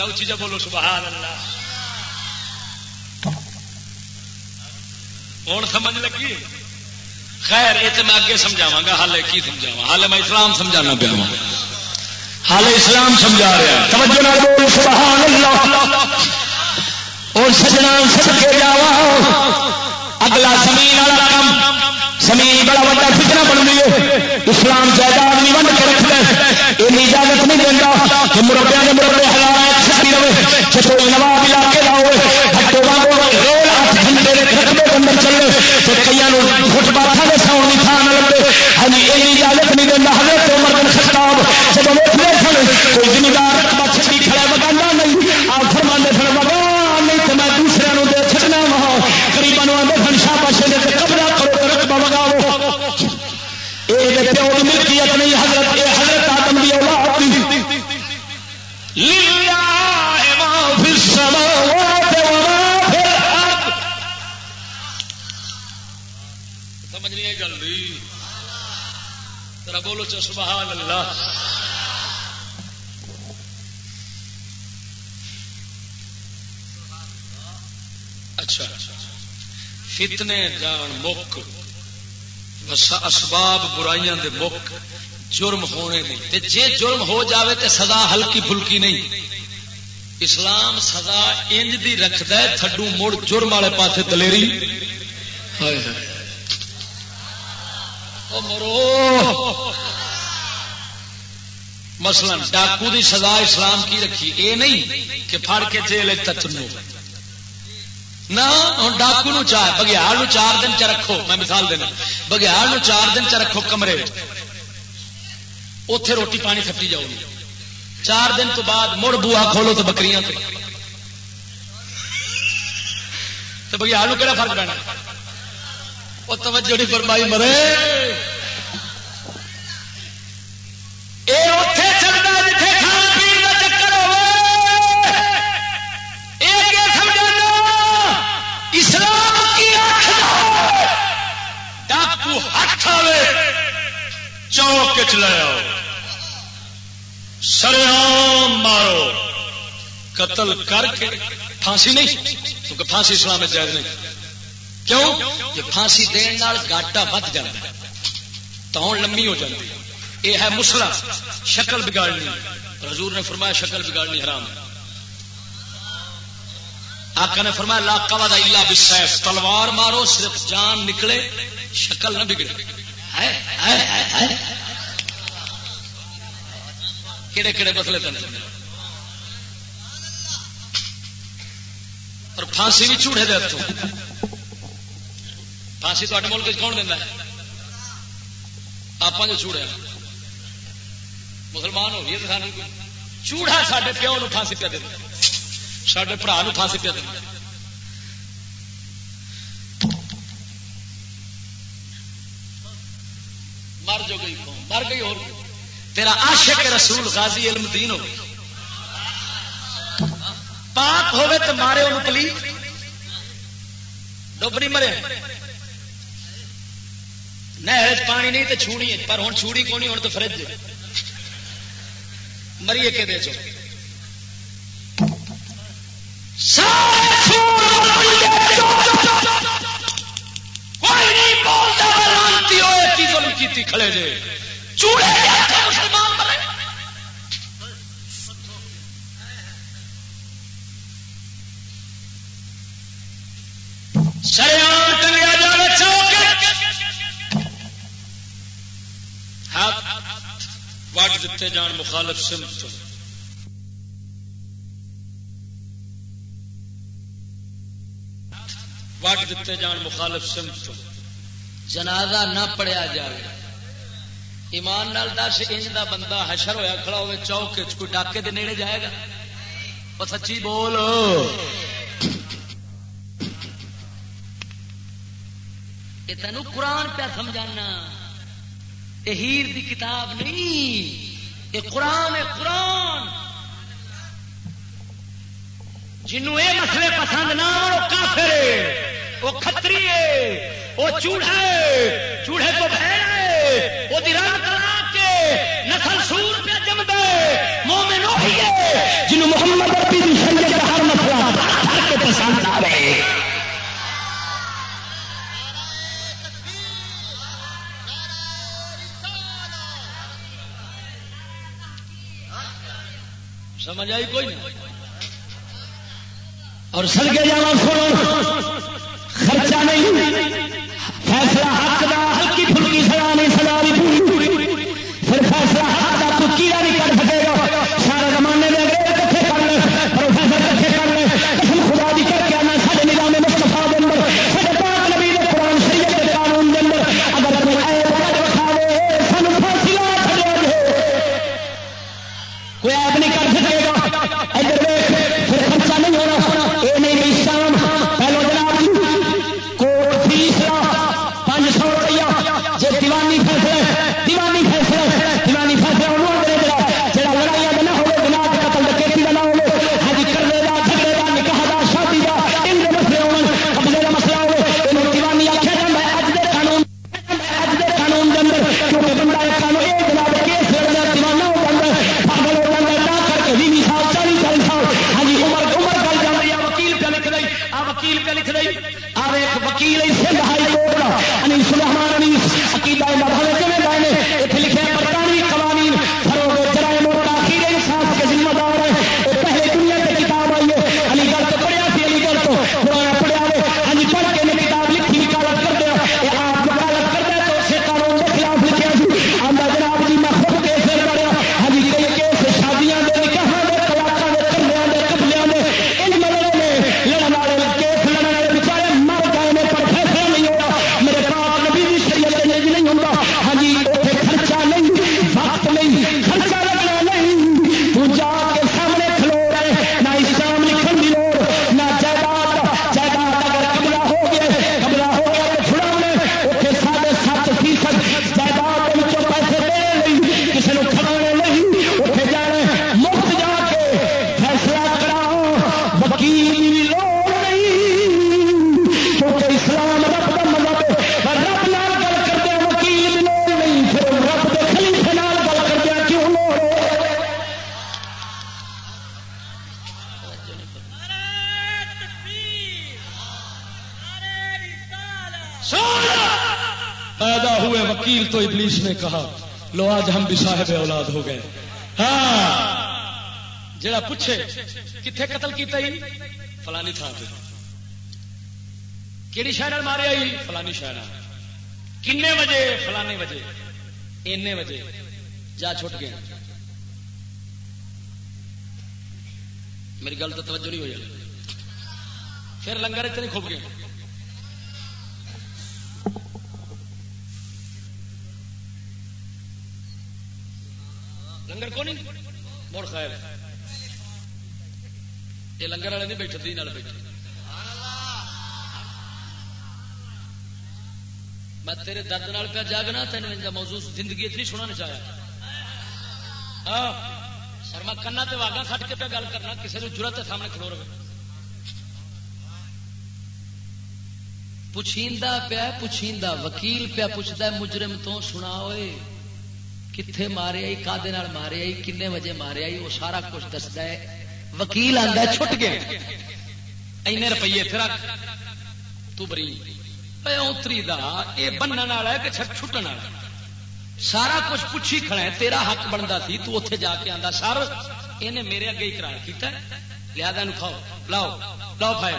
اچھی جا بولو، سبحان اللہ۔ ہوں سمجھ لگی؟ خیر، یہ تو میں اگے سمجھاوا گا ہال کی سمجھاوا ہال میں اسلام سمجھانا پیا ہال اسلام سمجھا رہا توجہ سبحان اللہ۔ اور سجنا سد کے جاوا اگلا زمین والا کام۔ زمین بڑا بڑا فکر بن گئی ہے۔ اسلام جائیداد نہیں ونڈ کے رکھتا ہے۔ یہ اجازت نہیں دینا کہ مربیا کے مربے حالات چھٹی رہے۔ چھٹو نواب علاقے کا ہوئے ہٹو ریل ہاتھ گھنٹے رقبے کے اندر چلے تو کئی فٹ پاتھا کے ساؤن کی تھان نہ لگے ہاں یہ اجازت نہیں دینا حضرت عمر بن خطاب جب وہ سن کوئی زمیندار رقبہ چھٹی کھڑا بگانا بولو چو سبحان اللہ۔ اچھا۔ فتنے جان مک۔ اسباب برائیاں دے مک۔ جرم ہونے نہیں۔ تے جے جرم ہو جاوے تے سزا ہلکی پھلکی نہیں۔ اسلام سزا انج دی رکھد ہے، تھڈو مڑ جرم والے پاسے دلیری۔ ہائے ہائے۔ مرو۔ مثلا ڈاکو دی سزا اسلام کی رکھی، اے نہیں کہ پھڑ کے جیل چنو۔ نہ ڈاکو نو چار بگیار نو چار دن چ رکھو، میں مثال دینا۔ بگیار نو چار دن چ رکھو کمرے۔ اتے روٹی پانی کھٹی جاؤ گی۔ چار دن تو بعد مڑ بوا کھولو تو بکریاں تو بگیار نو کہڑا فرق پینا وہ توجہ نہیں فرمائی مرے۔ اے اتے ہاتھ آئے چوک چلایا سریام مارو۔ قتل کر کے پھانسی نہیں، کیونکہ پھانسی اسلام جائز نہیں۔ کیوں؟ کہ پھانسی دن گاٹا ود جا تو لمبی ہو جاتی یہ ہے مسلا شکل بگاڑنی۔ حضور نے فرمایا شکل بگاڑنی حرام ہے۔ آقا نے فرمایا، لا قواد الا بالسيف تلوار مارو، صرف جان نکلے۔ شکل نہ بگڑے کہڑے کہڑے مسئلے تن۔ اور پھانسی بھی چوڑے دے ہاتھوں پھانسی تو ملک کون دینا ہے؟ آپ جو چوڑے ہاں۔ مسلمان ہو گئی تو سان چوڑا سارے پیو نو پھانسی پہ دینا سارے برا پھانسی پہ دینا مر جو گئی قوم، مر گئی اور تیرا عاشق رسول غازی علم دین ہو پاک ہوے تو مارے ان پلی ڈوبری مرے۔ نہر پانی نہیں تو چھوڑی پر ہوں چھوڑی کونی، ہوں تو فرج مریے کے دے چو کیتی کھڑے جے چوڑے مسلمان مرے سریام ٹنگیا جائے چوک ہاتھ وٹ دیتے جان مخالف سمت وٹ دیتے جان مخالف سمت جنازہ نہ پڑیا جائے ایمان نال دس انج دا بندہ حشر ہویا کھڑا ہوئے چوک کوئی ڈاکے دے نیڑے جائے گا۔ وہ سچی بول۔ یہ تینوں قرآن پہ سمجھانا۔ یہ ہیر دی کتاب نہیں۔ یہ قرآن ہے قرآن۔ جنوں یہ مسئلے پسند نہ کافر وہ کتری ہے، وہ چوڑا ہے چوڑے کو بہن ہے، وہ رنگ کرا کے نسل سور پہ جم دے مومن وہی ہے جنہوں محمد ربی دی شریعت کا ہر مسئلہ ہر کے پسند آ رہے سمجھ آئی کوئی؟ نہیں اور سر کے جانا سنو۔ خرچہ نہیں۔ فیصلہ حق دا ہلکی پھلکی سزا وکیل تو ابلیس نے کہا، لو آج ہم بھی صاحب اولاد ہو گئے۔ ہاں جڑا پوچھے کتنے قتل کیتا ہی؟ فلانی تھان پہ کہڑی شہر مارے آئی؟ فلانی شہر کنے بجے فلانے بجے اینے بجے جا چھٹ گئے۔ میری گل تو توجہ نہیں ہوئی۔ پھر لنگر اتنے کھپ گئے۔ لنگر کو نہیں مڑ خیر۔ یہ لنگر والے نہیں بیٹھے دی بیٹھے۔ میں تیرے درد نال پہ جاگنا تین موضوع زندگی اتنی سننا چاہیا۔ ہاں شرما کنا تے واگا کھٹ کے پہ گل کرنا کسی نے ضرورت ہے سامنے کھلو رہے۔ پوچھیندا پیا، پوچھیندا وکیل پیا پوچھتا ہے، مجرم تو سنا ہوئے کتنے مارے آئی کا مارے آئی، کنے بجے مارے آئی، وہ سارا کچھ دستا ہے۔ وکیل آتا ہے، چھٹ گیا۔ این روپیے پھر تو اتری دا یہ بننے والا ہے کہ چھٹن والا سارا کچھ پوچھی کھڑا ہے، تیرا حق بنتا سی، تو اتنے جا کے آتا سر یہ میرے اگے اقرار کیتا ہے۔ لہذا کھاؤ، لاؤ لاؤ فائل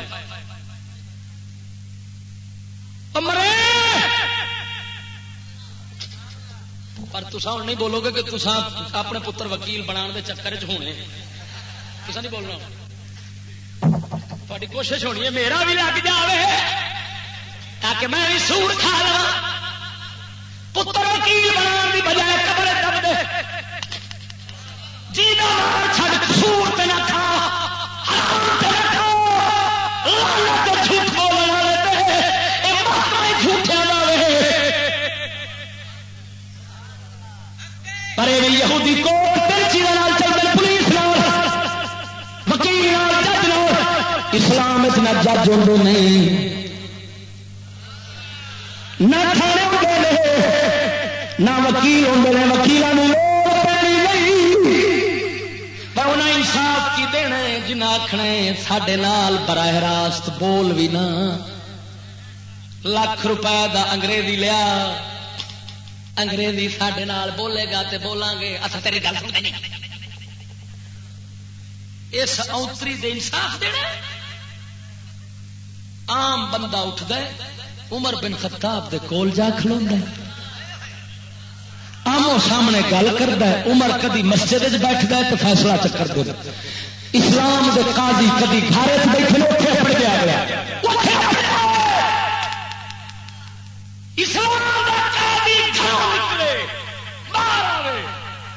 پر تسا ہوں نہیں بولو گے کہ تسا اپنے پتر وکیل بنا کے چکر چ ہونے۔ تسا نہیں بولنا۔ تاری کوشش ہونی ہے، میرا بھی لگ جائے تاکہ میں بھی سور کھا لوا پتر وکیل بنا کی بجائے قبر دب دے۔ جی چھڑ سور پہ نہ کھا، حرام پہ نہ کھا، لعنت پر یہودی کو ترچی چلتے پولیس وکیل اسلام نہ جج ہوں نہیں نہ وکیل ہوتے ہیں وکیلوں انصاف کی دینا جنہیں آخنا سڈے براہ راست بول بھی نہ۔ لاکھ روپئے کا انگریزی لیا۔ انگریزی سڈے بولے گا تے بولیں گے اصل تیری گل سمجھ نہیں۔ اس اوتری دے انصاف دینا عام بندہ اٹھتا عمر بن خطاب دے کول جا کھلو آمو سامنے گل کرتا ہے، عمر کدی مسجد بیٹھتا ہے تو فیصلہ چکر دے اسلام دے قاضی کدی گھر بیٹھے اتنے پڑ گیا گیا اسلام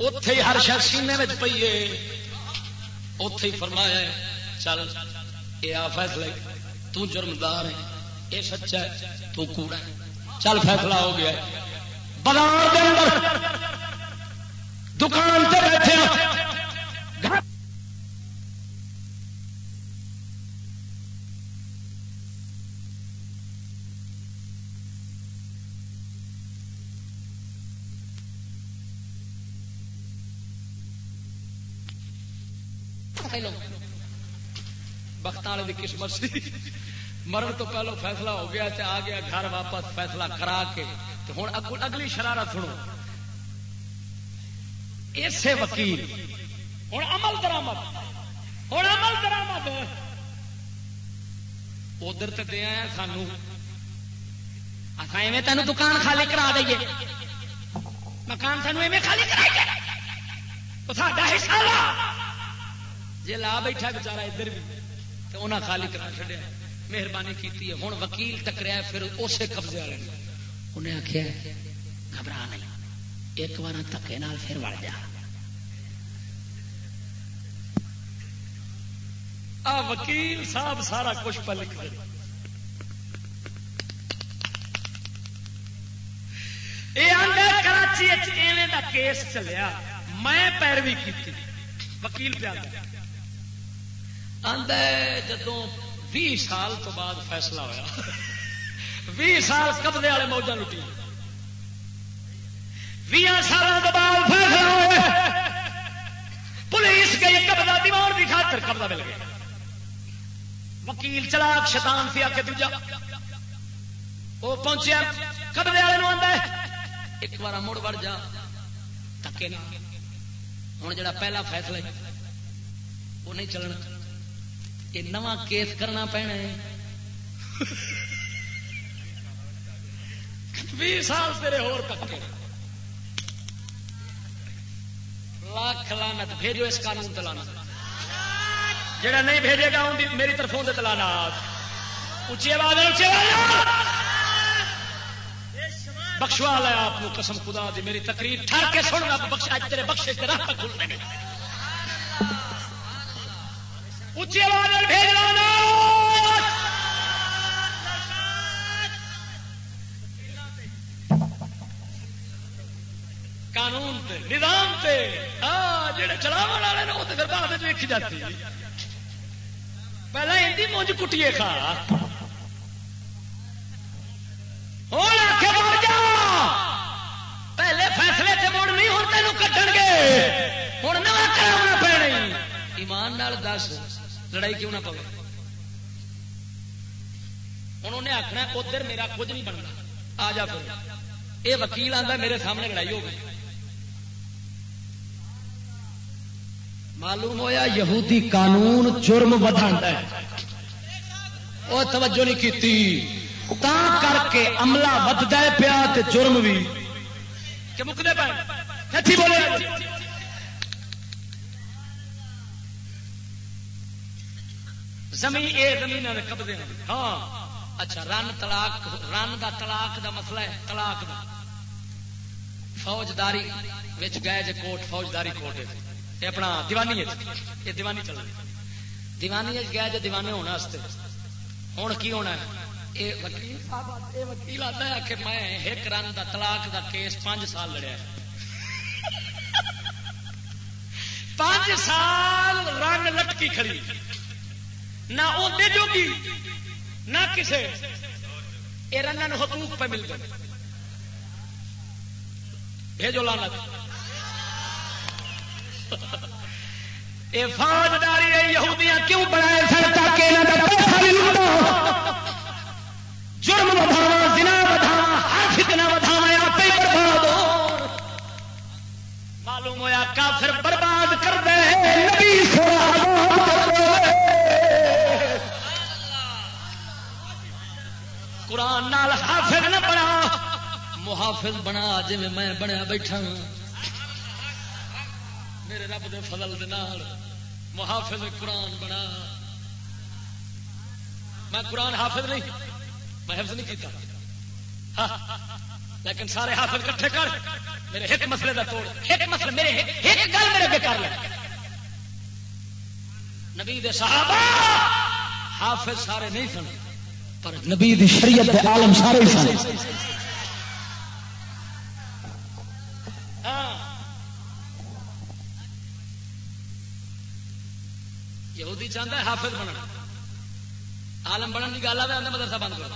اتے ہی ہر شخص سینے میں پیے اتے ہی فرمایا چل یہ آ فیصلہ تو جرمدار ہے یہ سچا ہے تو کوڑا ہے چل فیصلہ ہو گیا بازار اندر دکان سے بیٹھے پہلو। بخت والے کی قسمت سی۔ مرن تو پہلو فیصلہ ہو گیا آ گیا گھر واپس فیصلہ کرا کے۔ ہوں اگلی شرارت سنو۔ اسے وکیل۔ ہوں عمل درامد ہوں عمل درامد ادھر تو دیا سانو۔ ایویں تینوں دکان خالی کرا دئیے۔ مکان سانو ایویں خالی کرائیے۔ تو ساڈا حصہ جی لا بیٹھا بچارا ادھر بھی تو انہیں خالی کرا چڑیا مہربانی کی ہوں وکیل ٹکریا پھر اسے قبضے والے انہیں آخیا گھبرا نہیں۔ ایک بار تکے نال پھر وڑ جا۔ آ وکیل صاحب سارا کچھ پہ لکھ کراچی کا کیس چلیا۔ میں پیروی کی وکیل پہ جدو بھی سال تو بعد فیصلہ ہوا بھی سال قبضے والے موجہ لٹی۔ بھی سال بعد فیصلہ ہوا پولیس گئی قبضہ، دیوار کی خاطر قبضہ مل گیا۔ وکیل چلاک شیطان سی آ کے دوجا۔ وہ پہنچیا۔ قبضے والے آتا ہے، ایک بار مڑ بڑ جا، تکے ہوں جا پہلا فیصلہ وہ نہیں چلنا۔ یہ نواں کیس کرنا پینا بھی سال تیرے ہور پکے لاکھ لانت بھیجو اس قانون تلانا جڑا نہیں بھیجے گا میری طرفوں سے تلانا اچھی آواز اچھی آواز بخشوا لیا آپ قسم خدا دی، میری تقریر ٹھہر کے سن بخش تیرے بخشے کے راہ تک اچھی آواز بھیجنا قانون تے، نظام تے جڑے چلاو والے وہ تو پھر بعد ویکھی جاتی۔ پہلے ہندی مونج کٹیے کھا۔ ہوں آ کے پہلے فیصلے سے مڑ نہیں ہوں تینوں کٹن گے۔ ہوں نہ کرا پینا ایمان دس۔ لڑائی کیوں نہ پوے انہوں نے آخنا ادھر میرا کچھ نہیں بننا آ جا پھر۔ یہ وکیل آتا میرے سامنے لڑائی ہو گئی۔ معلوم ہوا یہودی قانون جرم بدا وہ توجہ نہیں کی کر کے عملہ ودتا پیا جرم بھی کہ مکتے پہ بولے؟ زمین اے زمین قبضے ہاں۔ اچھا رن طلاق، رن دا طلاق دا مسئلہ ہے، طلاق دا۔ فوجداری وچ گئے جے کوٹ فوجداری کوٹ یہ اپنا دیوانی یہ دیوانی چل رہی دیوانی گیا جے دیوانے ہونے ہوں کی ہونا ہے؟ یہ وکیل صاحب، اے وکیل آتا ہے کہ میں ایک رن دا طلاق دا کیس پانچ سال لڑیا ہے۔ پانچ سال رنگ لٹکی کھڑی۔ نہ وہ جوگی، نہ کسے۔ یہ رنگ حقوق پہ مل گئے۔ بھیجو لانا یہ فوجداری یہودیاں کیوں بنائے سر تاکہ جرم بدھاوا دنا بدھاوا ہر فتنا بدھاوا آپ ہی برباد ہو۔ معلوم ہوا کافر برباد کر دے نبی سوال قرآن نال حافظ نہ بنا، محافظ بنا جی میں بنیا بیٹھا ہاں۔ میرے رب دے فضل دے نال محافظ قرآن بنا۔ میں قرآن حافظ نہیں، میں حفظ نہیں کیتا۔ ہاں، لیکن سارے حافظ کٹھے کر، میرے ایک مسئلے کا توڑ۔ ایک مسئلہ میرے ایک گل میرے کر لے۔ نبی دے صحابہ حافظ سارے نہیں سن۔ پر نبی دی شریعت دے عالم سارے سن۔ یہودی چاہتا ہے حافظ بننا۔ عالم بننے کی گل آئے مدرسہ بند کرو۔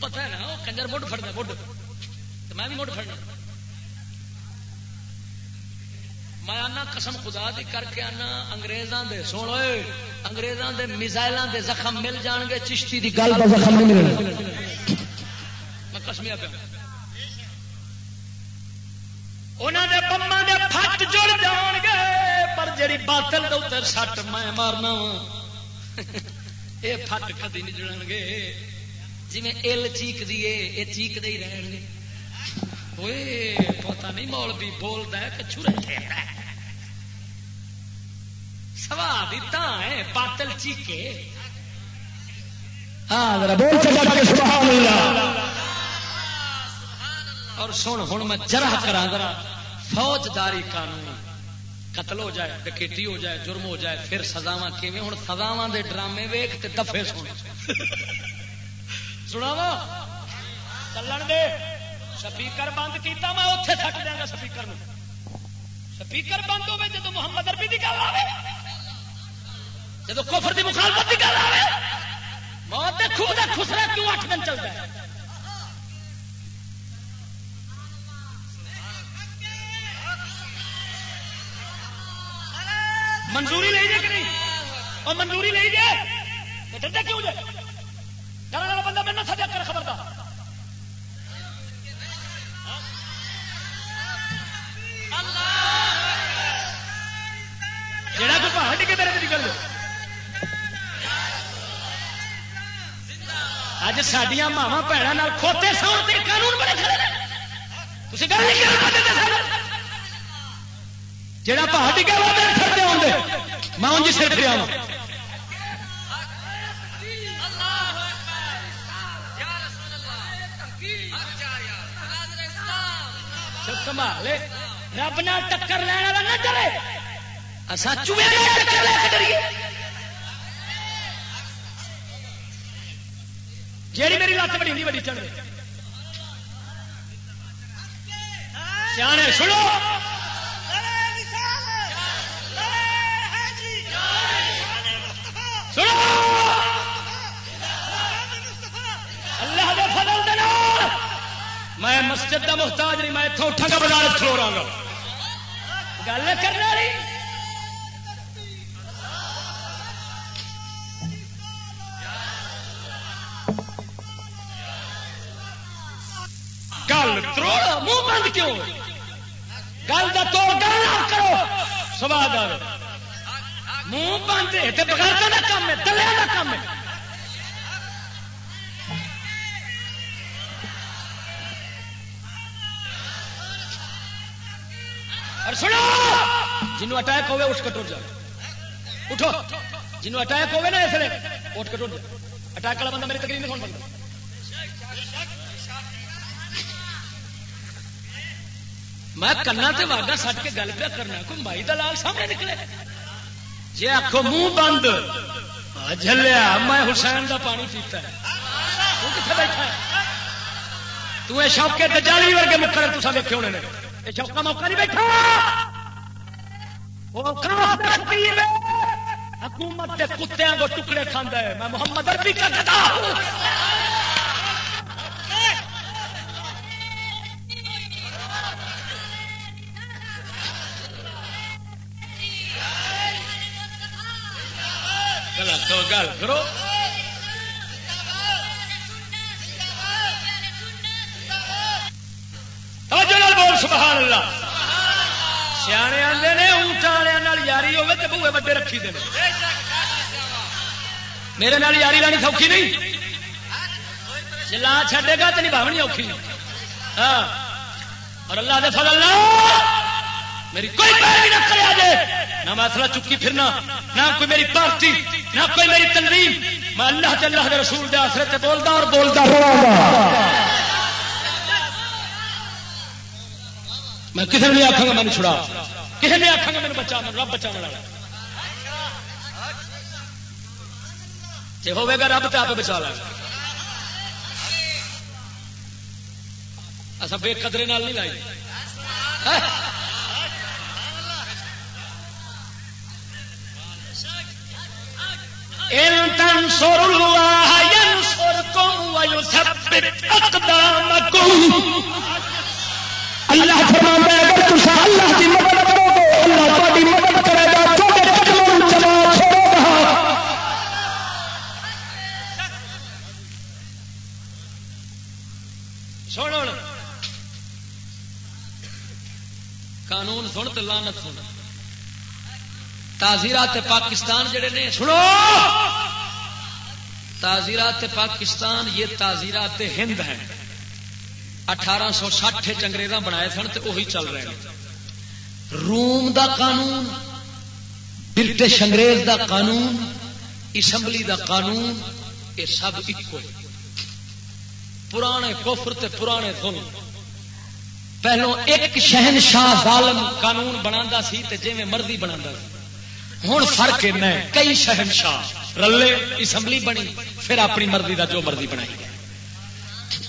پتا ہے نا، وہ کنجر مڈ فٹنا مڈ۔ میں بھی مڈ فٹنا میں آنا قسم خدا دی کر کے آنا انگریزاں دے سن انگریزاں دے میزائل دے زخم مل جان گے چشتی دی گل زخم نہیں ملنا۔ میں کسمیا پہ انہوں دے بما دے پھٹ جڑ جان گے پر جڑی باطل دے سٹ میں مارنا یہ فٹ کدی نہیں جڑن گے۔ جی ایل چیک دیے یہ چیک دے ہی رہن گے۔ پتا نہیں مول بھی بولتا ہے کچھ سوا دیتا ہے باطل چیکے اور سن ہوں میں جرح کرا ذرا فوجداری قانون قتل ہو جائے ڈکیٹی ہو جائے جرم ہو جائے پھر سزاوا کیون ہوں سزاوا دے ڈرامے ویخ دفے سن سنا چلن دے سپیکر بند کیتا میں اتے تھک دیا گا سپیکر سپیکر بند ہوے جب محمد اربی کی گل آئے جب کفر کی مخالفت کی گل آئے موت خوب خسرا کیوں اٹھ دن چلتا ہے منظوری لے جائے کہ نہیں اور منظوری لے جائے ڈرتے کیوں جائے ڈر بندہ میں نہ سجا جڑا تو پہاڑ کے میرے نکل اج سڈیا ماوا بھڑا کھوتے سو قانون بڑے کھڑے تھی گل نہیں جہاں پہاڑ کھڑے ہوں میں انجی سر پھر سنبھالے رب نہ ٹکر لینا والا نہ ڈرے اصا چوہے ٹکر لے کے ڈریے جیڑی میری لت بڑی نہیں بڑی چڑھ سیانے سنو۔ اللہ میں مسجد کا محتاج نہیں، میں اتوں اٹھا گا بازار کھلو رہا گل کرنا گل تروڑ منہ بند کیوں؟ گل کا توڑ گل کرو، سواد آ منہ بند بغیر کا کام ہے، دلیا کا کام ہے۔ اور سنو، جنوں اٹیک ہوئے اٹھ کے ٹر جا۔ اٹھو۔ جنوں اٹیک ہوئے نا اس لیے، اٹھ کے ٹر جا۔ اٹیک والا بندہ میری تقریر نہیں سن سکتا۔ میں کنا تے واگا سٹ کے گل پہ کرنا، کوئی مائی دلال سامنے نکلے۔ جی آخو منہ بند جلیا میں حسین دا پانی پیتا ہے۔ تو کتنے بیٹھا ہے؟ تو یہ شوقے دجالی ورگے مکر تصا ویکے ہونے نے۔ یہ شوقا موقع نہیں بیٹھا۔ حکومت کے کتوں کو ٹکڑے کھانا ہے۔ میں محمد عربی کا گدا ہوں۔ غلط تو گل کرو سبحان اللہ. سیانے آتے نے اونٹ والے یاری ہوے تو بوے وڈے رکھی دے میرے نال یاری لانی سوکھی نہیں؟ جی چھڈے گا تو نبھاونی اوکھی. ہاں۔ اور اللہ دے فضل نال میری کوئی پیروی نہ کرے آجے۔ نہ مسئلہ چکی پھرنا، نہ کوئی میری پارٹی نہ کوئی میری تنظیم۔ میں اللہ کے اللہ کے رسول دے آسرے تے بولدا اور بولدا رہاں میں کسی نے آخا گا مینو چھڑا کسی نے آخا گا میرے بچا رب بچا والا جی ہوے گا رب تو آپ بچا لے اصا بے قدرے نال نہیں لائی۔ ان تنصر الله ينصركم ويثبت اقدامكم اللہ فرماتا ہے، اگر تسا اللہ کی مدد کرو گے، اللہ تاری مدد کرے گا تھوڑے قدموں جما چھوڑے گا۔ سن قانون سن تو لانت سن۔ تعزیرات پاکستان جڑے نے، سنو۔ تعزیرات پاکستان یہ تعزیرات ہند ہیں۔ اٹھارہ سو سٹھ انگریزاں بنائے سن تو وہی چل رہے ہیں۔ روم دا قانون، برٹش انگریز دا قانون، اسمبلی دا قانون، یہ سب ایک پرانے کفر تے پرانے ظلم۔ پہلو ایک شہنشاہ ظالم قانون بنا سی تے جی مرضی بنا ہوں فرق ہے کئی شہنشاہ رلے، اسمبلی بنی، پھر اپنی مرضی دا جو مرضی بنائی۔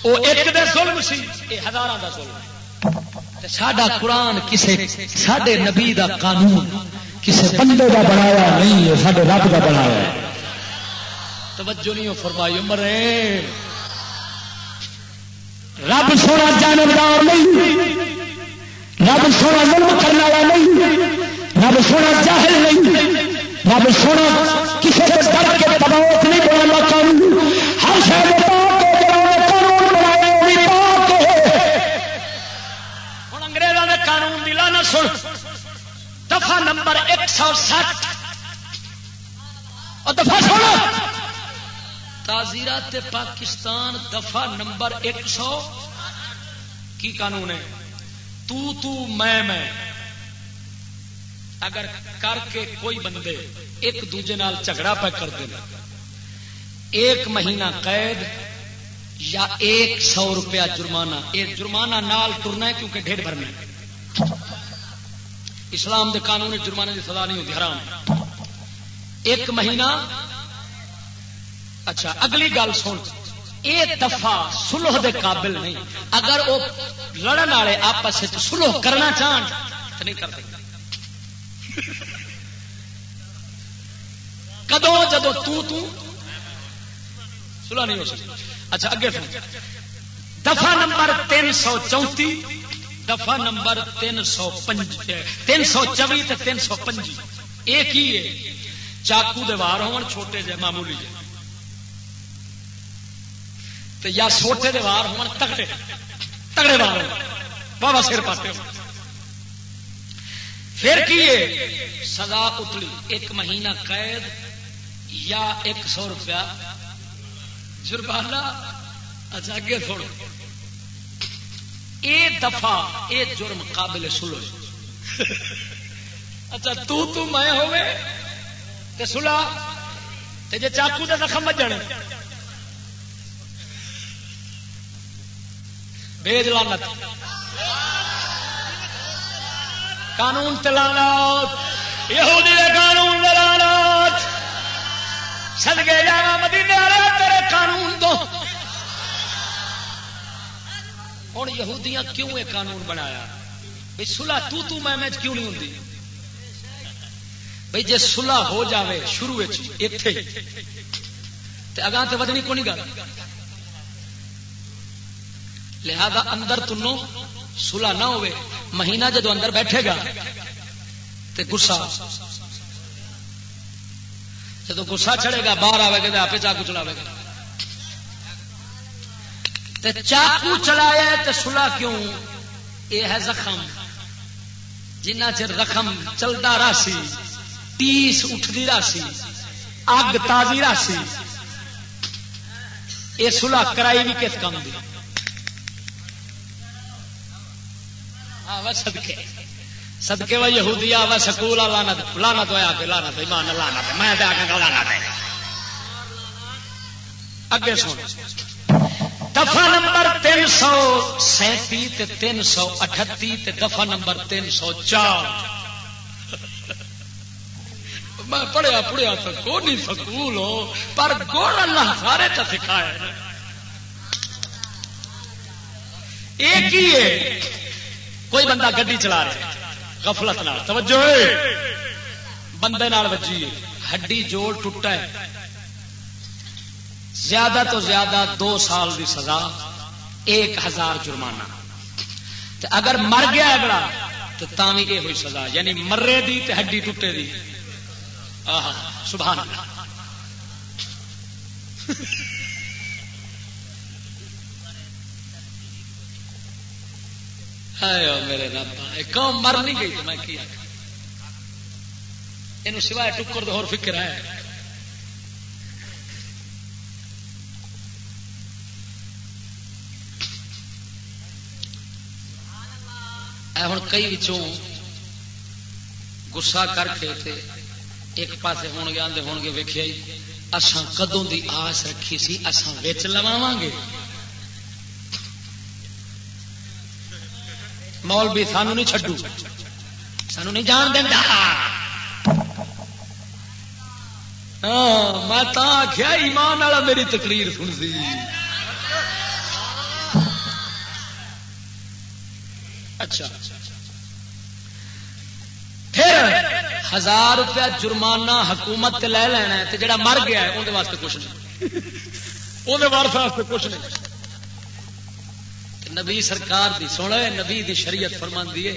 وہ ایک دے ظلم سی۔ یہ ہزار دا ظلم ساڈا قرآن کسے ساڈے نبی دا قانون کسے بندے کا بنایا نہیں ہے سارے رب کا بنایا ہے۔ توجہ نہیں فرمائی مرے رب سونا جانبدار نہیں۔ رب سونا ظلم کرنے والا نہیں۔ رب سونا جاہل نہیں۔ رب سونا کسی کے ڈر کے دباؤ نہیں بنا قانون ہر شہر نہ سن۔ دفعہ نمبر ایک سو سٹھ اور دفعہ سونا پاکستان دفعہ نمبر ایک سو۔ کی قانون ہے؟ تو تو میں میں۔ اگر کر کے کوئی بندے ایک دوجے نال جھگڑا پہ کر دینا ایک مہینہ قید یا ایک سو روپیہ جرمانہ۔ یہ جرمانہ نال ٹرنا ہے کیونکہ ڈھیر بھرنا ہے اسلام دے قانون جرمانے کی سزا نہیں ہوتی، حرام۔ ایک مہینہ۔ اچھا اگلی گل سن۔ یہ دفعہ سلح دے قابل نہیں۔ اگر وہ لڑن والے آپس سلح کرنا چاہن، تو نہیں کر سکتے کدو جدو تو تو سلح نہیں ہو سکتی۔ اچھا اگے سن۔ دفعہ نمبر تین سو چونتی دفعہ نمبر تین سو پنج تین سو چوی تین سو پنجی۔ ایک ہی ہے؟ چاقو دے وار ہون چھوٹے جے معمولی جے۔ تے یا چھوٹے دے وار ہون تگڑے۔ تگڑے وار۔ بابا سر پاتے ہون پھر کی ہے؟ سزا اتلی ایک مہینہ قید یا ایک سو روپیہ۔ جرمانہ۔ اچھا اگے تھوڑا اے دفعہ اے جرم قابل سلو اچھا تو تو میں ہوئے تے سلا تے جے چاقو دے زخم بجن بھیج لانت قانون تلانات یہودی دے قانون دلانات سدگے جانا مدینے والے، تیرے قانون تو ہوں یہودیاں کیوں یہ قانون بنایا؟ بھائی سلا تو تو میں میں کیوں نہیں ہوں بھائی جی سلا ہو جاوے شروع اتے اگاں تو ودنی کو نہیں گل؟ لہذا اندر تنو سلا نہ ہوئے مہینہ جدو اندر بیٹھے گا تو گسا جب گسا چڑھے گا، باہر آئے گا آپ چاقو چلاوے گا۔ چاقو چلایا تو سلا کیوں؟ یہ ہے زخم۔ جنہ چر رقم چلتا رہا سی ٹیس اٹھتی رہا سی، اگ تازی رہا سی۔ یہ سلا کرائی بھی کس کام دی؟ سدکے سدکے وہ یہودی آ سکول لانا لانا تو آ کے لانا تو ایمان لانا میں لانا اگے سن۔ دفا نمبر تین سو سینتی تین سو اٹھتی دفا نمبر تین سو چار میں پڑھیا پڑھیا تو کونی سکول ہو، پر گوڑ اللہ سارے تو سکھایا ایک ہی ہے، کوئی بندہ گڈی چلا رہا غفلت نال۔ توجہ بندے نال وجی ہڈی جوڑ ٹوٹا ہے۔ زیادہ تو زیادہ دو سال کی سزا، ایک ہزار جرمانہ۔ اگر مر گیا اگلا تو تھی یہ ہوئی سزا یعنی مرے دی تے ہڈی ٹوٹے دی۔ آہ سبحان اللہ۔ میرے رب مر نہیں گئی تو میں کیا یہ سوائے ٹکر تو ہو فکر ہے۔ ہوں کئی گسا کر کے تے ایک پاس ہو گیا آدھے ہو گے ویخیا جی، اسان کدوں دی آس رکھی سی؟ اسان ویچ لوا گے۔ مول بھی سانو نہیں چڈو سانو نہیں جان دینا ہاں میں آخیا ایمان والا میری تقریر سن سی اچھا۔ پھر ہزار روپیہ جرمانہ حکومت لے لینا ہے جڑا مر گیا ہے اندر واسطے کچھ نہیں۔ وہ واسطے کچھ نہیں۔ نبی سرکار دی سونا نبی دی شریعت فرما دی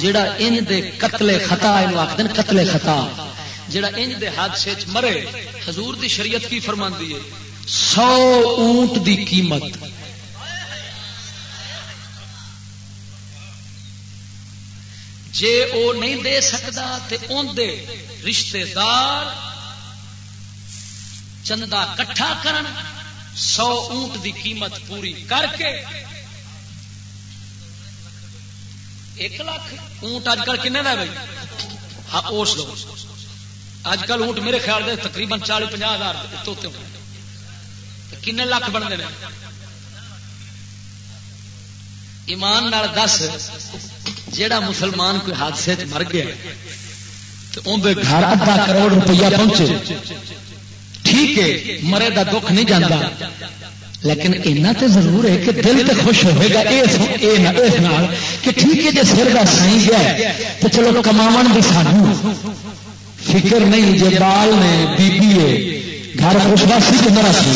جڑا ان دے قتل خطا آخر قتل خطا۔ جڑا ان دے حادثے مرے حضور دی شریعت کی فرما دی ہے۔ سو اونٹ دی قیمت۔ جے او نہیں دے سکتا تے دے رشتے دار چندہ کٹھا کرن، سو اونٹ دی قیمت پوری کر کے۔ ایک لاکھ اونٹ اج کل کن بھائی؟ ہاں اس لو۔ اج کل اونٹ میرے خیال سے تقریباً چالی پناہ ہزار کن لاکھ بنتے ہیں ایمان دس، جیڑا مسلمان کوئی حادثے مر گیا اندر گھر ادھا کروڑ روپیہ پہنچے۔ ٹھیک ہے، مرے دا دکھ نہیں جانا لیکن اینا تے ضرور ہے کہ دل تے خوش ہوئے گا اس نال، کہ ٹھیک ہے جی سر کا سائی گیا تو چلو کماون بھی سانو۔ فکر نہیں جی بال نے، بی ہے گھر خوش باسی کے مرا سی۔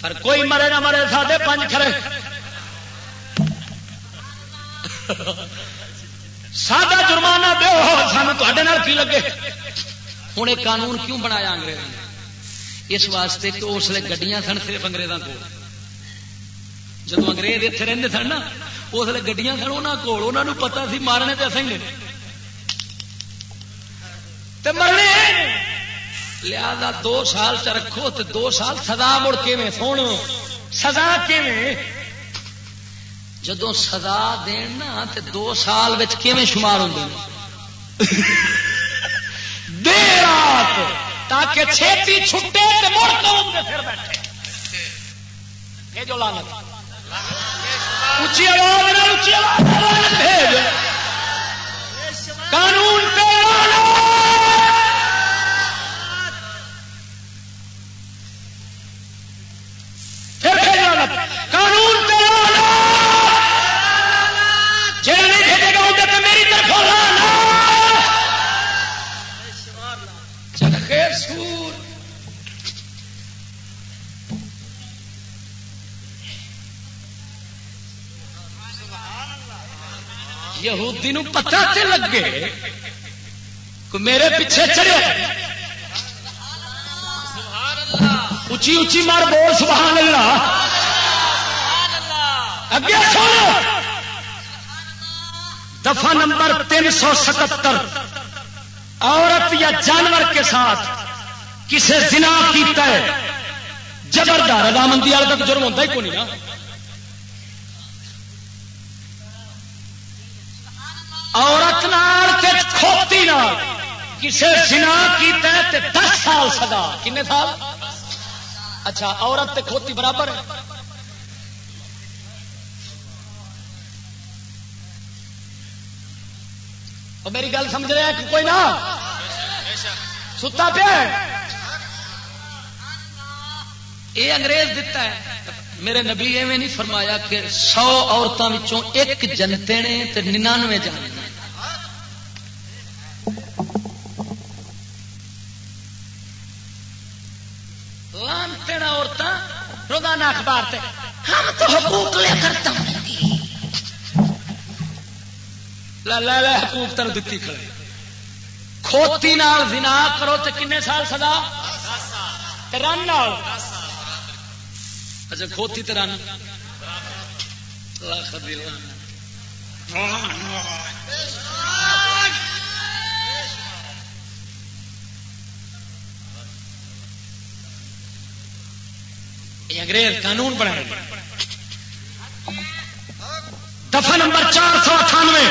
پر کوئی مرے نہ مرے سادے پانچ کھڑے۔ سادہ جرمانہ دو سانو تے کی لگے؟ ہوں ایک قانون کیوں بنایا انگریز نے؟ اس واسطے کہ اس لیے گڈیاں سن صرف اگریزوں کو جب انگریز اتنے رہتے سن نا، اس لیے گڈیاں سن وہاں کول۔ انہوں پتا سی مارنے تو اصل مرنے لہذا دو سال چ رکھو تو دو سال سدا مڑ کے میں سونا سزا کی جدو سزا دین نا دو سال کیون شمار ہوں دیر رات تاکہ چھیتی چھٹے مڑ پھر بیٹھے۔ یہ جو اچھی آواز آواز بھیج قانون یہودی نو پتا تے لگے میرے پیچھے چڑھے اچھی اچھی مار بول، سبحان اللہ۔ اگے سنو۔ دفعہ نمبر تین سو ستر عورت یا جانور کے ساتھ کسے زنا کیتا ہے۔ جبردار، رضامندی والے تک جرم ہوتا ہی کو نہیں نا عورت نال تے کھوتی نال کسے زنا کیتا ہے تے دس سال سزا. کنے سال؟ اچھا عورت تے کھوتی برابر ہے؟ میری گل سمجھ رہے ہیں کہ کوئی نہ؟ ستا پہ یہ انگریز دیتا ہے۔ میرے نبی ایویں نہیں فرمایا کہ سو عورتوں ایک جنتے نے تے ننانوے جانے روزانہ اخبار تے۔ ہم تو حقوق لے کرتا لے لے حقوق تر دیتی کھڑے۔ کھوتی نال زنا کرو تے کنے سال سزا؟ رن نال۔ اچھا کھوتی تے رن۔ لاکھ دی انگریز قانون بنائے دفعہ نمبر چار سو اٹھانوے۔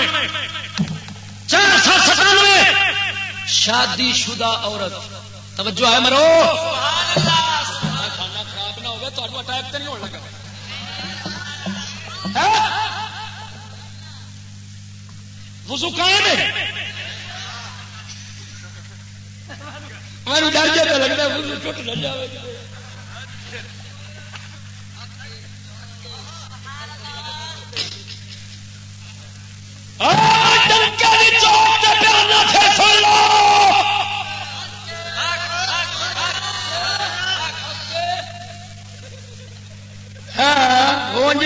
چار سو ستانوے۔ شادی شدہ عورت۔ توجہ ہے مرو۔ کھانا خراب نہ ہوگا تو اٹیک تو نہیں ہونے لگا وضو قائم ہے۔ میں ڈر جاتا لگتا ہے ٹوٹ نہ جائے ہاں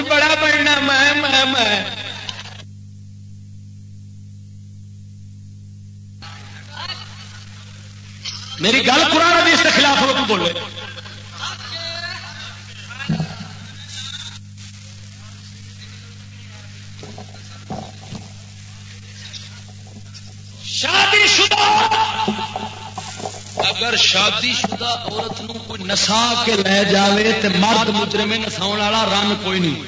بڑا بننا میں میں میں میری گل قرآن حدیث کے خلاف ہو بولے۔ شادی شدہ اگر شادی شدہ عورت نو کوئی نسا کے لے جاوے تے مرد مجرم نساؤ والا رن کوئی نہیں۔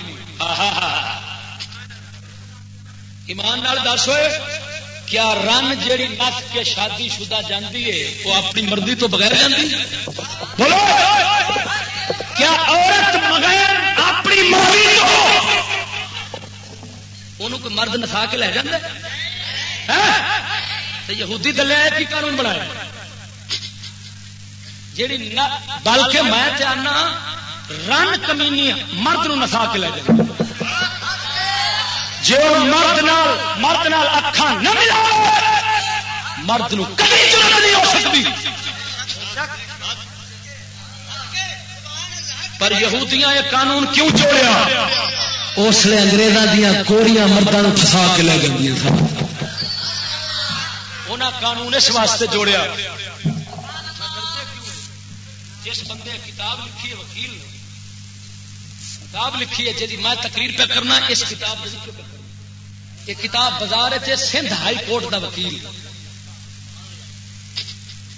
ایمان نال دس ہوئے کیا رن جیڑی نس کے شادی شدہ جاندی ہے وہ اپنی مرضی تو بغیر جاندی؟ بولو۔ کیا عورت بغیر اپنی مرضی تو انہوں کوئی مرد نسا کے لے جاندے؟ یہودی دلے کی قانون بنایا جیڑی بلکہ میں چاہنا رن کمینی مرد نو نسا کے لے جائے۔ جو مرد نال مرد نال اکھان نہ ملا مرد نو کبھی ضرورت نہیں ہو سکتی۔ پر یہودیاں یہ قانون کیوں چوڑیا؟ اس لیے انگریزاں دیا کوڑیاں مردوں پھسا کے لے گئی سن۔ انہاں قانون اس واسطے جوڑیا۔ جس بندے کتاب لکھی ہے وکیل نے، کتاب لکھی ہے جی میں تقریر پہ کرنا، اس کتاب یہ کتاب بازار ہے سندھ ہائی کورٹ دا وکیل۔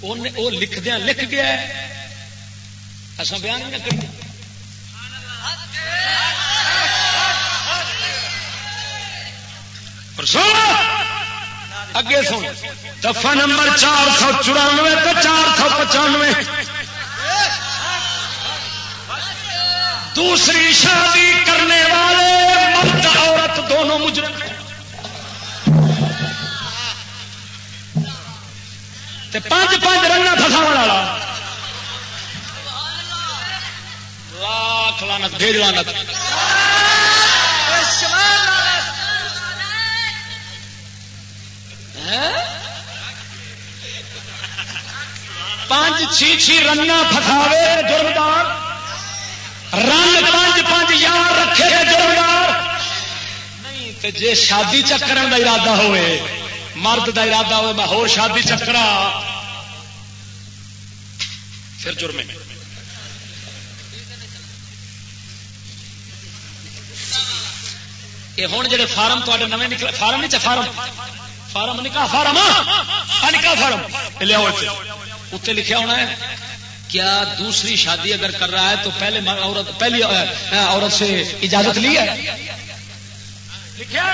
وہ لکھ دیا لکھ گیا ایسا بیان نہ نہیں کرنا اگے سو دفعہ نمبر چار سو چورانوے تو چار سو پچانوے۔ دوسری شادی کرنے والے مرد عورت دونوں مجرم پانچ پانچ رنگ فساو والا۔ لاکھ لانت ڈیڑھ لانت پانچ چھی چھی رنگ فساوے جرمدار۔ رنگ پانچ پانچ یار رکھے جرمدار۔ نہیں تے جے شادی چکر کا ارادہ ہوئے، مرد دا ارادہ ہوئے، میں ہو شادی چکرا۔ پھر جرم یہ ہوں جڑے فارم تے نئے نکلے، فارم نہیں فارم۔ فارم نکاح فارم نکاح فارم۔ لیا اتنے لکھا ہونا ہے، کیا دوسری شادی اگر کر رہا ہے تو پہلے عورت پہلی عورت سے اجازت لی ہے؟ لکھا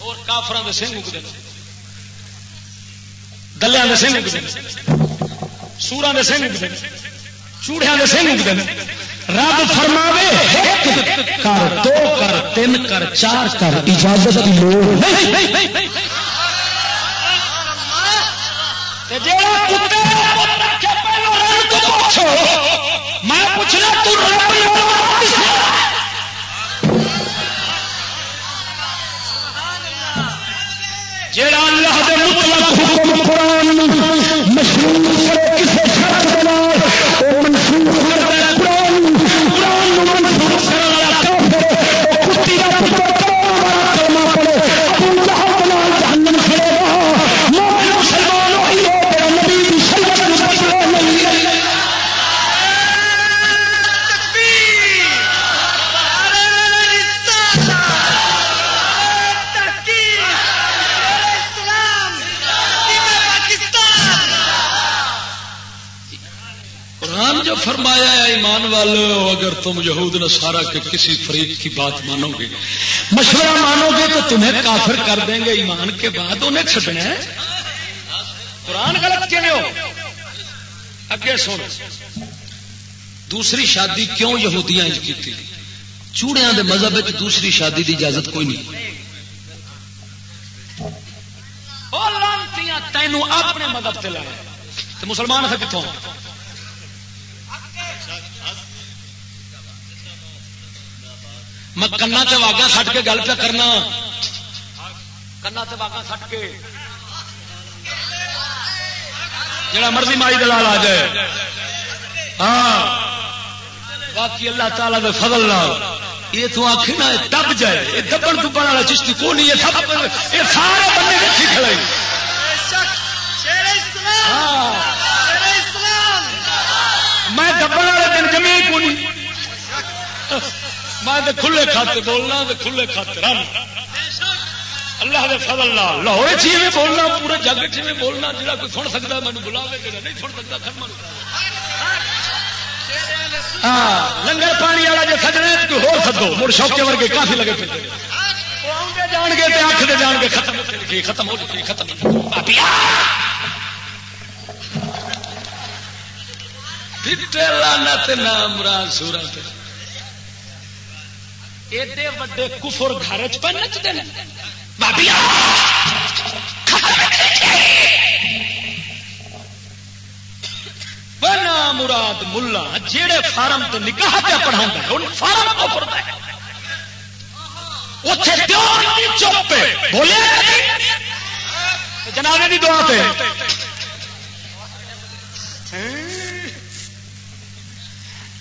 اور کافر کے سنگ اگتے دلیا کے سنگ اگتے سورا کے سنگ اگتے چوڑیا کے سنگ اگتے رب فرماوے، ایک کر، دو کر، تین کر، چار کر، اجازت کی لوڑ میں پوچھنا، تو جڑا اللہ دے مطلق حکم قرآن مشہور کسی شرط بنا جو فرمایا ہے ایمان والو، اگر تم یہود، نصارہ کے کسی فریق کی بات مانو گے مشورہ مانو گے تو تمہیں کافر کر دیں گے، ایمان کے بعد انہیں چھٹنا ہے. قرآن غلط کیوں ہو؟ اگے سن دوسری شادی کیوں یہودیاں کی تھی چوڑیاں دے مذہب دوسری شادی دی اجازت کوئی نہیں۔ تینوں اپنے مذہب سے لایا مسلمان سے کتوں میں کنا واگا سٹ کے گل پہ کرنا کنا واگا سٹ کے جڑا مرضی مائی دلال آ جائے ہاں باقی اللہ تعالی دے فضل نہ یہ تو آخ نا دب جائے یہ دبن دبن والا چشتی کو نہیں یہ سب یہ سارے بندے دیکھی کھڑے۔ میں دبن والے دن جمی کو نہیں میں کھلے کھاتے بولنا کھلے کھاتے رن۔ اللہ دے فضل لاہور چی میں بولنا، پورے جگ چی میں بولنا جا کوئی سن سکتا ہے مجھے بلا نہیں سن سکتا ہاں لنگر پانی والا جی سجنا کوئی ہو سکو مڑ شوقے ورگے کافی لگے پہ جان گے آخ دے جان گے، ختم ختم ہو چکی ختم لانا نام مراد سورت ایڈے وڈے کفر گھر چ نچتے ہیں بنا مراد ملا جہے فارم تو نکاح پہ پڑھا فارم کو چپ بولے؟ جناب کی دعا پہ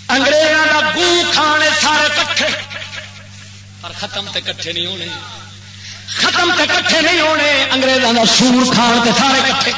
انگریزوں کا گو کھانے سارے کٹھے۔ پر ختم تے کٹھے نہیں ہونے۔ ختم تے کٹھے نہیں ہونے انگریزوں کا سور کھان تے سارے کٹھے۔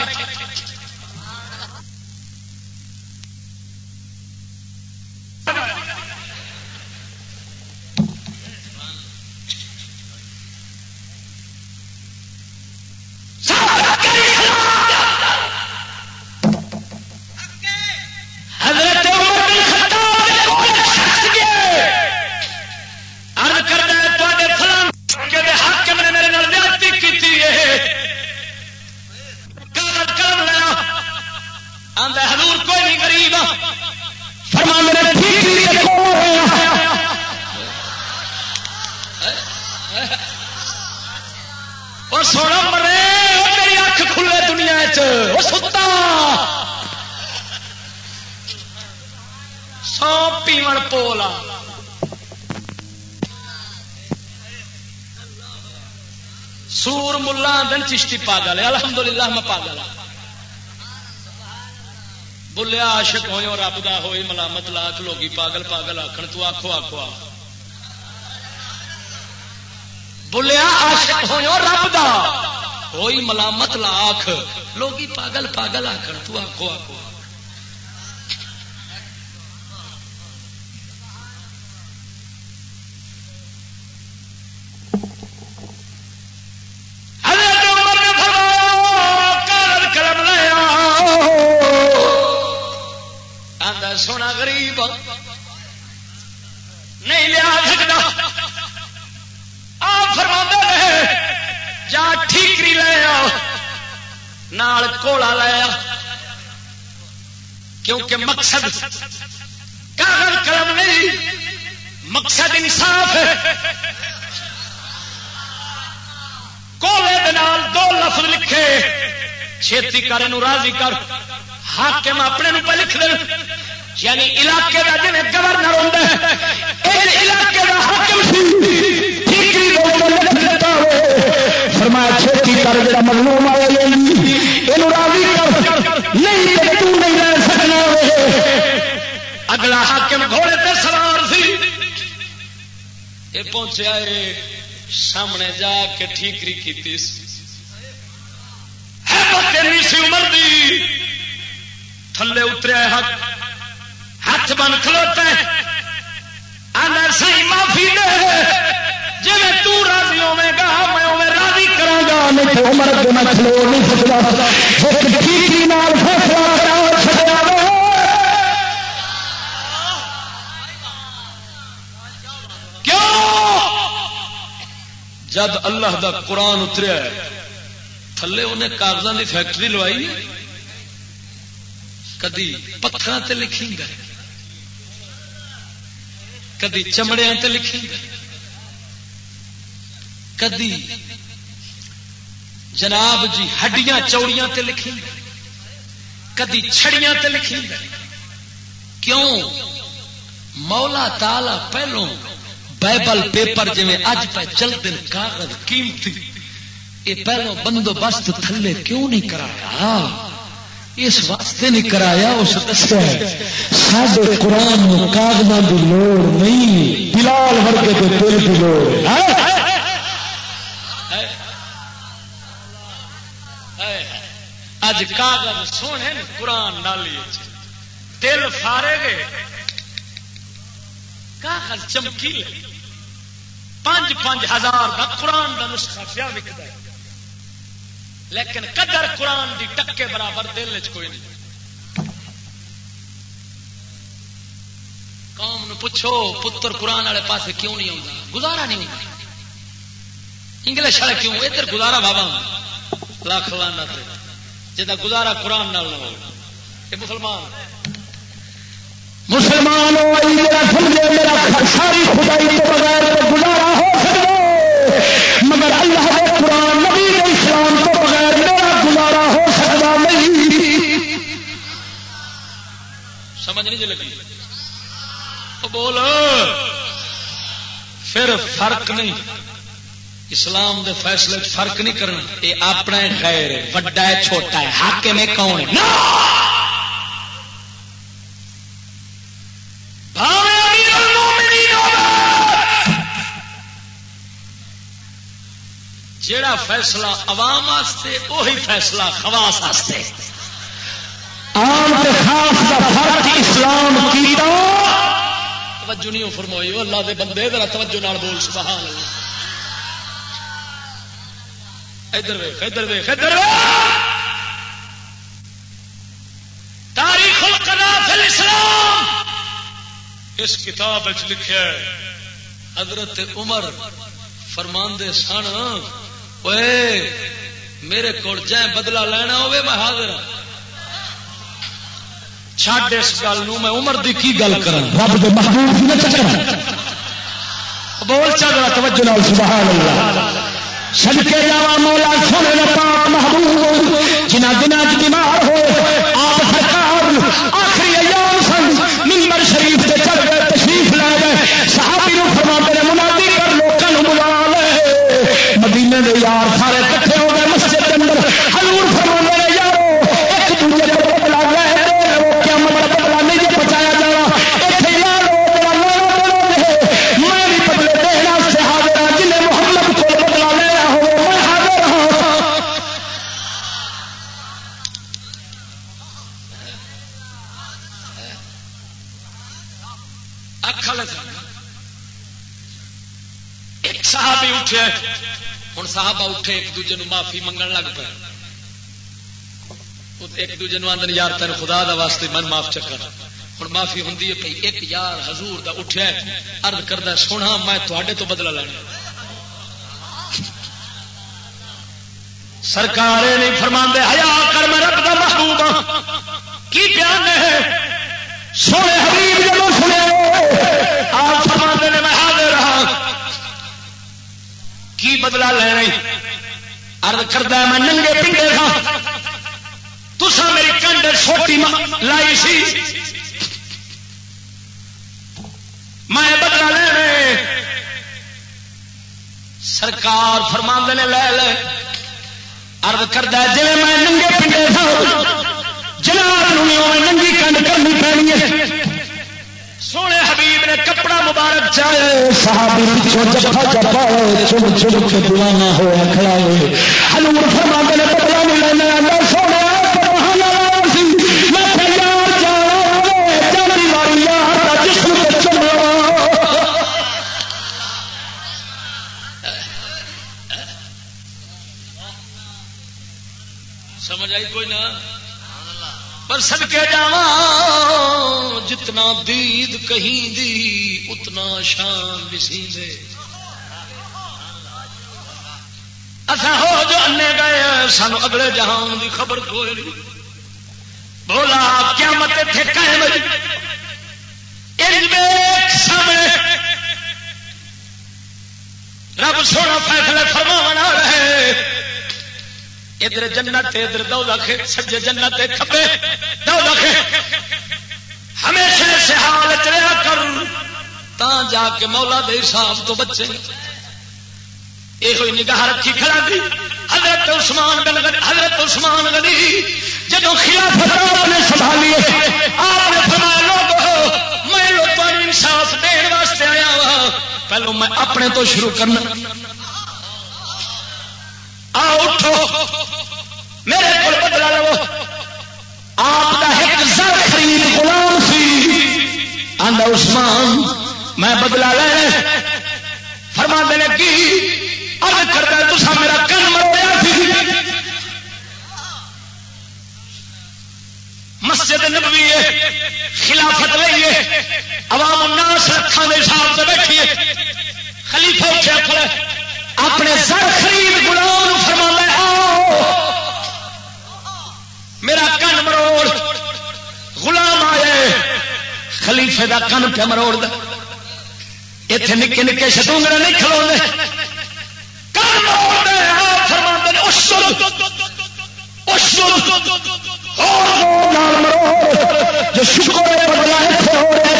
چشتی پاگل ہے۔ الحمدللہ میں پاگل ہوں بولیا عاشق ہوئے اور رب دا ہوئی ملامت، لاکھ لوگی پاگل پاگل آخر تو آخو آخو بولیا عاشق ہوئے اور رب دا ہوئی ملامت، لاکھ۔ لوگی پاگل پاگل آخر تو آخو آخو سونا غریب نہیں لیا سکتا۔ آ فرما جا ٹھیکری لیا نال کولا لایا کیونکہ مقصد کاغذ قلم نہیں، مقصد انصاف کولے دو لفظ لکھے، چھتی کر راضی کر، حاکم اپنے پہ لکھ دے یعنی علاقے کا جی گورنر ہوتا ہے علاقے کا حاکم فرمایا کر جا مظلوم آئے یہ راضی کر۔ نہیں تو نہیں رہ سکنا اگلا حاکم گھوڑے پہ سوار سی۔ یہ پہنچیا سامنے جا کے ٹھیکری کی عمر دی۔ تھلے اتریا حق۔ ہاتھ بن کھلوتا ہے۔ آدھا سی معافی دے۔ جی تو راضی ہوے گا، میں اوے راضی کرا گا۔ نہیں تو عمر کے میں کھلو نہیں سکتا ایک ٹھیک نال فیصلہ کرا چھڈیا جد اللہ دا قرآن اتریا ہے، تھلے انہیں کاغذوں کی فیکٹری لوائی کدی پتھر لکھی گئے۔ کدی چمڑیا لکھی کدی جناب جی ہڈیاں چوڑیاں تے لکھی کدی چھڑیاں تے لکھی کیوں؟ مولا تالا پہلو بائبل پیپر جی اج پہ چلتے کاغذ قیمتی یہ پہلو بندوبست تھلے کیوں نہیں کرایا؟ اس واسطے نہیں کرایا، اس دسیا سڈے قرآن کاغذوں کی لوڑ نہیں، بلال ورگے کے دل کی لوڑ۔ اج کاغذ سونے قرآن ڈالی دل فارے گے کاغذ چمکی پانچ پانچ ہزار کا قرآن کا نسخہ پیا وکتا ہے۔ لیکن قدر قرآن دی ٹکے برابر دل چ کوئی نہیں۔ قوم نو پوچھو، پتر قرآن والے پاس کیوں نہیں آتا گزارا نہیں ہوتا انگلش والے کیوں؟ ادھر گزارا بابا لاکھ لانا جا گزارا قرآن نال نہ ہو۔ یہ مسلمان۔ مسلمان ساری خدائی تو بغیر گزارا ہو سکتا مگر اللہ قرآن نبی اسلام تو سمجھ نہیں جی لگی۔ بول۔ پھر فرق نہیں۔ اسلام دے فیصلے فرق نہیں کرنا۔ یہ اپنا خیر وڈا ہے، چھوٹا ہے۔ حق میں کون ہے؟ جیڑا فیصلہ عوام واسطے وہی فیصلہ خواس واسطے عام تے خاص کا فرق اسلام کی توجہ نہیں فرمائی اللہ دے بندے، ذرا توجہ نال بول، سبحان اللہ۔ ادھر ویخ ادھر ویخ ادھر تاریخ القناف الاسلام۔ اس کتاب لکھا ہے، حضرت عمر فرماندے سن، اوئے، میرے کو جائیں بدلا لینا ہوے میں حاضر ہوں چھڈ اس گل میں عمر دی کی گل کر رب دے محبوب بول چل توجہ نال سبحان اللہ۔ جاوا مولا سونے پاک محبوب جنہ بیمار ہو آپ سرکار آخری ایام سن شریف چڑھ گئے تشریف لے گئے۔ صحابی نو منادی کر بلا لے۔ مدینے دے یار سارے اٹھے ایک دوجے نو معافی منگن لگ پے۔ ایک دوجے نو آدھے یار تین خدا دا واسطے من معاف چکر ہوں معافی ہوں پی ایک یار حضور دا اٹھیا ارد کردہ سونا، میں تھوڑے تو بدلا لینا۔ سرکار نہیں فرما ہیا کر میں رب دا محبوب ہاں۔ کی بیان ہے سونے حبیب جب سنے۔ آپ فرما نے، میں حاضر رہا کی بدلا لینا ارد کردہ میں ننگے پنڈے تھا تسا میری کنڈ چھوٹی لائی سی۔ میں بدلا لے سرکار فرما نے، لے لے۔ ارد کردہ جی میں ننگے پنڈے تھا جناب ننگی کنڈ کرنی پینی ہے۔ سونے نے کپڑا مبارک چاہے صحابی پیچھوں جفا جفا چم چم کے دیوانہ ہوا کھڑا ہے حضور فرما نے بدلا نہیں لینا اللہ چمڑا سمجھ آئی کوئی نہ پر سد کے جا جتنا دید کہیں دی، اتنا شان بسی دے۔ اصا ہو جو انے گئے سانو اگلے جہان دی خبر کوئی نہیں۔ بولا کیا مت تھے قائم سامنے رب سونا فیصلے فرما رہے۔ ادھر جنت ادھر دو لکھ سجے جنت کھبے دو لکھ ہمیشہ سے حال چلیا کر تا جا کے مولا دے حساب تو بچے۔ یہ ہوئی نگاہ رکھی کھڑا دی حضرت عثمان بن غنی، حضرت عثمان غنی جب خلافت آپ نے سنبھالی آپ نے فرمایا لوگ میں لوگوں انصاف دین واسطے آیا وا پہلو میں اپنے تو شروع کرنا۔ آ اٹھو۔ میرے کو بدلا لو۔ آپ کا ایک زر خرید غلام سی۔ آندا عثمان، میں بدلا لے فرما دینے کی؟ ارد کرتا تسا میرا کن مرویا سی۔ مسجد نبوی خلافت لئیے عوام الناس رکھا دے حساب سے بیٹھیے۔ خلیفہ اٹھے کھڑے اپنے سر خرید غلام فرما آؤ۔ میرا کن مروڑ، غلام آئے خلیفے دا کن پہ مروڑ دے اتنے نکے نکے شتونگڑے نہیں کھلو کن مروڑ دے فرما دے اشد اشد جو شکر بدلا اتنے ہو رہا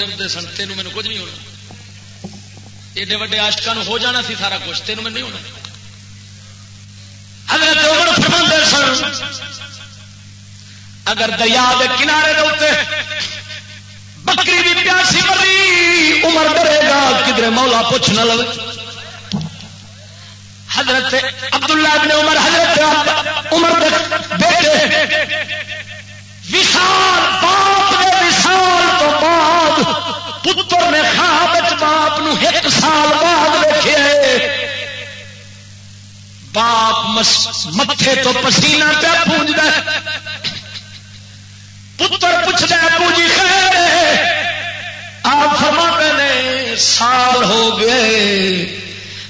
ڈرتے سن تین مینو کچھ نہیں ہونا۔ ایڈے وڈے آشکا ہو جانا سی سارا کچھ تین میں نہیں ہونا۔ حضرت عمر فرماندے سن، اگر دریا کے کنارے دے بکری بھی پیاسی مری عمر ڈرے گا کدھر مولا پوچھ نہ لو حضرت عبداللہ ابن عمر، حضرت عمر بیٹے وشال باپ نے وشال تو بعد پتر نے خواب باپ نو ایک سال بعد دیکھے باپ متے تو پسینہ پیا پونجد پتر پوچھتا ابو جی خیر آپ فرما نے، سال ہو گئے۔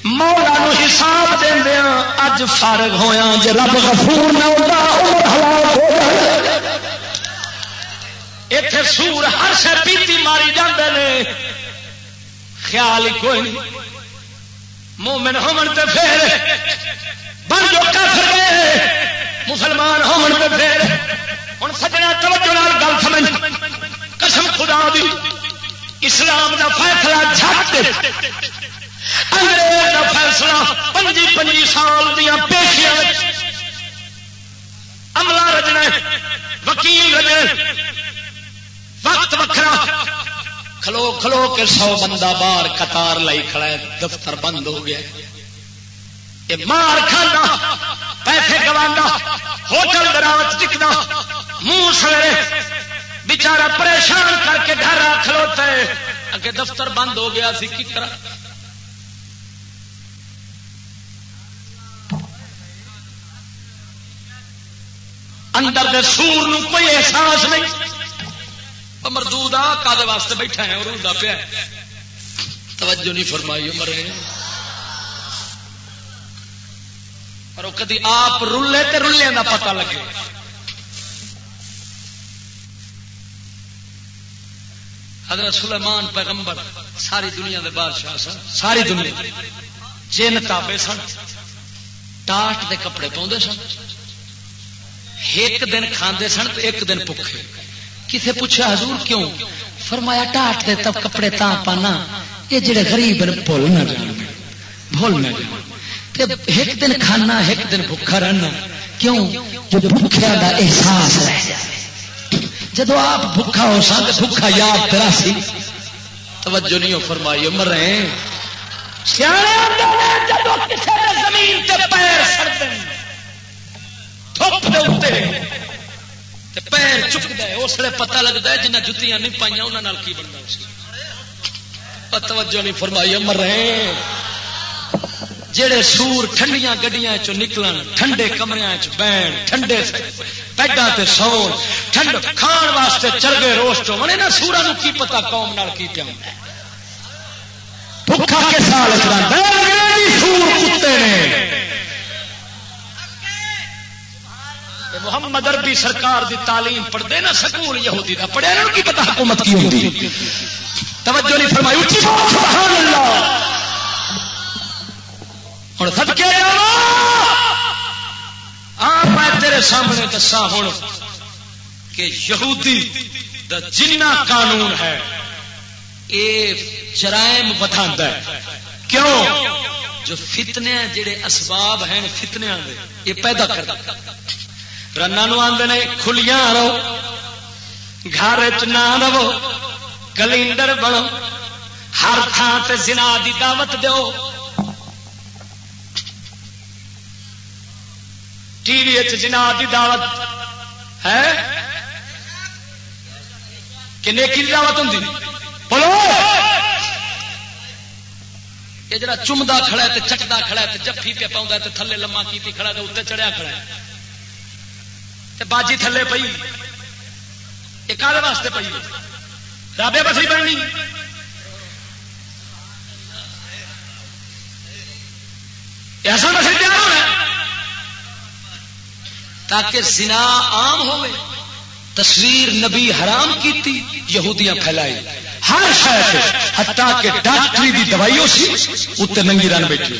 مولا نو حساب دیا اج فارغ ہویا جی رب غفور نہ ہوتا عمر ہلاک ہو جائے۔ اتے سور ہر شہ پیتی ماری جاندے نے۔ خیال ہی کوئی نہیں۔ مومن ہومن تے پھر بن جو کافر گئے مسلمان ہومن تے پھر۔ ہوں سجنا توجہ گل سمجھ۔ قسم خدا دی۔ اسلام دا فیصلہ جھٹ انگریز دا فیصلہ پنجی پنجی سال دیا پیشیاں عملہ رجنا وکیل رجنا وقت وکرا کھلو کھلو کے سو بندہ باہر قطار لائی کھڑا ہے، دفتر بند ہو گیا۔ یہ مار کھانا پیسے گوا ہوٹل دراوت ٹکنا منہ سویرے۔ بچارا پریشان کر کے گھر آ کھلوتا ہے۔ اگے دفتر بند ہو گیا سی کی طرح؟ اندر دے سور نو کوئی احساس نہیں۔ مردود آ کا واسطے بیٹھا ہے اور پیا توجہ نہیں فرمائی مرے پر وہ کدی آپ رلے تے رلے کا پتا لگے۔ حضرت سلیمان پیغمبر ساری دنیا دے بادشاہ سن، ساری دنیا۔ جن تابے سن، ٹاٹ دے کپڑے پاؤں سن۔ ایک دن کھاندے سن تو ایک دن پکے کسے پوچھا حضور کیوں؟ فرمایا ٹاٹ دے تب کپڑے تا پانا، یہ جڑے غریب بھول نہ جان بھول نہ جان ایک دن کھانا، ایک دن بھوکا رہنا۔ کیوں؟ جو بھوکھیا دا احساس رہ جائے۔ جدو آپ بھوکا ہو سن بھوکا یاد تیرا سی۔ توجہ نہیں ہو فرمائی، عمر رہے جدو زمین تے پیر سڑتے تھوپ دے پیر چکتا ہے، اس لیے پتا لگتا ہے جنہ جتیاں نہیں پائیا انہوں کی بننا توجہ نہیں فرمائی مر رہے جڑے سور ٹھنڈیاں گڈیاں چ نکلن، ٹھنڈے کمرے بہن، ٹھنڈے پیڈا تے سو ٹھنڈ کھان واسطے چرگے روسٹ ہونے نا سورا نو کی پتا قوم نال کی پیا بھوکا کے سال اچھا، سور کتے نے۔ محمد اربی سرکار دی تعلیم پڑھتے نا، سکول یہودی دا۔ پڑھیا نا کی پتا حکومت کی ہوتی توجہ نہیں فرمائی اٹھی سبحان اللہ۔ ہوں سدکے آپ میں تیرے سامنے دسا ہوں کہ یہودی دا جنہ قانون ہے یہ جرائم بتا کیوں؟ جو فتنے جڑے اسباب ہیں فتنے یہ پیدا کر رن آدھے کھلیاں رہو گھر چ نہ رہو، کلینڈر بنو، ہر تھان سے جنا کی دعوت دو ٹی وی جنا کی دعوت، ہے؟ کنے کی دعوت ہوں بولو! یہ جڑا چمدا کھڑا ہے چکتا کھڑا ہے جفی پہ پاؤں تھلے لما کی کھڑا ہے اتنے چڑھیا کھڑا ہے۔ باجی تھلے پی ایک واسطے پی رابے بسری بننی۔ ایسا بسری تیار ہونا تاکہ سنا عام ہو تصویر نبی حرام کی یہودیاں پھیلائی۔ ہر شہر ہٹا کے ڈاکٹری کی دوائی ہو سی اتنے ننگی رن بیٹھی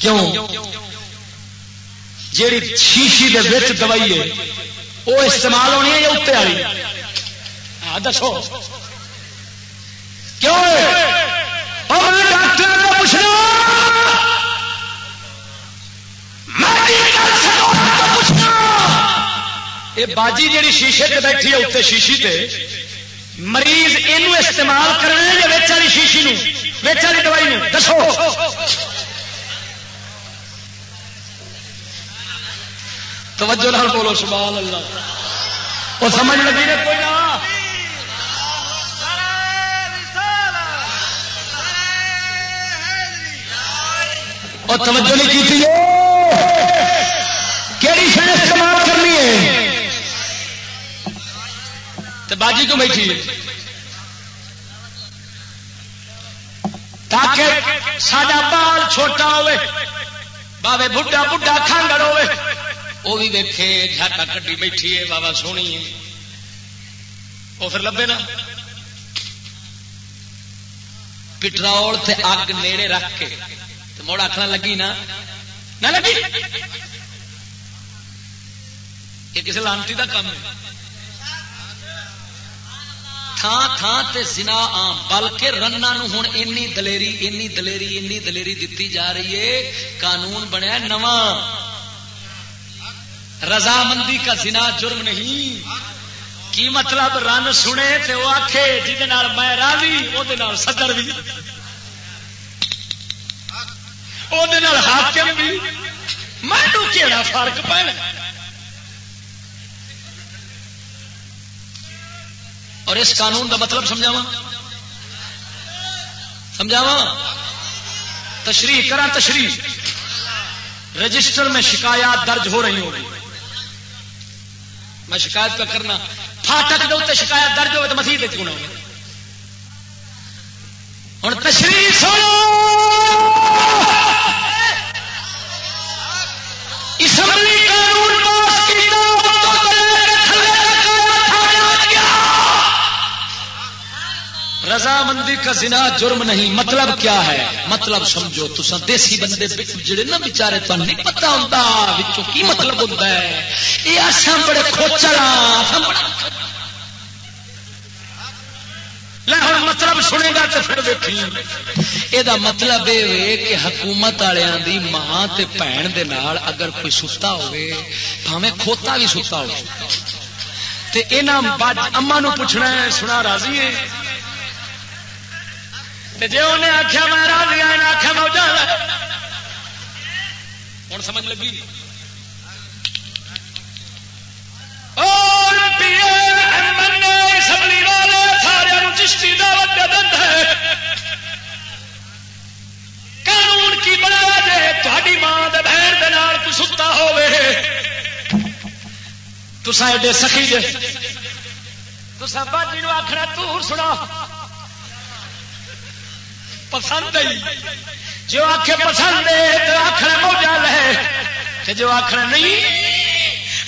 کیوں؟ جیڑی شیشی دے دوائی ہے وہ استعمال ہونی ہے یا اتنے والی؟ ہاں دسو۔ کیوں؟ ڈاکٹر کو پوچھنا۔ یہ باجی، جیڑی شیشے سے بیٹھی ہے اتنے شیشی تے، مریض یہ استعمال کرنا یا ویچ والی شیشی ویچ والی دوائی دسو۔ توجہ نہ بولو، سبحان اللہ۔ وہ سمجھ لگی نے کوئی نہ؟ اور توجہ نہیں کی تھی؟ کیڑی شہر استعمال کرنی ہے؟ تو باجی کو بیٹھی تاکہ ساڈا بال چھوٹا ہوے باوے بڈھا بڈھا کھانگڑ ہوے وہ بھی ویکھے، جھاٹا کٹی بیٹھی ہے بابا سونی ہے۔ وہ پھر لبے نا۔ پٹرول تے اگ نیڑے رکھ کے۔ مڑ آخنا لگی نا۔ نہ لگی۔ یہ کسی لانتی کا کام ہے۔ تھان تھان تے زنا آم، بلکہ رنا ہوں اینی دلیری اینی دلیری اینی دلیری دیتی جا رہی ہے۔ قانون بنیا نواں۔ رضامندی کا زنا جرم نہیں۔ کی مطلب رن سنے تے وہ آخے جہد میں راضی وہ صدر بھی وہ حاکم بھی میں کہڑا فرق پہنا اور اس قانون کا مطلب سمجھاوا سمجھاوا تشریح کرا تشریح۔ رجسٹر میں شکایات درج ہو رہی ہوگی میں شکایت پہ کرنا فاٹک دے شکایت درج ہوگی تو مسیح دیکھ ہونا ہو ہوں تشریف سنو! رضامندی کا زنا جرم نہیں مطلب کیا ہے؟ مطلب سمجھو تسا دیسی بندے جڑے نا بچارے تو نہیں پتا ہوتا کی مطلب ہوتا ہے؟ یہ اصا بڑے کھوچڑا مطلب سنے گا تو پھر دیکھی یہ مطلب یہ کہ حکومت والوں کی ماں تے بھن دے نال اگر کوئی ستا ہوے پاوے کھوتا بھی ستا ہو تے اما نو پوچھنا ہے، سنا راضی ہے؟ جی انہیں آخیا میں راضی ہوں آخیا موجہ ہوں سمجھ لگی؟ سبلی والے سارے چشتی دعوت دند ہے۔ قانون کی بنا جائے تاری ماں بہن دال کو ستا ہوے تسا ایڈے سخی جے۔ تسا باجی نو آخنا تور سنا پسند جو آخ پسند ہے جی۔ آخر موجہ لے جو آخر نہیں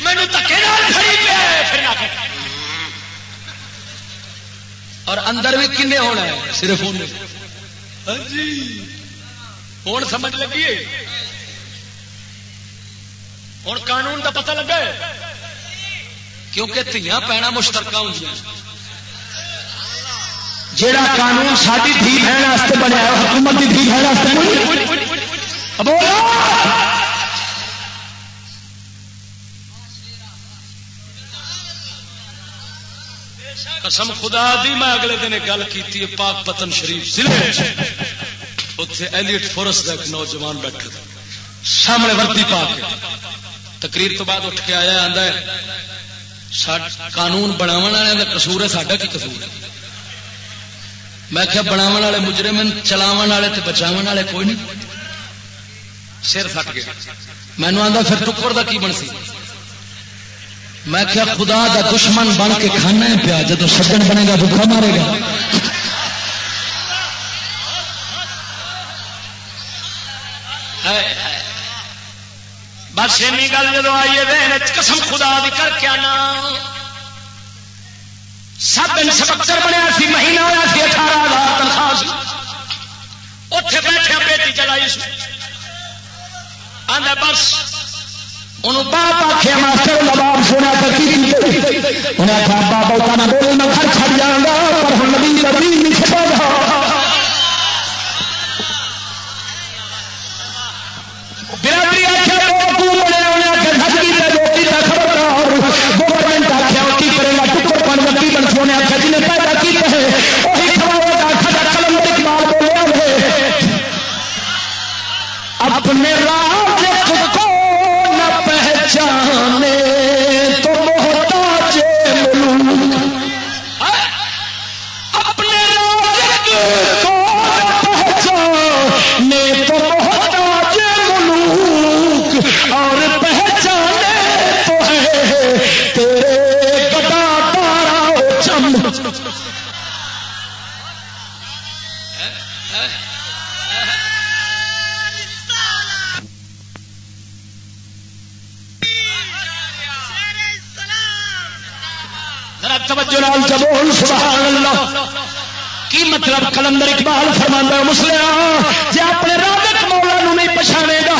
مینو تکے اور اندر بھی کن ہونا ہے؟ صرف ہاں جی۔ ہوں سمجھ لگی ہوں قانون کا پتہ لگا کیونکہ تھیاں پینا مشترکہ ہوں جی۔ جیڑا قانون ساری دھی بہن بنیا حکومت کی دھی بہن قسم خدا دی، میں اگلے دن گل کی پاک پتن شریف ضلع۔ اتنے ایلیٹ فورس کا ایک نوجوان بیٹھا سامنے ورتی پا کے۔ تقریر تو بعد اٹھ کے آیا آدھا قانون بناو والے کا قصور ہے، ساڈا کی قصور ہے؟ میں کیا بناو والے مجرم چلاو والے بچاو والے کوئی نہیں۔ سر فٹ گیا مینو آتا پھر ٹکر کا کی بن سی؟ میں کیا خدا دا دشمن بن کے کھانا پیا جب سجن بنے گا بکھا مارے گا۔ بس این گل جب آئیے قسم خدا بھی کر کے آنا۔ سب انسپکٹر بنیا سی، مہینہ ہوا سی، اٹھارہ ہزار تنخواہ اتے بیٹھے بیٹی چلائی آدھا بس۔ انہوں باپ آخیا ماسٹر لباب سونا انہیں آخیا بابا اتنا بول، میں گھر جاؤں گا پر نبی نبی نہیں چھپا گا۔ برادری بن سونے آخر جی نے پیدا کیتے ہیں وہی قلم اقبال اپنے راج توجہ نال جبول سبحان اللہ۔ کی مطلب کلندر اقبال فرما مسلم جی اپنے رابط مولا نو نہیں پچھانے گا،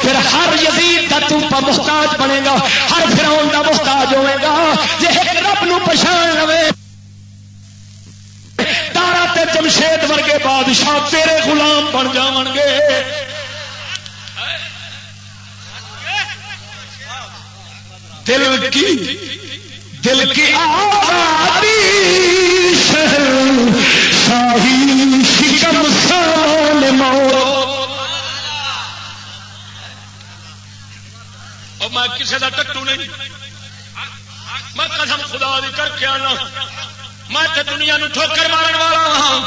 پھر ہر یزید کا تو محتاج بنے گا، ہر فراؤن کا محتاج ہوئے گا جی ایک رب نو پچھان لوے تارا تے جمشید ورگے بادشاہ تیرے غلام بن جان گے۔ دل کی؟ دل کی آبادی شاہی شکم سال اور میں کسی کا ٹٹو نہیں۔ میں قسم خدا دی کر کے آنا۔ میں دنیا نو ٹھوکر مارن والا ہاں۔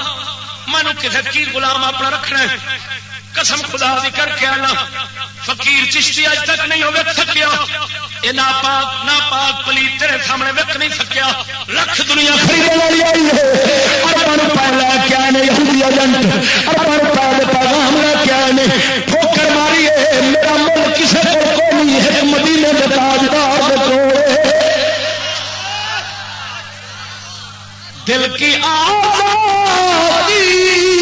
میں کسی کی غلام اپنا رکھنا ہے۔ قسم خدا دی کر کے آنا۔ فقیر چشتی اج تک نہیں ہوگا تھکیا۔ یہ نا پاک نا پاک پلی تیرے سامنے وک نہیں سکیا لکھ دنیا والی آئی ہے۔ لے کے یہودی ایجنٹ۔ پیغام لے کے ٹھوکر ماری ہے۔ میرا کسی کو کوئی ہے۔ مدینے تاجدار دل کی آزادی۔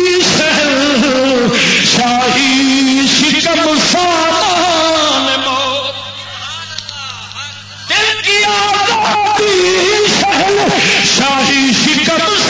شاہی شکم سامان موت۔ دل کی آزادی شاہی شکم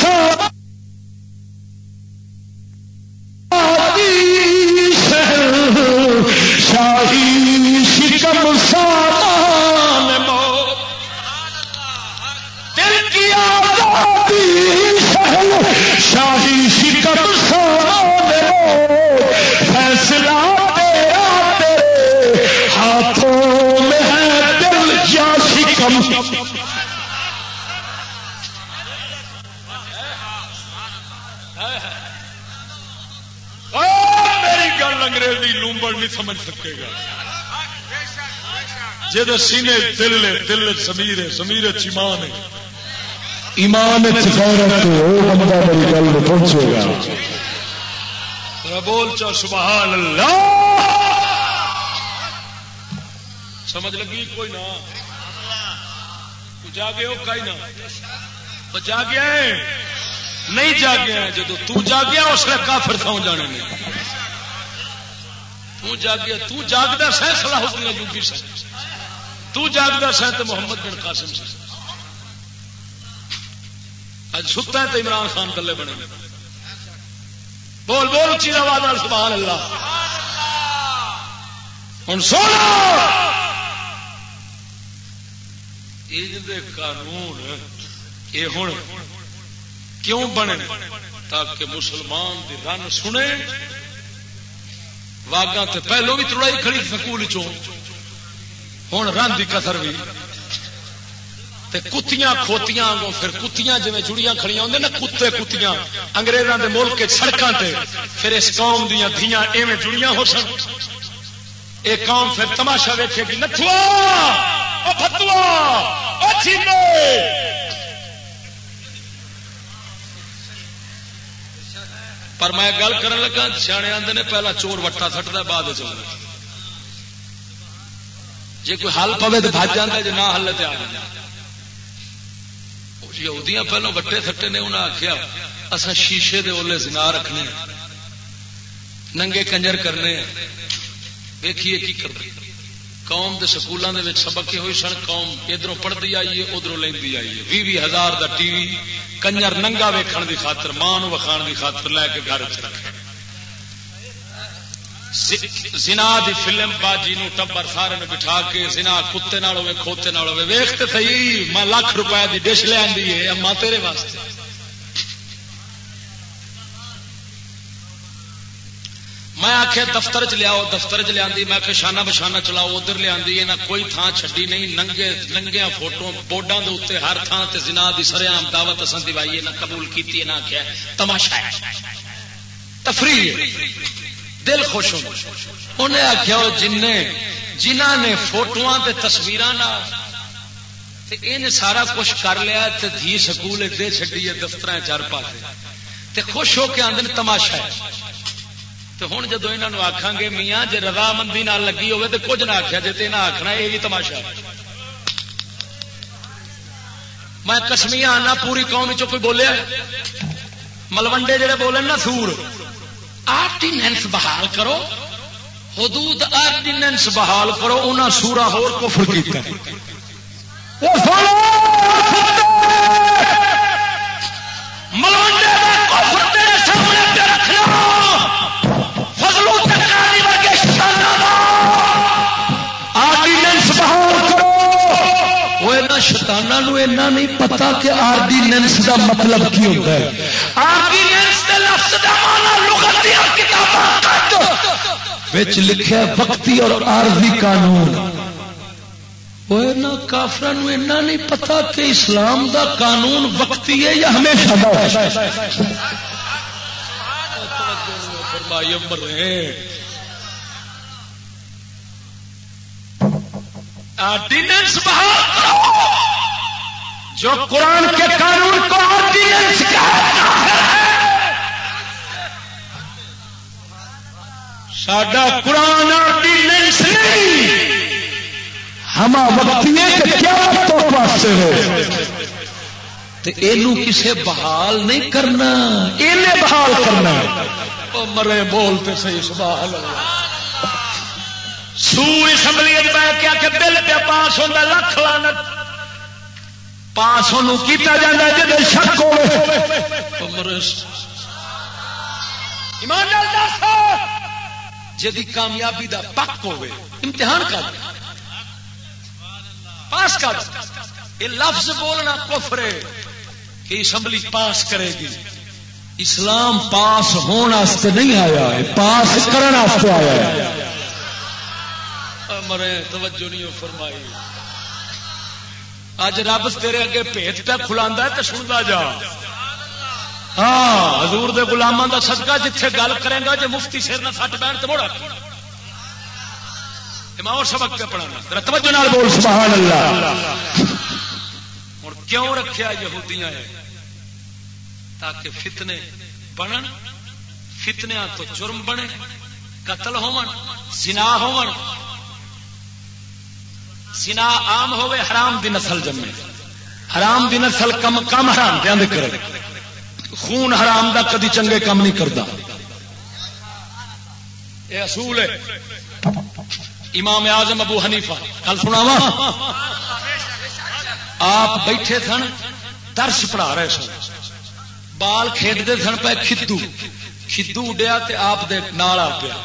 نہیں سمجھ سکے گا۔ جی سینے دل ہے دل سمیر ہے سمیر چیمان ہے۔ ایمان پہنچے گا۔ بول چا سبحان اللہ۔ سمجھ لگی کوئی نہ؟ تو جاگے ہو کئی نہ؟ جاگیا ہے۔ نہیں جاگیا جب تو جاگیا اس نے کافر سو جانے نے۔ تو جاگیا تو جاگدا سہ صلاح الدین ایوبی سے تو جاگدا سہ تو محمد بن قاسم سے اج ستا ہے تو عمران خان تلے بنے۔ بول بول، چیز آواز سبحان اللہ۔ ہوں سونا! قانون یہ ہوں کیوں بنے؟ تاکہ مسلمان دی رن سنے واگا تے پہلو بھی تڑائی کھڑی سکول ہوں رن دی کسر بھی تے کتیاں کھوتیاں آگوں پھر کتیاں جی جڑیاں کھڑیاں ہوندے نا کتے کتیاں۔ انگریزاں دے ملک کے سڑکاں تے پھر اس قوم دیاں دھیاں ایویں جڑیاں ہو سن۔ اے قوم پھر تماشا ویکھے گی نتھوا فتوا او چینے پر میں گل کرن لگا، سیانے آدھے نے پہلا چور وٹا سٹتا بعد چور جی کوئی حل پوے تو بج جاتا جی نہ ہل تو آ یہودیاں پہلو وٹے سٹے نے انہیں آخیا اصا شیشے دے اولے زنا رکھنے ننگے کنجر کرنے ویکھیے کی کرتے قوم دے سکولوں دے سبق ہوئی سن، قوم ادھر پڑھتی آئی ہے ادھر لینی آئی ہے۔ بھی بھی ہزار دا ٹی وی، کنجر ننگا ویکھن دی خاطر، ماں وکھان دی خاطر لے کے گھر چ رکھے۔ زنا دی فلم باجی نو ٹبر سارے نے بٹھا کے زنا کتے نال ہوے کھوتے نال ہوے ویکھ تے صحیح میں لاکھ روپے دی ڈش لے آندی ہے اما تیرے واسطے۔ میں آخیا دفتر چ لیاؤ، دفتر چ لیا میں آخیا شانہ بشانہ چلاؤ، ادھر لیا کوئی تھان چڈی نہیں، ننگے ننگیا فوٹو بورڈا کے اتنے ہر تھان سے زنا دی سریام دعوت اصل دوائی نہ قبول کی نہ آخیا تماشا تفریح، دل خوش ہو۔ انہیں آخیا جن جنہ نے فوٹو تصویر سارا کچھ کر لیا دھی سکول دے چڈی ہے دفتر چار پاس خوش ہو کے آدھے تماشا ہے۔ تو ہوں جدو یہاں آخان گے، میاں جی رضامندی لگی ہوے تو کچھ نہ آخیا جی نہ آخنا یہ بھی تماشا۔ میں کسمیا آنا پوری قوم چ کوئی بولیا ملوڈے جڑے بولے نا سور آرڈیننس بحال کرو، حدود آرڈیننس بحال کرو انہیں سورا ہور کفر کیتا ملوڈے وہ یہاں اینا نہیں پتا کہ آرڈیننس دا مطلب کی ہوتا ہے۔ آرڈیننس دے لفظ دا معنی لغت دی کتاباں وچ لکھیا وقتی اور عارضی قانون۔ وہ کافر نہیں پتا کہ اسلام دا قانون وقتی ہے یا ہمیشہ آرڈیننس جو قرآن کے قانون کو آرڈیننس ساڈا قرآن آرڈیننس نہیں ہم وقتی ہو۔ کسے بحال نہیں کرنا۔ بحال کرنا۔ مرے بولتے صحیح سوال سور اسمبلی میں کیا کہ بل پہ پاس ہوتا لکھ لانت پاس کیتا جاتا جی شک ہو جی کامیابی دا پک ہوے امتحان کر۔ پاس کر۔ یہ لفظ بولنا کفرے کہ اسمبلی پاس کرے گی۔ اسلام پاس ہونے نہیں آیا ہے پاس کرنے آیا۔ ہے مرے، توجہ نہیں فرمائی۔ اج رب تیرے اگے پیٹ پہ کھلا تو سنتا جا۔ ہاں حضور دے گلاموں دا صدقہ جتھے گل کرے گا جی مفتی سر نہ سٹ بہن تو موڑا۔ میں اور سبق پہ پڑھانا۔ توجہ نال بول، سبحان اللہ۔ ہوں کیوں رکھیا یہودیاں ہے تاکہ فتنے بنن فتنیا تو جرم بنے، قتل ہون زنا ہون سنا آم ہوے حرام دی نسل جمے۔ حرام دی نسل کم کم حرام دے کرے۔ خون حرام دا کدی چنگے کم نہیں کرتا یہ اصول ہے۔ امام اعظم ابو حنیفہ کل سنا آپ بیٹھے سن، درس پڑھا رہے سن۔ بال کھیڈتے سن پہ کھدو۔ کھدو اڈیا آپ دے نال آ گیا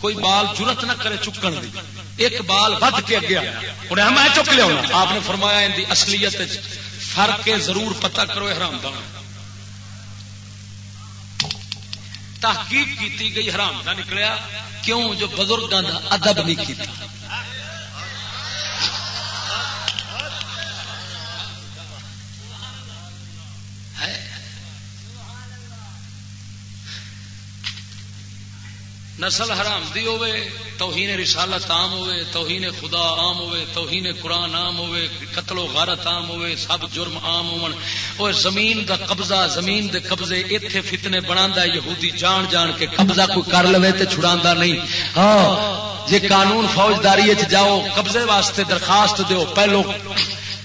کوئی بال ضرورت نہ کرے چکن دی۔ ایک بال ود کے اگے آیا۔ میں چک لیا آپ نے فرمایا ان کی اصلیت فرق ضرور پتا کرو حرام دان۔ تحقیق کی گئی، حرام کا نکلیا۔ کیوں؟ جو بزرگوں کا ادب نہیں کیتا۔ نسل حرام دی ہوے توہین رسالت عام ہوے توہین خدا عام ہوے توہین قرآن عام ہوے قتل و غارت عام ہوے سب جرم عام ہون۔ اور زمین دا قبضہ، زمین دے قبضے، ایتھے فتنے بناندا یہودی جان جان کے قبضہ کوئی کر لوے تے چھڑاندا نہیں۔ ہاں جے قانون فوجداری وچ جاؤ، قبضے واسطے درخواست دیو، پہلو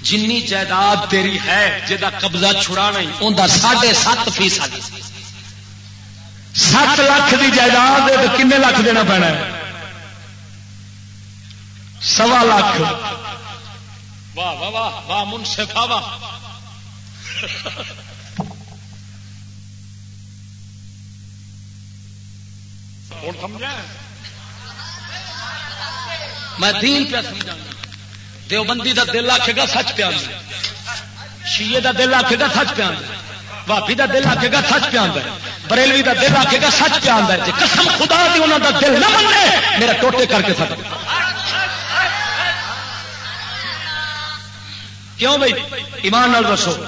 جنی جائیداد تیری ہے جدا قبضہ چھڑانا ہی اوندا 7.5 فیصد۔ سات لاکھ کی جائیداد کن لاکھ دینا پینا سوا لاکھ۔ واہ واہ واہ واہ منصفا واہ میں دین پہ سمجھا دیوبندی کا دل آخے گا سچ پیا شیے کا دل آخے گا سچ پیا بھابی کا دل آخے گا سچ پیا بریلوی کا دل آخے گا سچ پہ آتا ہے قسم خدا دی انہوں دا دل نہ منے میرا ٹوٹے کر کے سکتے کیوں بھائی؟ ایمان نال دسو،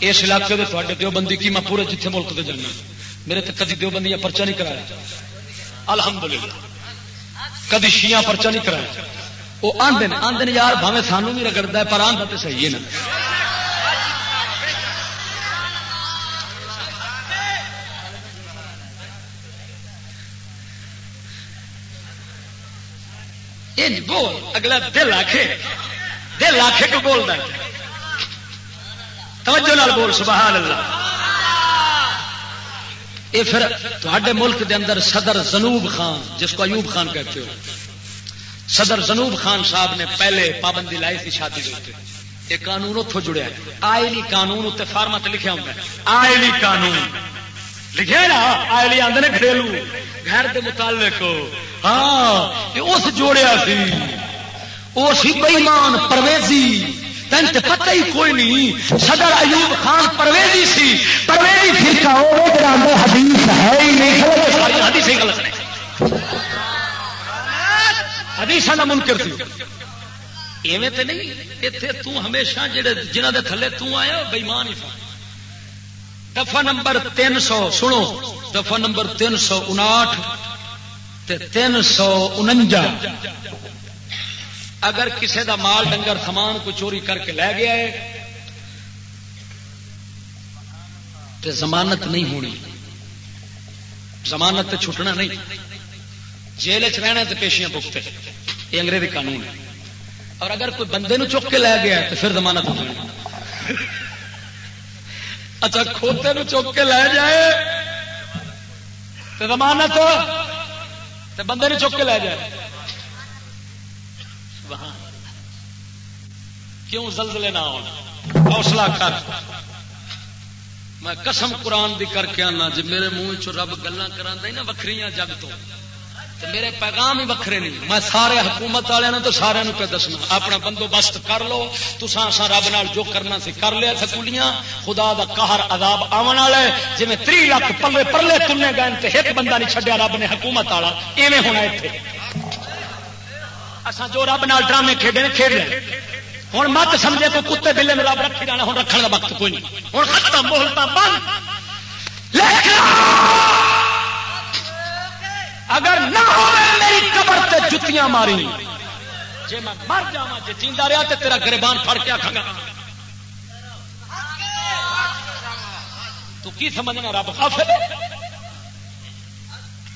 اس علاقے کے تھوڑے دیوبندی کی میں پورے جتنے ملک سے جانا میرے تو کدی دیوبندی پرچا نہیں کرایا۔ الحمدللہ۔ کدی شیاں پرچا نہیں کرایا۔ وہ آدھے آدھے یار بھاوے سانو بھی رگڑتا ہے، پر آدھا تو صحیح ہے نا۔ بول، اگلا دل آخے دل آخے کو بول توجہ لال بول، سبحان اللہ۔ یہ پھر تھوڑے ملک دے اندر صدر جنوب خان، جس کو ایوب خان کہتے ہو۔ صدر جنوب خان صاحب نے پہلے پابندی لائی تھی شادی کے یہ قانون اتوں جڑیا آئلی قانون اتنے فارمت لکھا ہوں آئلی قانون۔ لکھے نا؟ آئلی آدھے گھریلو۔ گھر کے متعلق۔ ہاں اس جوڑیا سی۔ وہ سی بےمان پرویزی۔ تین تو پتہ ہی کوئی نہیں۔ صدر ایوب خان پرویزی سی۔ پرویزی فرقہ حدیث ہے ہی نہیں۔ حدیث ہی غلط نہیں حدیث کا منکر سی ایویں تو نہیں اتنے تو ہمیشہ جڑے جنہ دے تھلے تو آیا بےمان ہی دفعہ نمبر تین سو، سنو۔ دفعہ نمبر تین سو انٹھ تین سو انجا اگر کسی دا مال ڈنگر سامان کو چوری کر کے لے گیا ہے تو ضمانت نہیں ہونی۔ ضمانت چھٹنا نہیں۔ جیل چ رہنا تو پیشیاں بکتے یہ انگریزی قانون ہے۔ اور اگر کوئی بندے نو چک کے لے گیا تو پھر ضمانت ہو جانی اچھا کھوتے نو چک کے لے جائے تو ضمانت تو بندے نے چک کے لے جائے۔ کیوں زلزلے نہ ہونا حوصلہ کر۔ میں قسم قرآن دی کر کے آنا جی میرے منہ چ رب گلا کرا نا وکری جگ تو۔ میرے پیغام ہی وکھرے نہیں۔ میں سارے حکومت والوں تو سارے پہ دسنا۔ اپنا بندوبست کر لو۔ تو سا رب نال جو کرنا سی کر لیا سکولیاں خدا دا قہر عذاب آن والا ہے۔ جی میں تری لاکھ پلے پرلے تلنے گئے تو ایک بندہ نہیں چڈیا رب نے حکومت والا۔ ایویں ہونا اتنے اصا جو رب نال ڈرامے کھیڈے کھیڈ لیں ہوں مت سمجھے تو کتے بلے میں رب رکھی جانا ہوں رکھنے کا وقت کوئی نہیں۔ ہوں ختم بولتا بند۔ اگر نہ ہو میری قبر تے جتیاں ماری۔ جی میں مر جا جی جیتا رہا تو تیرا گربان پھڑ کے آخا تو کی سمجھنا رب خافے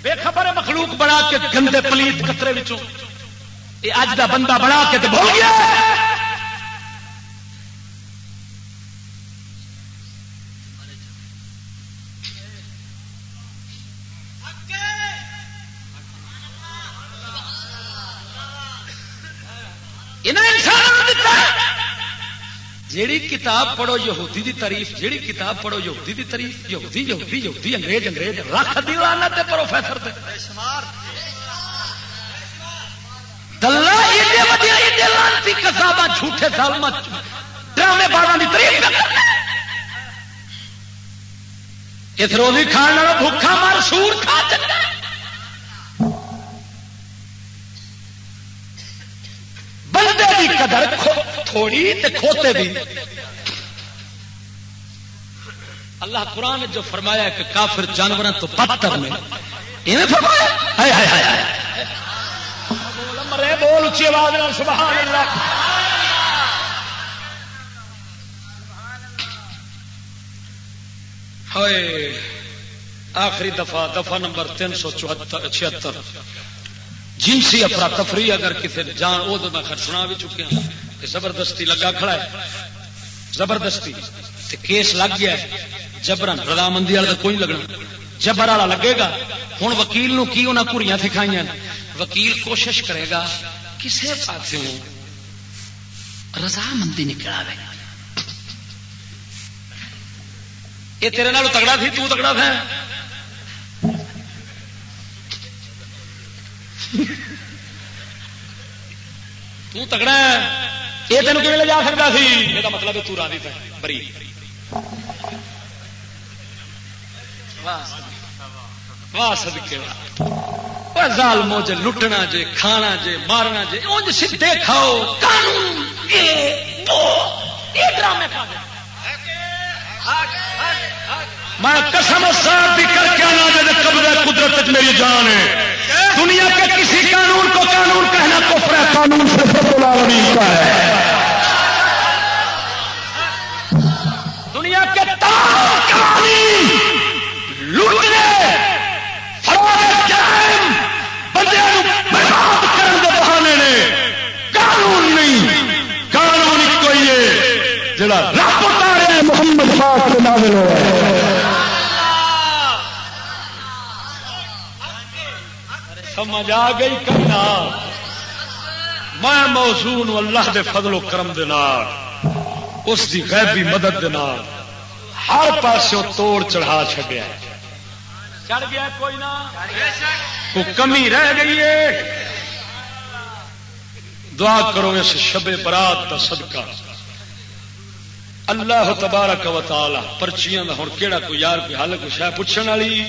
بے خبر مخلوق بنا کے گندے پلیت کترے یہ اج دا بندہ بنا کے تو بول گیا۔ جیڑی کتاب پڑھو یہودی دی تعریف، جیڑی کتاب پڑھو یہودی دی تعریف، یہودی یہودی یہودی، انگریز انگریز، رکھ دیوانا تے پروفیسر تے۔ دلہ ایڈے وڈے ایڈے لعنتی کذابا جھوٹے ظالما ڈرامے بارہ کی تعریف اس روزی کھان والا بھوکھا مار سور کھا چکا بندے کی قدر کھو تھوڑی تے کھوتے بھی۔ اللہ قرآن جو فرمایا کہ کافر جانوروں تو پتھر میں۔ فرمایا؟ بول اچھی آواز سبحان اللہ۔ آخری دفعہ دفعہ نمبر تین سو چوہتر چھتر جنسی افرا تفری اگر کسی جان وہ تو میں سنا بھی چکیا کہ زبردستی لگا کھڑا ہے۔ زبردستی۔ کیس لگ گیا جبرن رضامندی والا کوئی لگنا۔ جبر والا لگے گا۔ ہوں وکیل نو کی انہیں کڑیاں سکھائی وکیل کوشش کرے گا کسی پاس رضامندی نکلا رہے یہ تیرے نال تگڑا تھی تو تگڑا تھا تگڑا یہ تین کھے لے جا سکتا سی؟ یہ مطلب تو راضی تھا۔ بری۔ ظالمو جے لٹنا جے کھانا جے مارنا جے انج سیدھے کھاؤ۔ قانون میں قسم بھی کر کے آنا جب قبضہ قدرت میری جان ہے۔ دنیا کے کسی قانون کو قانون کہنا کفر ہے، قانون صرف العالمین کا ہے۔ دنیا کے تمام قوانین لوٹنے بندے برباد کرنے کے بہانے نے۔ قانون نہیں، قانون کوئی ہے، جڑا رب اتارے، محمد محمد پاک کے نازل ہوا ہے سمجھ آ گئی کہنا میں موزون اللہ دے فضل و کرم دے نال اس دی غیبی مدد دے نال ہر پاسوں توڑ چڑھا چڈیا چڑھ گیا کوئی نہ۔ کو کمی رہ گئی ہے۔ دعا کرو اس شب برات کا صدقہ۔ اللہ تبارک و تعالی پرچیاں دا ہن کیڑا کوئی یار کوئی حل کوئی شاید پوچھنے والی؟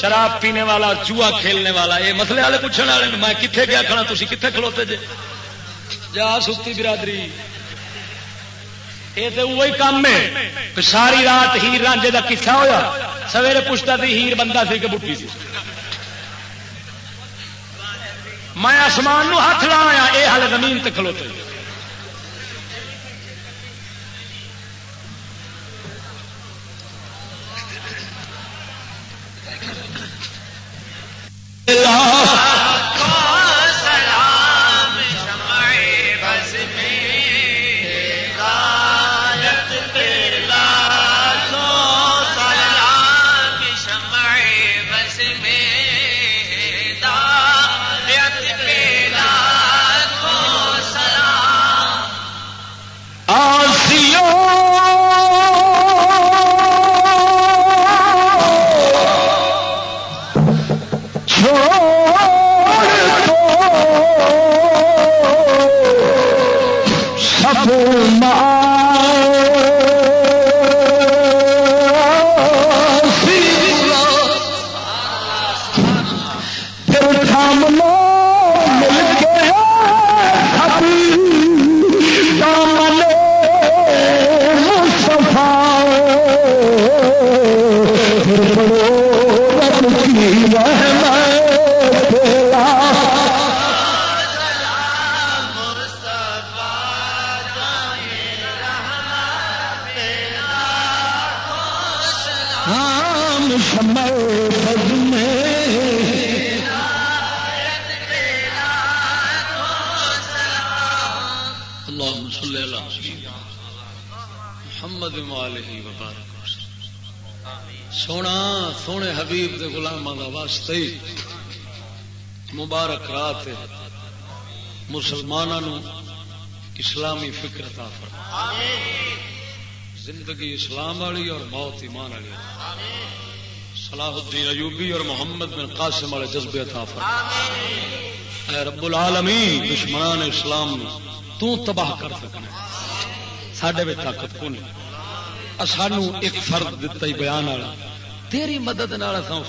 شراب پینے والا چوہا کھیلنے والا، یہ مسئلے والے پوچھنے والے میں کتنے گیا کھڑا تھی کتنے کھلوتے جے؟ جا ستی برادری۔ یہ تو وہی کام ہے۔ ساری رات ہیر رانجے کا کسا ہوا سویرے پوچھتا تھی ہیر بندہ سی کہ بٹھی سی؟ میں آسمان نو ہاتھ لایا یہ ہال زمین تے کھلوتے۔ لا مبارک رات مسلمانوں اسلامی فکر فرما۔ زندگی اسلام والی اور موت ایمان والی۔ صلاح الدین ایوبی اور محمد بن قاسم والے جذبے تھا اے رب العالمین، دشمنان اسلام تو تباہ کر سکنا سڈے طاقت کو نہیں سانو ایک فرد دتا ہی بیان والا۔ تیری مدد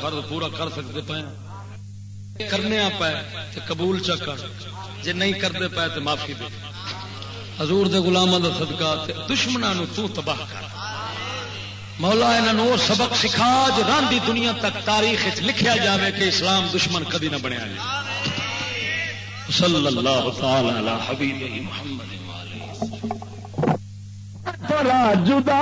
فرد پورا کر سکتے پے ہاں۔ کرنے پائے تو قبول چکر جی نہیں کرتے پائے تو معافی دے۔ حضور دے غلاموں کا صدقہ دشمنوں تو تباہ کر۔ مولا انہوں سبق سکھا جو راندی دنیا تک تاریخ لکھیا جاوے کہ اسلام دشمن کدی نہ بنیا صلی اللہ تعالی علی حبیب محمد جدا